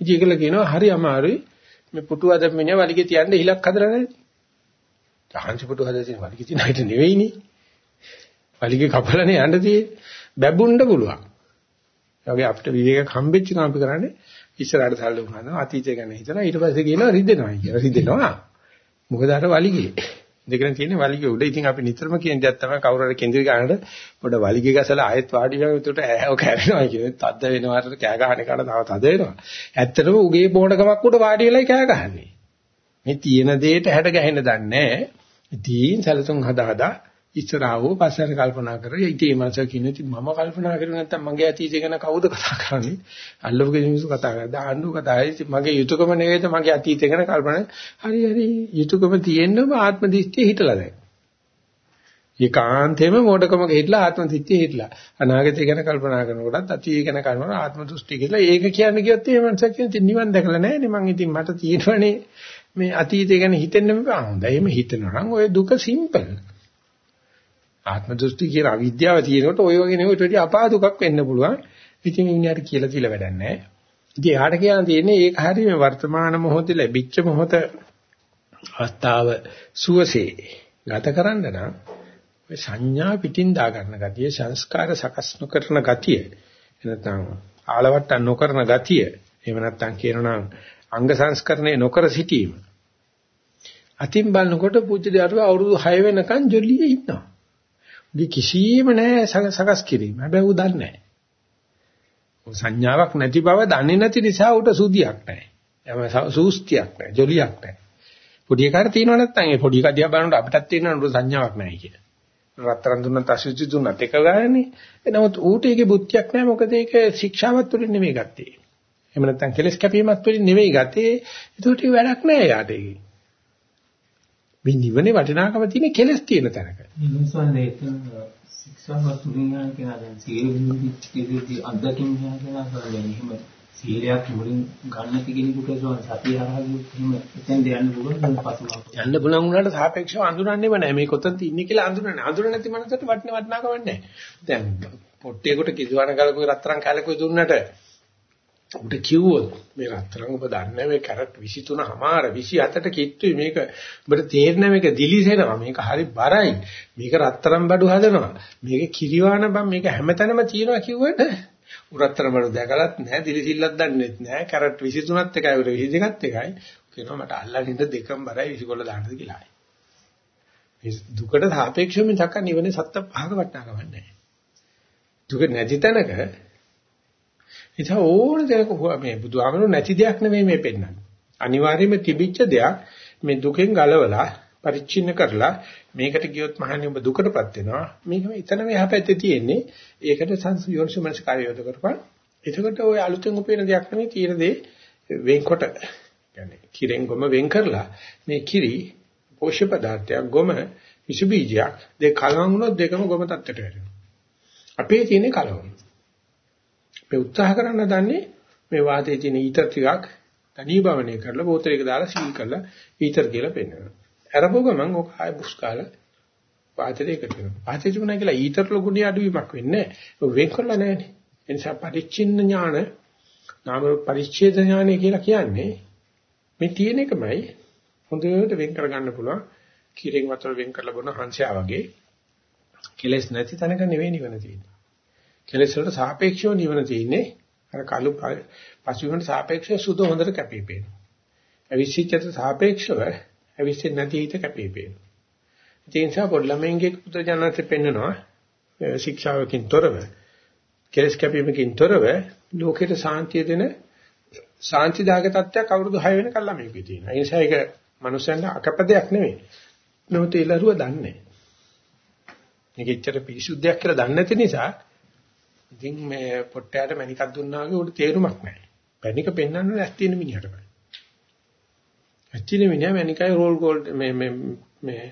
ඉතින් ඒකල කියනවා හරි අමාරුයි මේ පුටු අද මිනිහ වලිගේ තියන්න ඉලක්ක හදලා නැති. තහංචි පුටු හදලා තියෙන වලිගේ තියන හිට නෙවෙයිනේ. වලිගේ කපලානේ යන්න තියෙන්නේ. බැබුන්න පුළුවන්. ඒ වගේ අපිට විවේක හම්බෙච්ච කම අපි කරන්නේ ඉස්සරහට සල්ලු කරනවා අතීතය ගැන හිතනවා ඊට පස්සේ කියනවා රිදෙනවා කියලා. රිදෙනවා. මොකද අර වලිගේ. දෙකෙන් තියෙන්නේ වලිගේ උඩ. ඉතින් අපි නිතරම කියන දේ තමයි කවුරු හරි කෙන්දිරි ගන්නට පොඩ වලිගේ ගසලා ආයෙත් වාඩි වෙනවා උඩට ඇහැව කැවෙනවා කියන්නේ. තද්ද වෙනවාට කෑ ගහන එකට තව තද වෙනවා. ඇත්තටම උගේ බෝඩකමක් උඩ වාඩි වෙලයි කෑ ගහන්නේ. මේ තියෙන දෙයට හැඩ ගැහෙන්න දන්නේ නැහැ. ඉතින් සැලසුම් හදා හදා ඉස්සරහව පස්සට කල්පනා කරලා ඉතින් මේ මාස කියන ඉතින් මම කල්පනා කරුවේ නැත්තම් මගේ අතීතය ගැන කවුද කතා කරන්නේ? අල්ලපු මිනිස්සු කතා කරා. දාන්නු කතායි මගේ යුතුයකම නෙවෙයිද මගේ අතීතය ගැන කල්පනා හරි හරි. යුතුයකම තියෙන්නම ආත්ම දිස්ත්‍ය හිටලා දැන්. ඒකාන්තෙම මොඩකමක හිටලා ආත්ම දිස්ත්‍ය හිටලා. අනාගතය ගැන කල්පනා කරනකොටත් අතීතය ගැන කල්පනා ආත්ම දෘෂ්ටි කියලා. ඒක කියන්නේ කියොත් මේ මනසක් කියන්නේ නිවන් දැකලා නැහැ නේ. මං ඉතින් මට තියෙනවනේ මේ අතීතය ගැන හිතෙන්න බෑ. හොඳයි. එහෙම හිතනවා නම් ඔය දුක සිම්පල් ආත්ම දෘෂ්ටි කියන අවිද්‍යාව තියෙනකොට ඔය වගේ නෙවෙයි ඊට වඩා අපාදුකක් වෙන්න පුළුවන්. ඉතින් ඉන්නහට කියලා තියලා වැඩක් නැහැ. ඉතින් එහාට කියන්න තියෙන්නේ ඒක හරිය මේ වර්තමාන මොහොතේ ලැබිච්ච මොහොත අවස්ථාව සුවසේ ගත කරන්න නම් ඔය සංඥා පිටින් දා ගන්න ගතිය සංස්කාර සකස් නොකරන ගතිය එනතම් ආලවට්ට නොකරන ගතිය එහෙම නැත්නම් කියනනම් අංග සංස්කරණය නොකර සිටීම අතින් බලනකොට පූජ්‍ය දරුවා අවුරුදු 6 වෙනකන් ජොලියේ ඉන්නවා උගේ කිසිම නැහැ සකස් කිරීම. හැබැයි ඌ දන්නේ නැහැ. සංඥාවක් නැති බව දන්නේ නැති නිසා ඌට සුදියක් නැහැ. එම සූස්තියක් නැහැ, ජොලියක් නැහැ. පොඩි එකාට තියෙනව නැත්නම් ඒ පොඩි කඩියා බලනකොට අපිටත් තියෙනවනේ ඌට සංඥාවක් නැහැ කියලා. රත්තරන් දුන්නත් අසුචි දුන්නත් එක ගානේ. එනමුත් ඌට ඒකේ බුද්ධියක් නැහැ මොකද ඒක ශික්ෂාවත් තුළින් නෙමෙයි ගත්තේ. එහෙම නැත්නම් කෙලස් කැපීමත් තුළින් නෙමෙයි ගත්තේ. ඒකට වැඩක් නැහැ යාට ඒකේ. මේ නිවනේ වටිනාකම තියෙන කෙලස් තියෙන තැනක. නිවසන් දෙකන ශික්ෂාව තුලින් යන කෙනා දැන් සීල විමුක්තියේදී අත්දැකීම් යන කෙනා කියන්නේ එහෙම සීලයක් මුලින් ගන්න කෙනෙකුට සතිය හරහා එහෙම එතෙන් දෙයන්න පුළුවන් පසුව. යන්න පුළුවන් වුණාට සාපේක්ෂව අඳුරන්නේම නැහැ. මේ කොතනද ඉන්නේ කියලා අඳුරන්නේ. අඳුර නැති මනසට වටින වටිනාකමක් නැහැ. දැන් පොට්ටියකට කිසිවන ගලකුයි රත්තරන් කැලකුයි දුන්නට උඹට කිව්වොත් මේ රත්තරන් ඔබ දන්නේ මේ කැරට් 23මාර 27ට කිට්ටුයි. මේක ඔබට තේරෙන්නේ මේක දිලිසෙනවා මේක හරි බරයි. මේක රත්තරන් බඩු හදනවා. මේක කිරිවාන බම් මේක හැමතැනම තියෙනවා කිව්වට උරත්තරන් බඩු දැකලත් නැහැ දිලිසිල්ලක් දන්නෙත් නැහැ. කැරට් 23ත් එකයි උර 22ත් එකයි. කියනවා මට අල්ලගෙන ඉඳ දෙකම බරයි 20 දාන්නද කියලා. මේ දුකට සාපේක්ෂව මිසක් නිවනේ සත්ත පහක වටනකම නැහැ. දුක නැති තැනක ඉතින් ඕන දෙයක් මේ බුදුහාමරු නැති දෙයක් නෙමෙයි මේ පෙන්වන්නේ. අනිවාර්යයෙන්ම තිබිච්ච දෙයක් මේ දුකෙන් ගලවලා පරිච්ඡින්න කරලා මේකට ගියොත් මහන්නේ ඔබ දුකටපත් වෙනවා. මේක එතන මෙහා පැත්තේ තියෙන්නේ. ඒකට සංයෝනිසමනස කාර්යයද කරපන්. එතකොට ওই අලුතෙන් උපේන දෙයක් නෙමෙයි තියෙන දේ වෙන්කොට කියන්නේ කිරෙන් ගොම වෙන් කරලා මේ කිරි පෝෂ්‍ය පදාර්ථයක් ගොම විස බීජයක් දෙක කලවම් වුණොත් දෙකම ගොම තත්ත්වයට වැටෙනවා. අපේ තියෙන්නේ කලවම්. මේ උත්සාහ කරන්න දන්නේ මේ වාතයේ තියෙන ඊතර ටිකක් තනීභවණය කරලා බෝතලයක දාලා සීල් කරලා ඊතර කියලා පෙන්නනවා. අරපුව ගමන් ඔක ආය බුස් කාලා වාතයට එකතු වෙනවා. වාතය තිබුණා කියලා ඊතර ලොකුණිය අඩුවීමක් වෙන්නේ නැහැ. ඔය වෙන් කරලා නැහැනේ. ඒ නිසා පරිච්ඡින්න ඥාන නාම පරිච්ඡේද ඥානය කියලා කියන්නේ මේ තියෙන එකමයි හොඳට වෙන් කරගන්න පුළුවන්. කිරෙන් වතුර වෙන් කරලා බොන හංසයා වගේ කෙලස් නැති තැනක නෙවෙයි නිවන තියෙන්නේ. කෙලෙස් වලට සාපේක්ෂව නිවන තියෙන්නේ අර කළු පසුවිමට සාපේක්ෂව සුදු හොඳට කැපී පෙනෙනවා. අවිශ්චිතට සාපේක්ෂව අවිශ්චිත නැති හිත කැපී පෙනෙනවා. ඒ නිසා පොඩ්ඩලමෙන්ගේ පුත්‍රජනන්ත පෙන්නනවා ශික්ෂාවකින් තොරව කෙලස් කැපීමකින් තොරව ලෝකෙට සාන්තිය දෙන සාන්තිදායක තත්ත්වයක් අවුරුදු 6 වෙනකල් ළමයිකේ තියෙනවා. ඒ නිසා ඒක මනුස්සයන්ට අකපදයක් නෙවෙයි. නමුත් ඒ ලරුව දන්නේ නැහැ. මේක එච්චර පිරිසුද්ධයක් කියලා දන්නේ නැති නිසා ඉතින් මේ පොට්ටයට මණිකක් දුන්නා වගේ උඩ තේරුමක් නැහැ. පැණික පෙන්වන්න නැස් තියෙන මිනිහටමයි. ඇච්චින මිනිහා මණිකයි රෝල් ගෝල්ඩ් මේ මේ මේ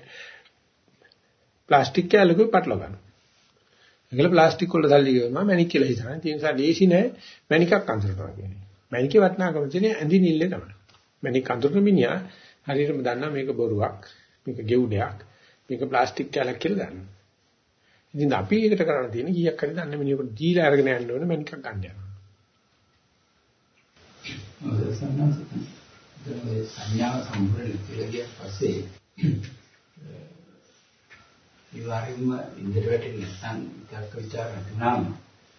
ප්ලාස්ටික් කැලකුයි පටල ගන්නවා. ඒකල ප්ලාස්ටික් වල සල්ලි ගෙවනවා මණික් කියලා හිතනවා. ඒ නිසා ලේසි නෑ මණිකක් අඳුරනවා කියන්නේ. මණිකේ වටිනාකම තියෙන්නේ ඇඳි නිල්ලේ තමයි. මණික් අඳුරන මිනිහා හරියටම දන්නවා මේක බොරුවක්, මේක ගෙවුඩයක්, මේක ප්ලාස්ටික් කැලක් කියලා දන්නවා. ඉතින් අපි ඒකට කරන්න තියෙන කීයක් හරි දන්න මිනිහෙකුට දීලා අරගෙන යන්න ඕනේ මම නිකන් ගන්න යනවා. සංඥාව සම්පූර්ණ කියලා ගිය පස්සේ ඊවාරින්ම ඉන්දර වැටෙන්නේ නැත්නම් විතක්ක ਵਿਚාර නැතුණාම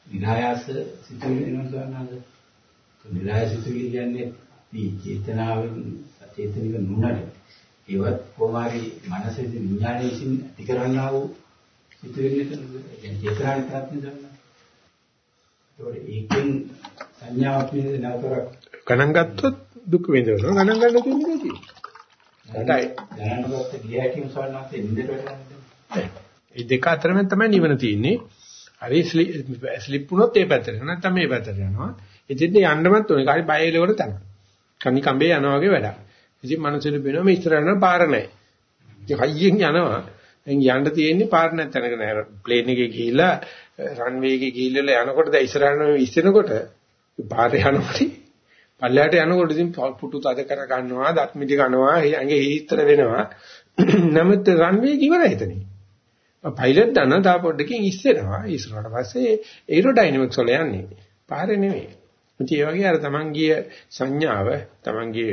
විනායාස සිතුවිලි වෙනවා සවනද විනායාස සිතුවිලි කියන්නේ මේ චේතනාවෙන් චේතනික නුනට ඒවත් කොමාරි මනසේ විඥානයේ විසින් ඇති කරන්නා වූ සිතුවිල්ලට කියන්නේ චේතනාවේ ප්‍රත්‍ය දන්නා. ඒකට ඒකෙන් සංඥාවක් නේද නැවතරක් ගණන් ගත්තොත් දුක් විඳිනවා. ගණන් ගන්න තියෙන්නේ නැති. හටයි. ගණන් ගත්ත ගිය හැකිම සවන්නත් ඉන්දට වැඩන්නේ. මේ දෙක අතරම තමයි නිවන තියෙන්නේ. හරි ස්ලිප් වුණොත් ඒ පැත්තට යනවා. නැත්නම් මේ පැත්තට යනවා. ඉතින් යන්නමත් උනේ. කාරි බය එලවල තමයි. කනි කඹේ යනවා වගේ වැඩක්. ඉතින් මනසෙට වෙනවා මේ ඉස්සරහට පාර නැහැ. ඉතින් හයියෙන් යනවා. දැන් යන්න තියෙන්නේ පාර නැතනක නෑ ප්ලේන් එකේ ගිහිල්ලා රන්වේ එකේ ගිහිල්ලා යනකොට දැන් ඉස්සරහට ඉස්සෙනකොට පාරේ යනකොට පල්ලයට යනකොට ඉතින් පුටු තද කර ගන්නවා දත් මිදි කනවා ඇඟේ හීතර වෙනවා. <clears throat> නමුත් රන්වේ ඉවරයි එතනින්. පයිලට් දන්න තා පොඩ්ඩකින් ඉස්සෙනවා. ඉස්සරහට පස්සේ ඒරෝඩයිනමික්ස් වල යන්නේ. පාරේ නෙවෙයි ඉතින් ඒ වගේ අර Taman ගිය සංඥාව Taman ගිය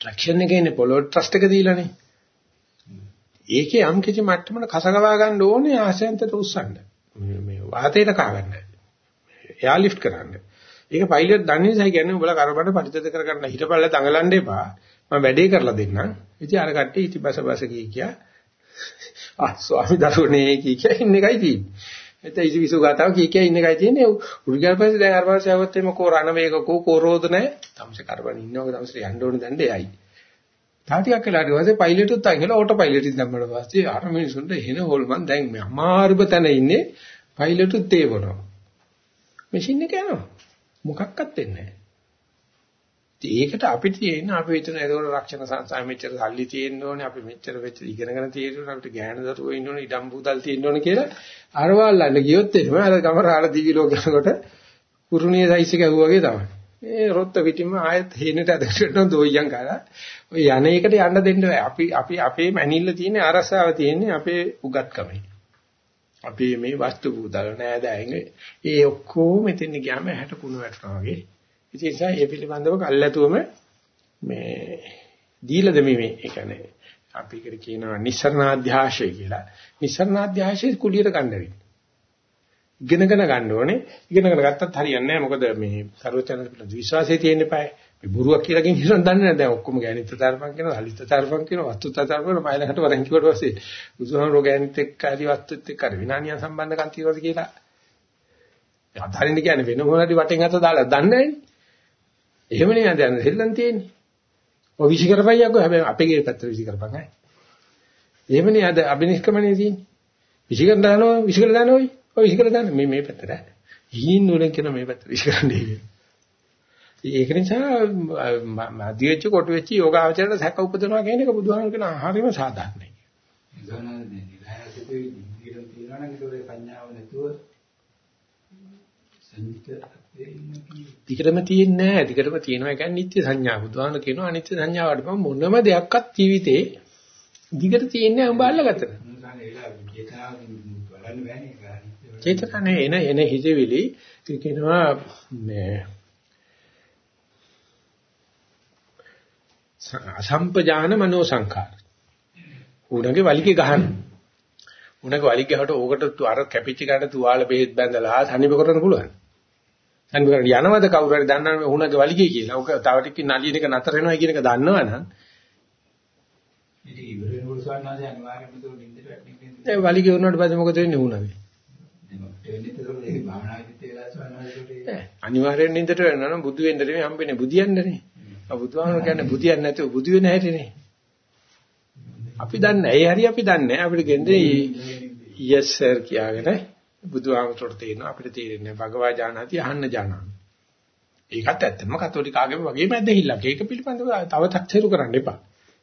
ට්‍රැක්ෂන් එකේ ඉන්නේ පොලෝ ට්‍රස්ට් එක දීලානේ. ඒකේ යම් කිසි මට්ටමකට කසගවා ගන්න ඕනේ ආසයන්තට උස්සන්න. මේ වාතයට කා ගන්න. එයා ලිෆ්ට් කරන්න. ඒක පයිලට් දන්නේ නැහැ කියන්නේ උඹලා කරබඩ පරිත්‍යාග කරගන්න හිටපල්ල දඟලන්න එපා. මම වැඩේ කරලා දෙන්නම්. ඉතින් අර කට්ටිය ඉතිබස බස කී කියා. ආ ස්වාමි දරුවනේ කී කියා ඉන්න එකයි තියෙන්නේ. එතන ඉසි විසු ගාතාව කී කියා ඉන්න එකයි තියෙන්නේ. උරුගල් පස්සේ දැන් අර පස්සේ આવත් එimhe කෝ රණ වේග කෝ කෝරෝද නැහැ. තමසේ කරබන් ඉන්නවක තමසේ යන්න ඕනේ දැන් දෙයයි. තා ටිකක් වෙලාට පස්සේ පයිලට් උත් අංගල ඕටෝ පයිලට් ඉඳන් දැම්මම පස්සේ අර මිනිසුන්ට එන හොල්මන් දැන් මේ අමාරුම තැන ඉන්නේ පයිලට් උත් තේවනවා. මැෂින් එක යනවා. මොකක්වත් වෙන්නේ නැහැ. ඒකට අපිට තියෙන අපි හිතන ඒකවල රක්ෂණ සංස්ථා මෙච්චර සල්ලි තියෙන්න ඕනේ අපි මෙච්චර වෙච්ච ඉගෙනගෙන තියෙන්න ඕනේ අපිට ගෑන දරුවෝ ඉන්න ඕනේ ඉඩම් බුදල් තියෙන්න ඕනේ කියලා අරවල්ලන්න ගියොත් එහෙම අර ගමරාල දිවි ලෝකයකට කුරුණියේ සයිස් එක ඇහුවා වගේ තමයි. ඒ රොත්ත පිටින්ම ආයෙත් හේනට ඇදගෙන දොයියන් කාලා ඔය යන එකට යන්න දෙන්න අපි අපි අපේ මැනිල්ල තියෙන අරසාව තියෙන්නේ අපේ උගත්කමයි. අපි මේ වස්තු පුදල් නෑදෑයන්ගේ ඒ ඔක්කොම මෙතෙන් ගියාම හැට කුණු වැටෙනවා වගේ. ඉතින් ඒ නිසා මේ පිළිබඳව කල්ැතුවම මේ දීලා දෙමි මේ ඒ කියන්නේ අපි කර කියනවා නිස්සරණාධ්‍යාශය කියලා. නිස්සරණාධ්‍යාශය කුලියට ගන්න වෙන්නේ. ඉගෙනගෙන ගන්න ඕනේ. ඉගෙනගෙන ගත්තත් හරියන්නේ නැහැ. මොකද මේ ਸਰවචන පිළිබඳ විශ්වාසය තියෙන්න eBay. මේ බොරුවක් කියලා කින් හිතන දන්නේ නැහැ. දැන් ඔක්කොම ගෑනිත් තරපන් කියනවා, හලිත් තරපන් කියනවා, වස්තු තරපන් කියනවා, මයිලකට වරන් කිව්වට පස්සේ බුදුහාමරෝ ගෑනිත් එක්ක හරි වස්තුත් එක්ක හරි විනානියන් සම්බන්ධකම් තියෙනවද කියලා. අතරින් කියන්නේ වෙන මොනවාරි වටෙන් අත දාලා දන්නේ නැහැ. එහෙමනේ යන්නේ දෙල්ලන් තියෙන්නේ. ඔය විසි කරපයියක්කෝ හැබැයි අපේ පැත්තට විසි කරපන් ඈ. එහෙමනේ අද අබිනිෂ්ක්‍මණේ තියෙන්නේ. විසි කරලා දානවා විසි කරලා දානවා ඔය. ඔය විසි කරලා දාන්න මේ මේ පැත්තට. ගිහින් නුලෙන් කියන මේ පැත්තට විසි කරන්නේ කියලා. ඒක නිසා මදියෙච්ච කොට වෙච්ච යෝගාවචරයට සැක උපදිනවා කියන එක බුදුහාම කියන හරිම සාධාරණයි. ගණන් නිරායසිතේ ඉන්ද්‍රියන් තියනවා නම් ඒක පඤ්ඤාව නැතුව සංහිත දිගටම තියෙන්නේ නැහැ. දිගටම තියෙනවා කියන්නේ නිත්‍ය සංඥා. බුදුහාම කියනවා අනිත්‍ය සංඥාවට මොනම දෙයක්වත් ජීවිතේ දිගට තියෙන්නේ උඹ අල්ලගත්තට. චේතනානේ එන එන හිතවිලි කියනවා මේ අසම්පජාන මනෝ සංඛාර. උණගේ වලිගේ ගහන. උණගේ වලිගේ හට ඕකට අර කැපිච්ච ගන්න තුවාල බෙහෙත් බැඳලා සනිප කරන්න පුළුවන්. සනිප කරන්න යනවද කවුරු හරි දන්නවනේ උණගේ වලිගේ කියලා. ඔක තව ටිකකින් නලියන එක නතර වෙනවා කියන එක දන්නවනම් ඉතින් ඉවර වෙනකොට සවන්නාසේ අනිවාර්යයෙන්ම ඒක නින්දට වැටෙන්නේ. ඒ වලිගේ වුණාට පස්සේ මොකද වෙන්නේ උණගේ? වෙන්නේ ඒක භාවනාදිත් වෙලා සවන්නාසේ අනිවාර්යෙන් නින්දට වෙනවා නම් බුදු වෙන්න නෙමෙයි හම්බෙන්නේ බුදියන්නනේ. බුදුහාමර කියන්නේ බුදියන් නැතුව බුදු වෙන හැටිනේ. අපි දන්නේ ඒ හරි අපි දන්නේ අපිට කියන්නේ yes sir කියාගෙන බුදුහාමරට තේරෙනවා අපිට තේරෙන්නේ භගවා ජානති අහන්න ජානන. ඒකත් ඇත්තම කතෝලික ආගම වගේම ඇදහිල්ලක්. ඒක පිළිබඳව තව තක්සේරු කරන්න එපා.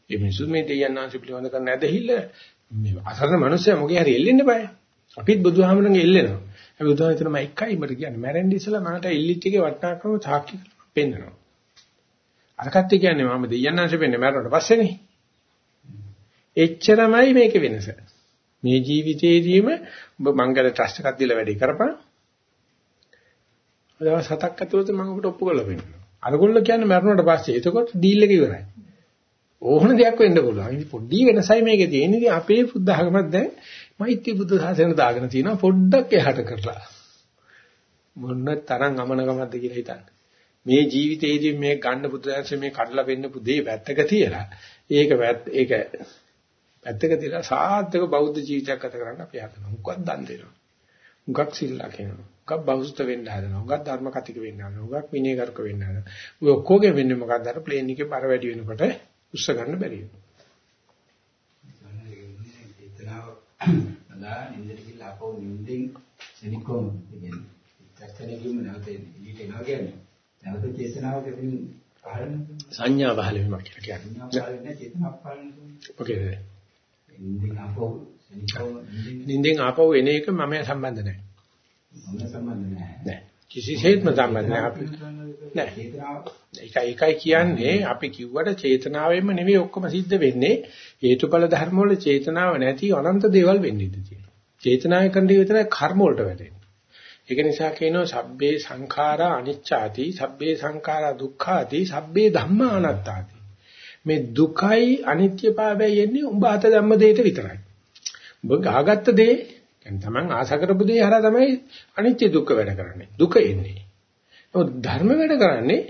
මේ මිනිස්සු මේ දෙයයන්ාංශ පිළිබඳ කරන ඇදහිල්ල මේ අසරණ මිනිස්සු මොකේ හරි එල්ලෙන්න බෑ. අපිත් බුදුහාමරගෙන් එල්ලෙනවා. අපි බුදුහාමර හිතන මම එකයි මට කියන්නේ මැරෙන්න ඉස්සලා මට ඉල්ලිච් එකේ වටනාකම සාක්ෂි පෙන්නනවා. අරකට කියන්නේ මම දෙයයන්ාංශ වෙන්නේ මරණයට පස්සේනේ. එච්චරමයි මේකේ වෙනස. මේ ජීවිතේදීම ඔබ මංගල ට්‍රස්ට් එකක් දීලා වැඩි කරපන්. දවස් හතක් ඇතුළත මම ඔබට ඔප්පු කරලා පෙන්නනවා. අරගොල්ලෝ කියන්නේ මරණයට පස්සේ. එතකොට ඩීල් එක ඉවරයි. ඕහන දෙයක් වෙන්න පුළුවන්. ඉතින් පොඩි වෙනසයි මේකේ තියෙන්නේ. ඉතින් අපේ බුද්ධ ආගමත් දැන් මෛත්‍රී බුද්ධ ශාසනය දාගෙන තිනවා පොඩ්ඩක් එහාට කරලා. මොන තරම් අමනකමක්ද කියලා හිතන්න. මේ ජීවිතේදී මේ ගන්න බුදුදහමේ මේ කඩලා වෙන්න පුදේ වැත්තක තියලා ඒක ඒක පැත්තක තියලා සාර්ථක බෞද්ධ ජීවිතයක් ගත කරන්න අපි හදනවා. මුකක් දන් දෙනවා. මුකක් සිල්ලා කියනවා. මුකක් බෞද්ධ වෙන්න හදනවා. මුකක් ධර්ම කතික වෙන්න හදනවා. මුකක් විනයගරුක වෙන්න හදනවා. ඔය ඔක්කොගේ වෙන්නේ මොකක්ද? අර ප්ලේන් එකේ බර වැඩි වෙනකොට උස්ස ගන්න බැරි වෙනවා. චේතනාව නදා නින්දට ගිහලා අපෝ නින්දෙන් එනිකොම කියන්නේ. චර්චනේ කිව්ම නැවත එළියට එනවා කියන්නේ. නැවත චේතනාව දෙමින් පහළ සංඥා පහළ වීමක් කියලා කියන්නේ. සංඥා පහළ නැහැ චේතනාව පහළ නැහැ. ඔකේද? නින්දෙන් අපෝ එනිකොම නින්දෙන් ආපහු එන එක මම සම්බන්ධ නැහැ. මම සම්බන්ධ නැහැ. කිසිසේත්ම සම්බන්ධ නැහැ අපි. ඒකයි කියන්නේ අපි කිව්වට චේතනාවෙන්ම නෙවෙයි ඔක්කොම සිද්ධ වෙන්නේ හේතුඵල ධර්ම වල චේතනාව නැති අනන්ත දේවල් වෙන්න ඉඩ තියෙනවා. චේතනාවේ කරන දේ විතරයි කර්ම වලට වැටෙන්නේ. ඒක නිසා කියනවා සබ්බේ සංඛාරා අනිච්චාති, සබ්බේ සංඛාරා දුක්ඛාති, සබ්බේ ධම්මා අනාත්තාති. මේ දුකයි අනිත්‍යභාවයයි එන්නේ උඹ අත ධම්ම දෙයට විතරයි. උඹ ගහගත්ත දේ කියන්නේ Taman ආශා කරපු දේ හරහා තමයි අනිත්‍ය දුක්ඛ වැඩ කරන්නේ. දුක එන්නේ. ඔව් ධර්ම වැඩ කරන්නේ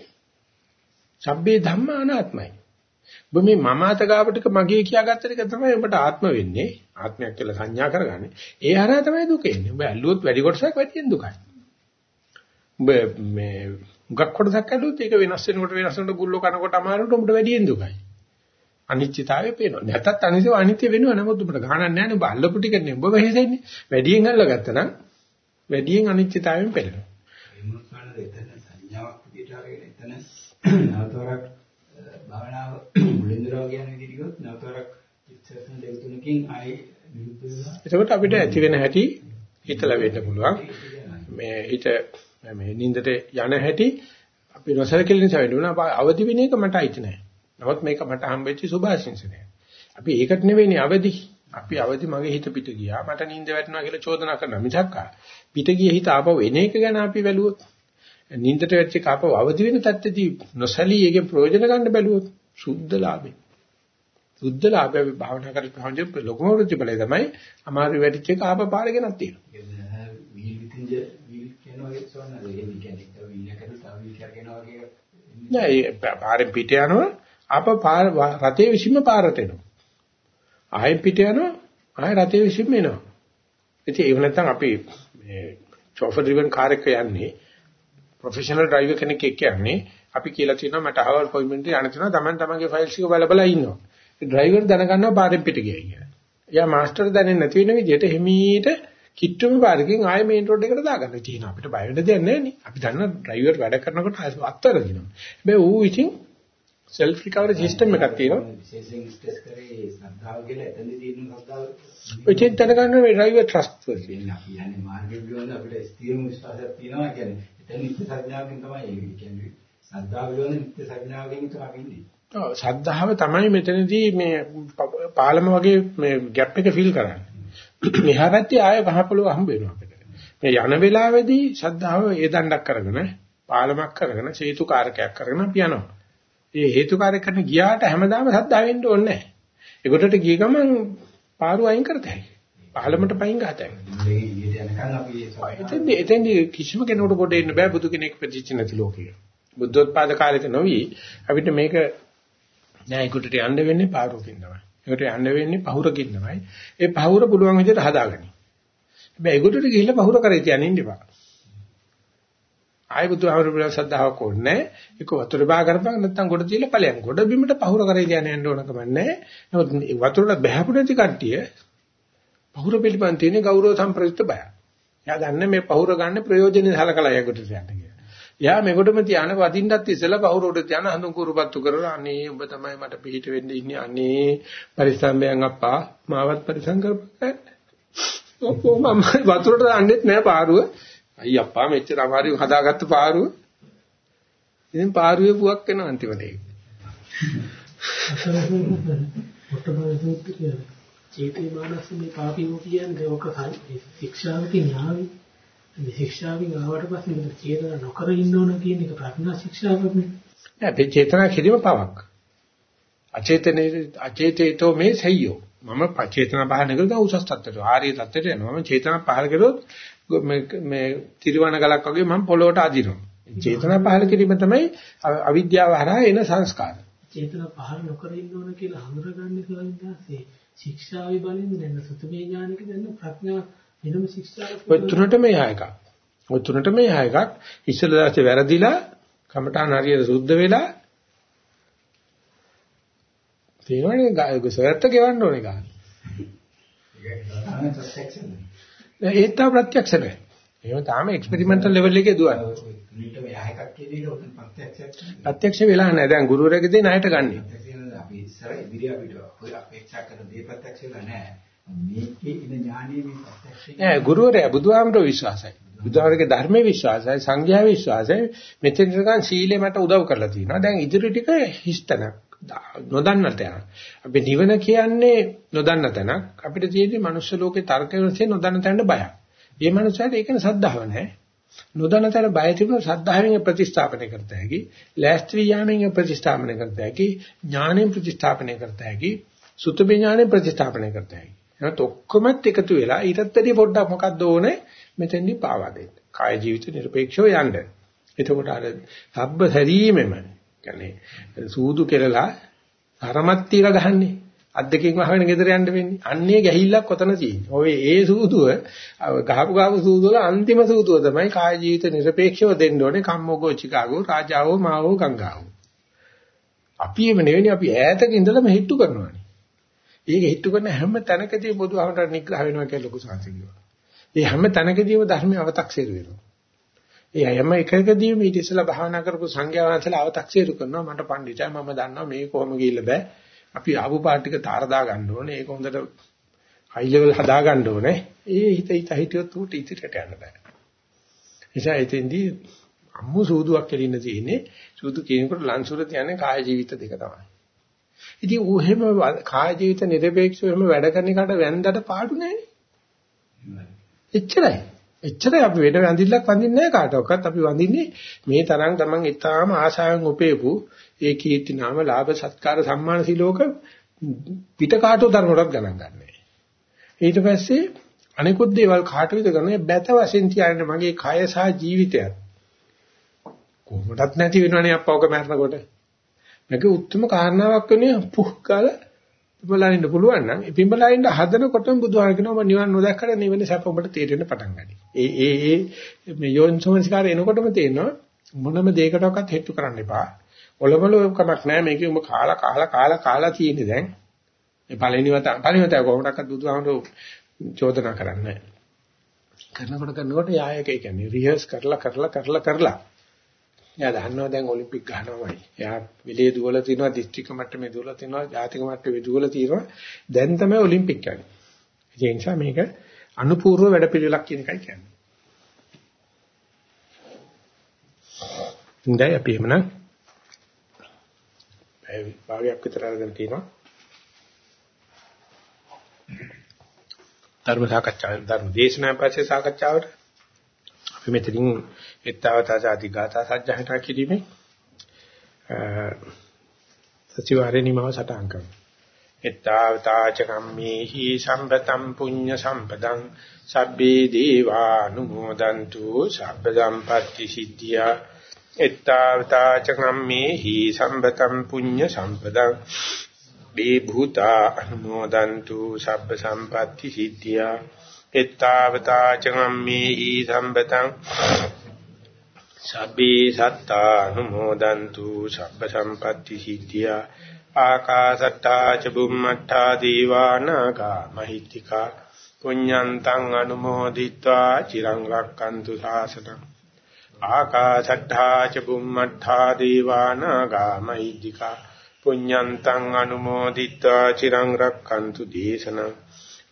සබ්බේ ධම්මා අනාත්මයි. ඔබ මේ මම අත ගාවටක මගේ කියාගත්ත එක තමයි ඔබට ආත්ම වෙන්නේ. ආත්මයක් කියලා සංඥා කරගන්නේ. ඒ හරහා තමයි දුක එන්නේ. ඔබ ඇල්ලුවොත් වැඩි කොටසක් වැඩියෙන් දුකයි. ඔබ මේ මුගක් කොටසක් ඇල්ලුවොත් ඒක වෙනස් වෙනකොට වෙනස් වෙනකොට ගුල්ලෝ කනකොට අමාරුට ඔබට වැඩියෙන් දුකයි. අනිත්‍යතාවය පේනවා. නැත්තත් අනිත්‍ය අනිත්‍ය වෙනවා. නමුත් ඔබට ගානක් නැහැ නේ. ඔබ අල්ලපු ටික නේ. ඔබ වෙහෙසෙන්නේ. වැඩියෙන් අල්ලගත්තා නම් වැඩියෙන් අනිත්‍යතාවයෙන් පෙළෙනවා. නවතරක් භාවනාව මුලින්දරව කියන විදිහට ගියොත් නවතරක් ඉස්සරහට දෙක තුනකින් ආයි විරුද්ධ වෙනවා. එතකොට අපිට ඇති වෙන හැටි හිතලා වෙන්න පුළුවන්. මේ හිත මේ නින්දට යන හැටි අපි නොසලකෙල නිසා වෙන්න ඕන. අවදි වෙන එක මට අයිති නැහැ. නමුත් මේක මට හම්බෙච්ච සුභාශිංසනය. අපි ඒකට නෙවෙයිනේ අවදි. අපි අවදි මගේ හිත පිට ගියා. මට නිින්ද වැටෙනවා කියලා චෝදනා කරනවා මිසක් පිට ගිය හිත ආපහු එන එක ගැන අපි බැලුවොත් නිින්දට වැච්ච එක ආපහු අවදි වෙන තත්ත්වදී නොසලී ඒකේ ප්‍රයෝජන ගන්න බැලුවොත් සුද්ධ ලාභේ. සුද්ධ ලාභය අපි භාවනා කරලා පහුවෙන් ලොකුම ප්‍රතිඵලය තමයි අමාරු වැඩිච්ච එක ආපහු පාර ගෙනත් තියෙනවා. වීල් විතින්ද වීල් කියනවා වගේ සෝනද එහෙම කියන්නේ වීල් එකකට තව වීල් එකක් යනවා වගේ නෑ පාරෙන් පිට යනවා ආපහු පාර රතේ විසින්ම පාරට එනවා. ආයෙ පිට යනවා ආයෙ රතේ විසින්ම එනවා. ඉතින් ඒක නැත්තම් අපි මේ චෝෆර් ඩ්‍රිවන් කාර් එක යන්නේ ප්‍රොෆෙෂනල් ඩ්‍රයිවර් කෙනෙක් එක්ක යන්නේ අපි කියලා තියෙනවා මට අවර් අපොයින්ට්මන්ට් එක යන්න තියෙනවා Taman තමන්ගේ ෆයිල්ස් එක බල බල ඉන්නවා. ඩ්‍රයිවර් දැනගන්නවා පාරෙන් පිට ගියයි කියලා. එයා මාස්ටර් දැනෙන්නේ නැති වෙන විදිහට හිමීට කිට්ටුම පාරකින් ආයෙ මේන් රෝඩ් එකට දාගන්න තියෙනවා. අපිට බය වෙන්න දෙයක් නැහැ නේ. අපි දන්නවා ඩ්‍රයිවර් වැඩ කරනකොට අත්තර දිනවා. හැබැයි ඌ ඉතින් සෙල්ෆ් රිකවරි සිස්ටම් එකක් තියෙනවා. විශේෂයෙන් ස්ට්‍රෙස් කරේ ශ්‍රද්ධාව කියලා එතනදී තියෙන ශ්‍රද්ධාව. ඔය චෙන් දැනගන්න මේ ඩ්‍රයිවර් ට්‍රස්ට් වර්ති. අපි යන්නේ මාර්ගෙ විවන අපිට ස්ථිරම විශ්වාසයක් තියෙනවා කියන්නේ. එතන නිත්‍ය සංඥාවෙන් තමයි ඒ කියන්නේ. ශ්‍රද්ධාව විවන නිත්‍ය සංඥාවෙන් තමයි ඉන්නේ. ඔව් ශ්‍රද්ධාව තමයි මෙතනදී මේ පාලම වගේ මේ ગેප් එක ෆිල් කරන්නේ. මෙහා පැත්තේ ආය ගහපොළව හම්බ වෙනවා අපිට. මේ යන වෙලාවේදී ශ්‍රද්ධාව ඒ දණ්ඩක් කරගෙන පාලමක් කරගෙන සේතු කාරකයක් කරගෙන අපි යනවා. ඒ හේතුකාරක කරන ගියාට හැමදාම සද්දා වෙන්න ඕනේ නැහැ. ඒකටට ගිය ගමන් පාරු අයින් කරතයි. පහළමට පයින් ගහතයි. මේ ඊට යනකම් අපි ඒ එතෙන්දී එතෙන්දී කිසිම කෙනෙකුට පොඩ ඉන්න බෑ බුදු කෙනෙක් ප්‍රතිච නැති ලෝකයක. බුද්ධෝත්පාද කාලෙක නොවි අපිට මේක නෑ ඒකට යන්න වෙන්නේ පාරුවකින් තමයි. ඒකට යන්න වෙන්නේ පහුරකින් තමයි. ඒ පහුර පුළුවන් විදිහට හදාගනි. හැබැයි ඒකට ගිහිල්ලා පහුර කරේ තියන්න ඉන්න එපා. ආයි බුදුහාමුදුරු පිළිබඳ ශ්‍රද්ධාවක් ඕනේ ඒක වතුර බා කරපන් නැත්නම් ගොඩ තියලා ඵලයන් ගොඩ බිමට පහුර කරේ තියන්න යන්න ඕන කමන්නේ නමුත් වතුර වල බහැපු නැති කට්ටිය පහුර පිළිබඳ තියෙන ගෞරව සම්ප්‍රයුක්ත බය. එයා ගන්න මේ පහුර ගන්න ප්‍රයෝජනෙ සලකලා යකට යන්න කියලා. එයා මේකොටම තියාන වදින්නත් ඉස්සෙල්ලා පහුර උඩ තියාන හඳුන් කුරුපත්තු කරලා අනේ ඔබ තමයි මට පිළිහිට වෙන්න ඉන්නේ අනේ පරිස්සම්බයන් අප්පා මාවත් පරිස්සම් කරපන්. ඔප්පෝ මම වතුරට දාන්නෙත් නෑ පාරුව. අයිය අප්පා මෙච්චර අමාරු හදාගත්ත පාරුව. ඉතින් පාරුවේ පුවක් වෙනවා අන්තිමට ඒක. චේතේ මානස මේ පාපියෝ කියන්නේ ඔක ශික්ෂාවකින් යාවි. මේ ශික්ෂාවෙන් ආවට පස්සේ මේක චේතන නොකර ඉන්න ඕන කියන එක ප්‍රඥා ශික්ෂාවක් නේ. නෑ චේතනා කිරීම පවක්. අචේතනේ අචේතේතෝ මේ සෙය්‍යෝ. මම චේතනා පහල කරලා උසස් තත්ත්වයට ආර්ය තත්ත්වයට යනවා. මම චේතනා පහල කරොත් මේ මේ තිරවන ගලක් වගේ මම පොළොවට අදිනවා. චේතනා පහල කිරීම තමයි අවිද්‍යාව හරහා එන සංස්කාර. චේතනා පහල නොකර ඉන්න ඕන කියලා හඳුනගන්නේ කියලා ශික්ෂාවේ බලෙන් දැන් සුතමේ ඥානික දැන් ප්‍රඥා වෙනම ශික්ෂාවක් ඔය තුනට මෙහා එකක්. ඔය තුනට මෙහා එකක්. ඉස්සෙල්ලා දැස්සේ වැරදිලා කමඨාන හරියට සුද්ධ වෙලා තේරෙන්නේ ගායක සරත් ගෙවන්න ඕනේ ගන්න. ඒක තමයි ප්‍රත්‍යක්ෂද. ඒත් තා ප්‍රත්‍යක්ෂ නැහැ. එහෙම තාම එක්ස්පෙරිමන්ටල් ලෙවල් එකේ දුවන්නේ. ඊට මෙහා එකක් කියන එක උන් ප්‍රත්‍යක්ෂයක්. ප්‍රත්‍යක්ෂ වෙලා නැහැ. දැන් ගුරුවරයාගේ දේ ණයට ගන්නේ. ප්‍රත්‍යක්ෂ අපි ඉස්සර ඉදිරිය අපිට ඔය අපේක්ෂා කරන දේ ප්‍රත්‍යක්ෂ වෙලා නැහැ. මේකේ ඉන ඥානීය මේ ප්‍රත්‍යක්ෂ නෑ ගුරුවරයා බුදුහාමරෝ විශ්වාසයි. බුදුහාමරගේ ධර්මයේ විශ්වාසයි, සංඝයා විශ්වාසයි. මෙතෙන් නිකන් සීලේ මට උදව් කරලා තියෙනවා. දැන් ඉදිරි ටික හිස්තන නොදන්න තැන. අපි නිවන කියන්නේ නොදන්න තැනක්. අපිට තියෙන්නේ මනුෂ්‍ය ලෝකේ තර්ක වශයෙන් නොදන්න තැනට බයක්. මේ මනුස්සයාට ඒකන සද්ධාව නැහැ. නොදන්න තැන බය තිබුණ සද්ධාවෙන් ප්‍රතිස්ථාපනය කරත හැකි. ලෑස්ති යාමෙන් ප්‍රතිස්ථාපනය කරත හැකි. ඥාණයෙන් ප්‍රතිස්ථාපනය කරත හැකි. සුතමේ ඥාණයෙන් ප්‍රතිස්ථාපනය කරත හැකි. එහෙනම් ඔක්කොමත් එකතු වෙලා ඊටත් වැඩි පොඩ්ඩක් මොකද්ද ඕනේ මෙතෙන්දි පාවා දෙන්න. කාය ජීවිත නිර්පේක්ෂව යන්න. එතකොට අර සබ්බ සරීමෙම කියන්නේ සූදු කෙරලා හරමත් තියලා ගහන්නේ. අද්දකින් වහගෙන ගෙදර යන්න වෙන්නේ. අන්නේ ගැහිල්ලක් කොතන තියෙන්නේ. ඔය ඒ සූදුව ගහපු ගහපු සූදුවල අන්තිම සූදුව තමයි කාය ජීවිත නිර්පේක්ෂව දෙන්න ඕනේ කම්මෝගෝ චිකාගෝ රාජාවෝ මාවෝ ගංගාවෝ. අපි එමෙ නෙවෙයි අපි ඈතක ඉඳලා මෙහෙට්ටු කරනවානේ. ඒක හිටු කරන හැම තැනකදී බුදුහාමර නිග්‍රහ වෙනවා කියලා ලොකු සංසිඳිනවා. ඒ හැම තැනකදීම ධර්මය අව탁සීරු වෙනවා. ඒ හැම එකකදීම ඊට ඉස්සෙල්ලා භාවනා කරපු සංඝයා වහන්සේලා අව탁සීරු කරනවා මට පඬිතයි මම දන්නවා මේ කොහොම ගිහිල්ලා බෑ. අපි ආපු පාටික තාර දා ගන්න ඕනේ. ඒක හොඳට හයි ලෙවල් හදා ගන්න ඕනේ. ඒ හිත හිත හිටියොත් උට ඉතිරට යන්න බෑ. නිසා එතෙන්දී අම්මු සූදුවක් කෙලින්න තියෙන්නේ. සූදු කියනකොට ලන්සුර තියන්නේ කාය ජීවිත දෙක තමයි. ඉතින් ඌ හැම කාය ජීවිත නිර්පේක්ෂව හැම වැඩ කරන එකට වැන්දට පාඩු නැහැ එච්චරයි. එච්චරයි අපි වෙන වඳිල්ලක් වඳින්නේ නැහැ කාටවත්. අපි වඳින්නේ මේ තරම් තමන් ඊටාම ආශාවෙන් උපේපු ඒ කීර්ති නාම ලාභ සත්කාර සම්මාන සිලෝක පිට කාටෝ ධර්මවලත් ගණන් ගන්නෑ. ඊට පස්සේ අනිකුත් දේවල් කාට විද කරන්නේ බැත වශයෙන් තියන්නේ මගේ කය සහ ජීවිතයත්. කොහොමදත් නැති වෙනවනේ අප්පවක මැරනකොට. මේක උත්තරම කාරණාවක් වෙන්නේ පුහ් කාලා පිඹලා ඉන්න පුළුවන් නම් ඒ පිඹලා ඉන්න හදනකොටම බුදුහාම කියනවා මම නිවන් නොදැක්කට නිවෙන සැප ඔබට තේරෙන්න පටන් ගනී. ඒ ඒ ඒ මේ යෝනිසෝමනස්කාරය එනකොටම තේරෙනවා මොනම දෙයකටවත් හෙට්ටු කරන්න එපා. ඔලවල කමක් නැහැ මේකේ උඹ කාලා කාලා කාලා කාලා තියෙන්නේ දැන්. මේ පළවෙනි වත පළවෙනි වත කොහොමඩක්වත් බුදුහාමරෝ චෝදනා කරන්නේ නැහැ. කරනකොට කරනකොට යායක ඒ කියන්නේ රිහර්ස් කරලා කරලා කරලා කරලා එයා දන්නවා දැන් ඔලිම්පික් ගහනවායි. එයා විලේ දුවලා තිනවා දිස්ත්‍රික්ක මට්ටමේ දුවලා තිනවා ජාතික මට්ටමේ දුවලා තිනවා. දැන් තමයි ඔලිම්පික් යන්නේ. ඒ නිසා මේක අනුපූර්ව වැඩපිළිවෙලක් කියන එකයි කියන්නේ. හොඳයි අපි එමනම් ඒ භාගයක් විතර අරගෙන තිනවා. ධර්ම සාකච්ඡාව ධර්ම දේශනා පස්සේ සාකච්ඡාවට අපි මෙතනින් එත්තවතා ආදී ගාථා සජ්ජහනා කිරීමේ සතිವಾರේ නිමව සටහන් කරනවා. එත්තවතා ච කම්මේහි සම්පතම් පුඤ්ඤ සම්පදං සබ්බේ දීවානුමෝදන්තු සබ්බ සම්පatti සිද්ධියා එත්තවතා ච කම්මේහි සම්පතම් පුඤ්ඤ සම්පදං බේ භූතා අනුමෝදන්තු සබ්බ සම්පatti සිද්ධියා එත්තාවතා චම්මේ ඊ සම්බතං සබ්බේ සත්තානුමෝදන්තු සබ්බ සම්පත්‍ති සිද්ධියා ආකාසට්ටා ච බුම්මට්ටා දීවානාගා මහිත්‍තිකා පුඤ්ඤන්තං අනුමෝදිත්වා චිරං රක්칸තු සාසනං ආකාසට්ඨා ච බුම්මට්ඨා දීවානාගා මහිත්‍තිකා පුඤ්ඤන්තං අනුමෝදිත්වා චිරං රක්칸තු දේශනං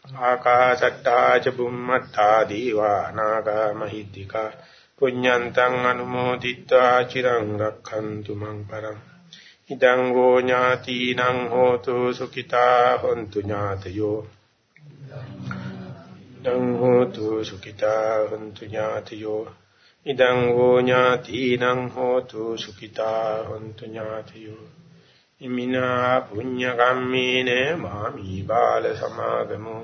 ආකාශට්ටා ච බුම්මත්තා දීවා නාග මහිද්దికා පුඤ්ඤන්තං අනුමෝදිත්වා චිරං රක්ඛන්තු මං පරං ඉදං ගෝ ඥාතිනං හෝතු සුඛිතා හොන්තු ඥාතයෝ ඉදං හෝතු සුඛිතා හොන්තු ඥාතයෝ ඉදං ගෝ ඥාතිනං හෝතු සුඛිතා හොන්තු ඥාතයෝ ඉමිනා පුඤ්ඤ කම්මේන මාමි බාල සමාගමෝ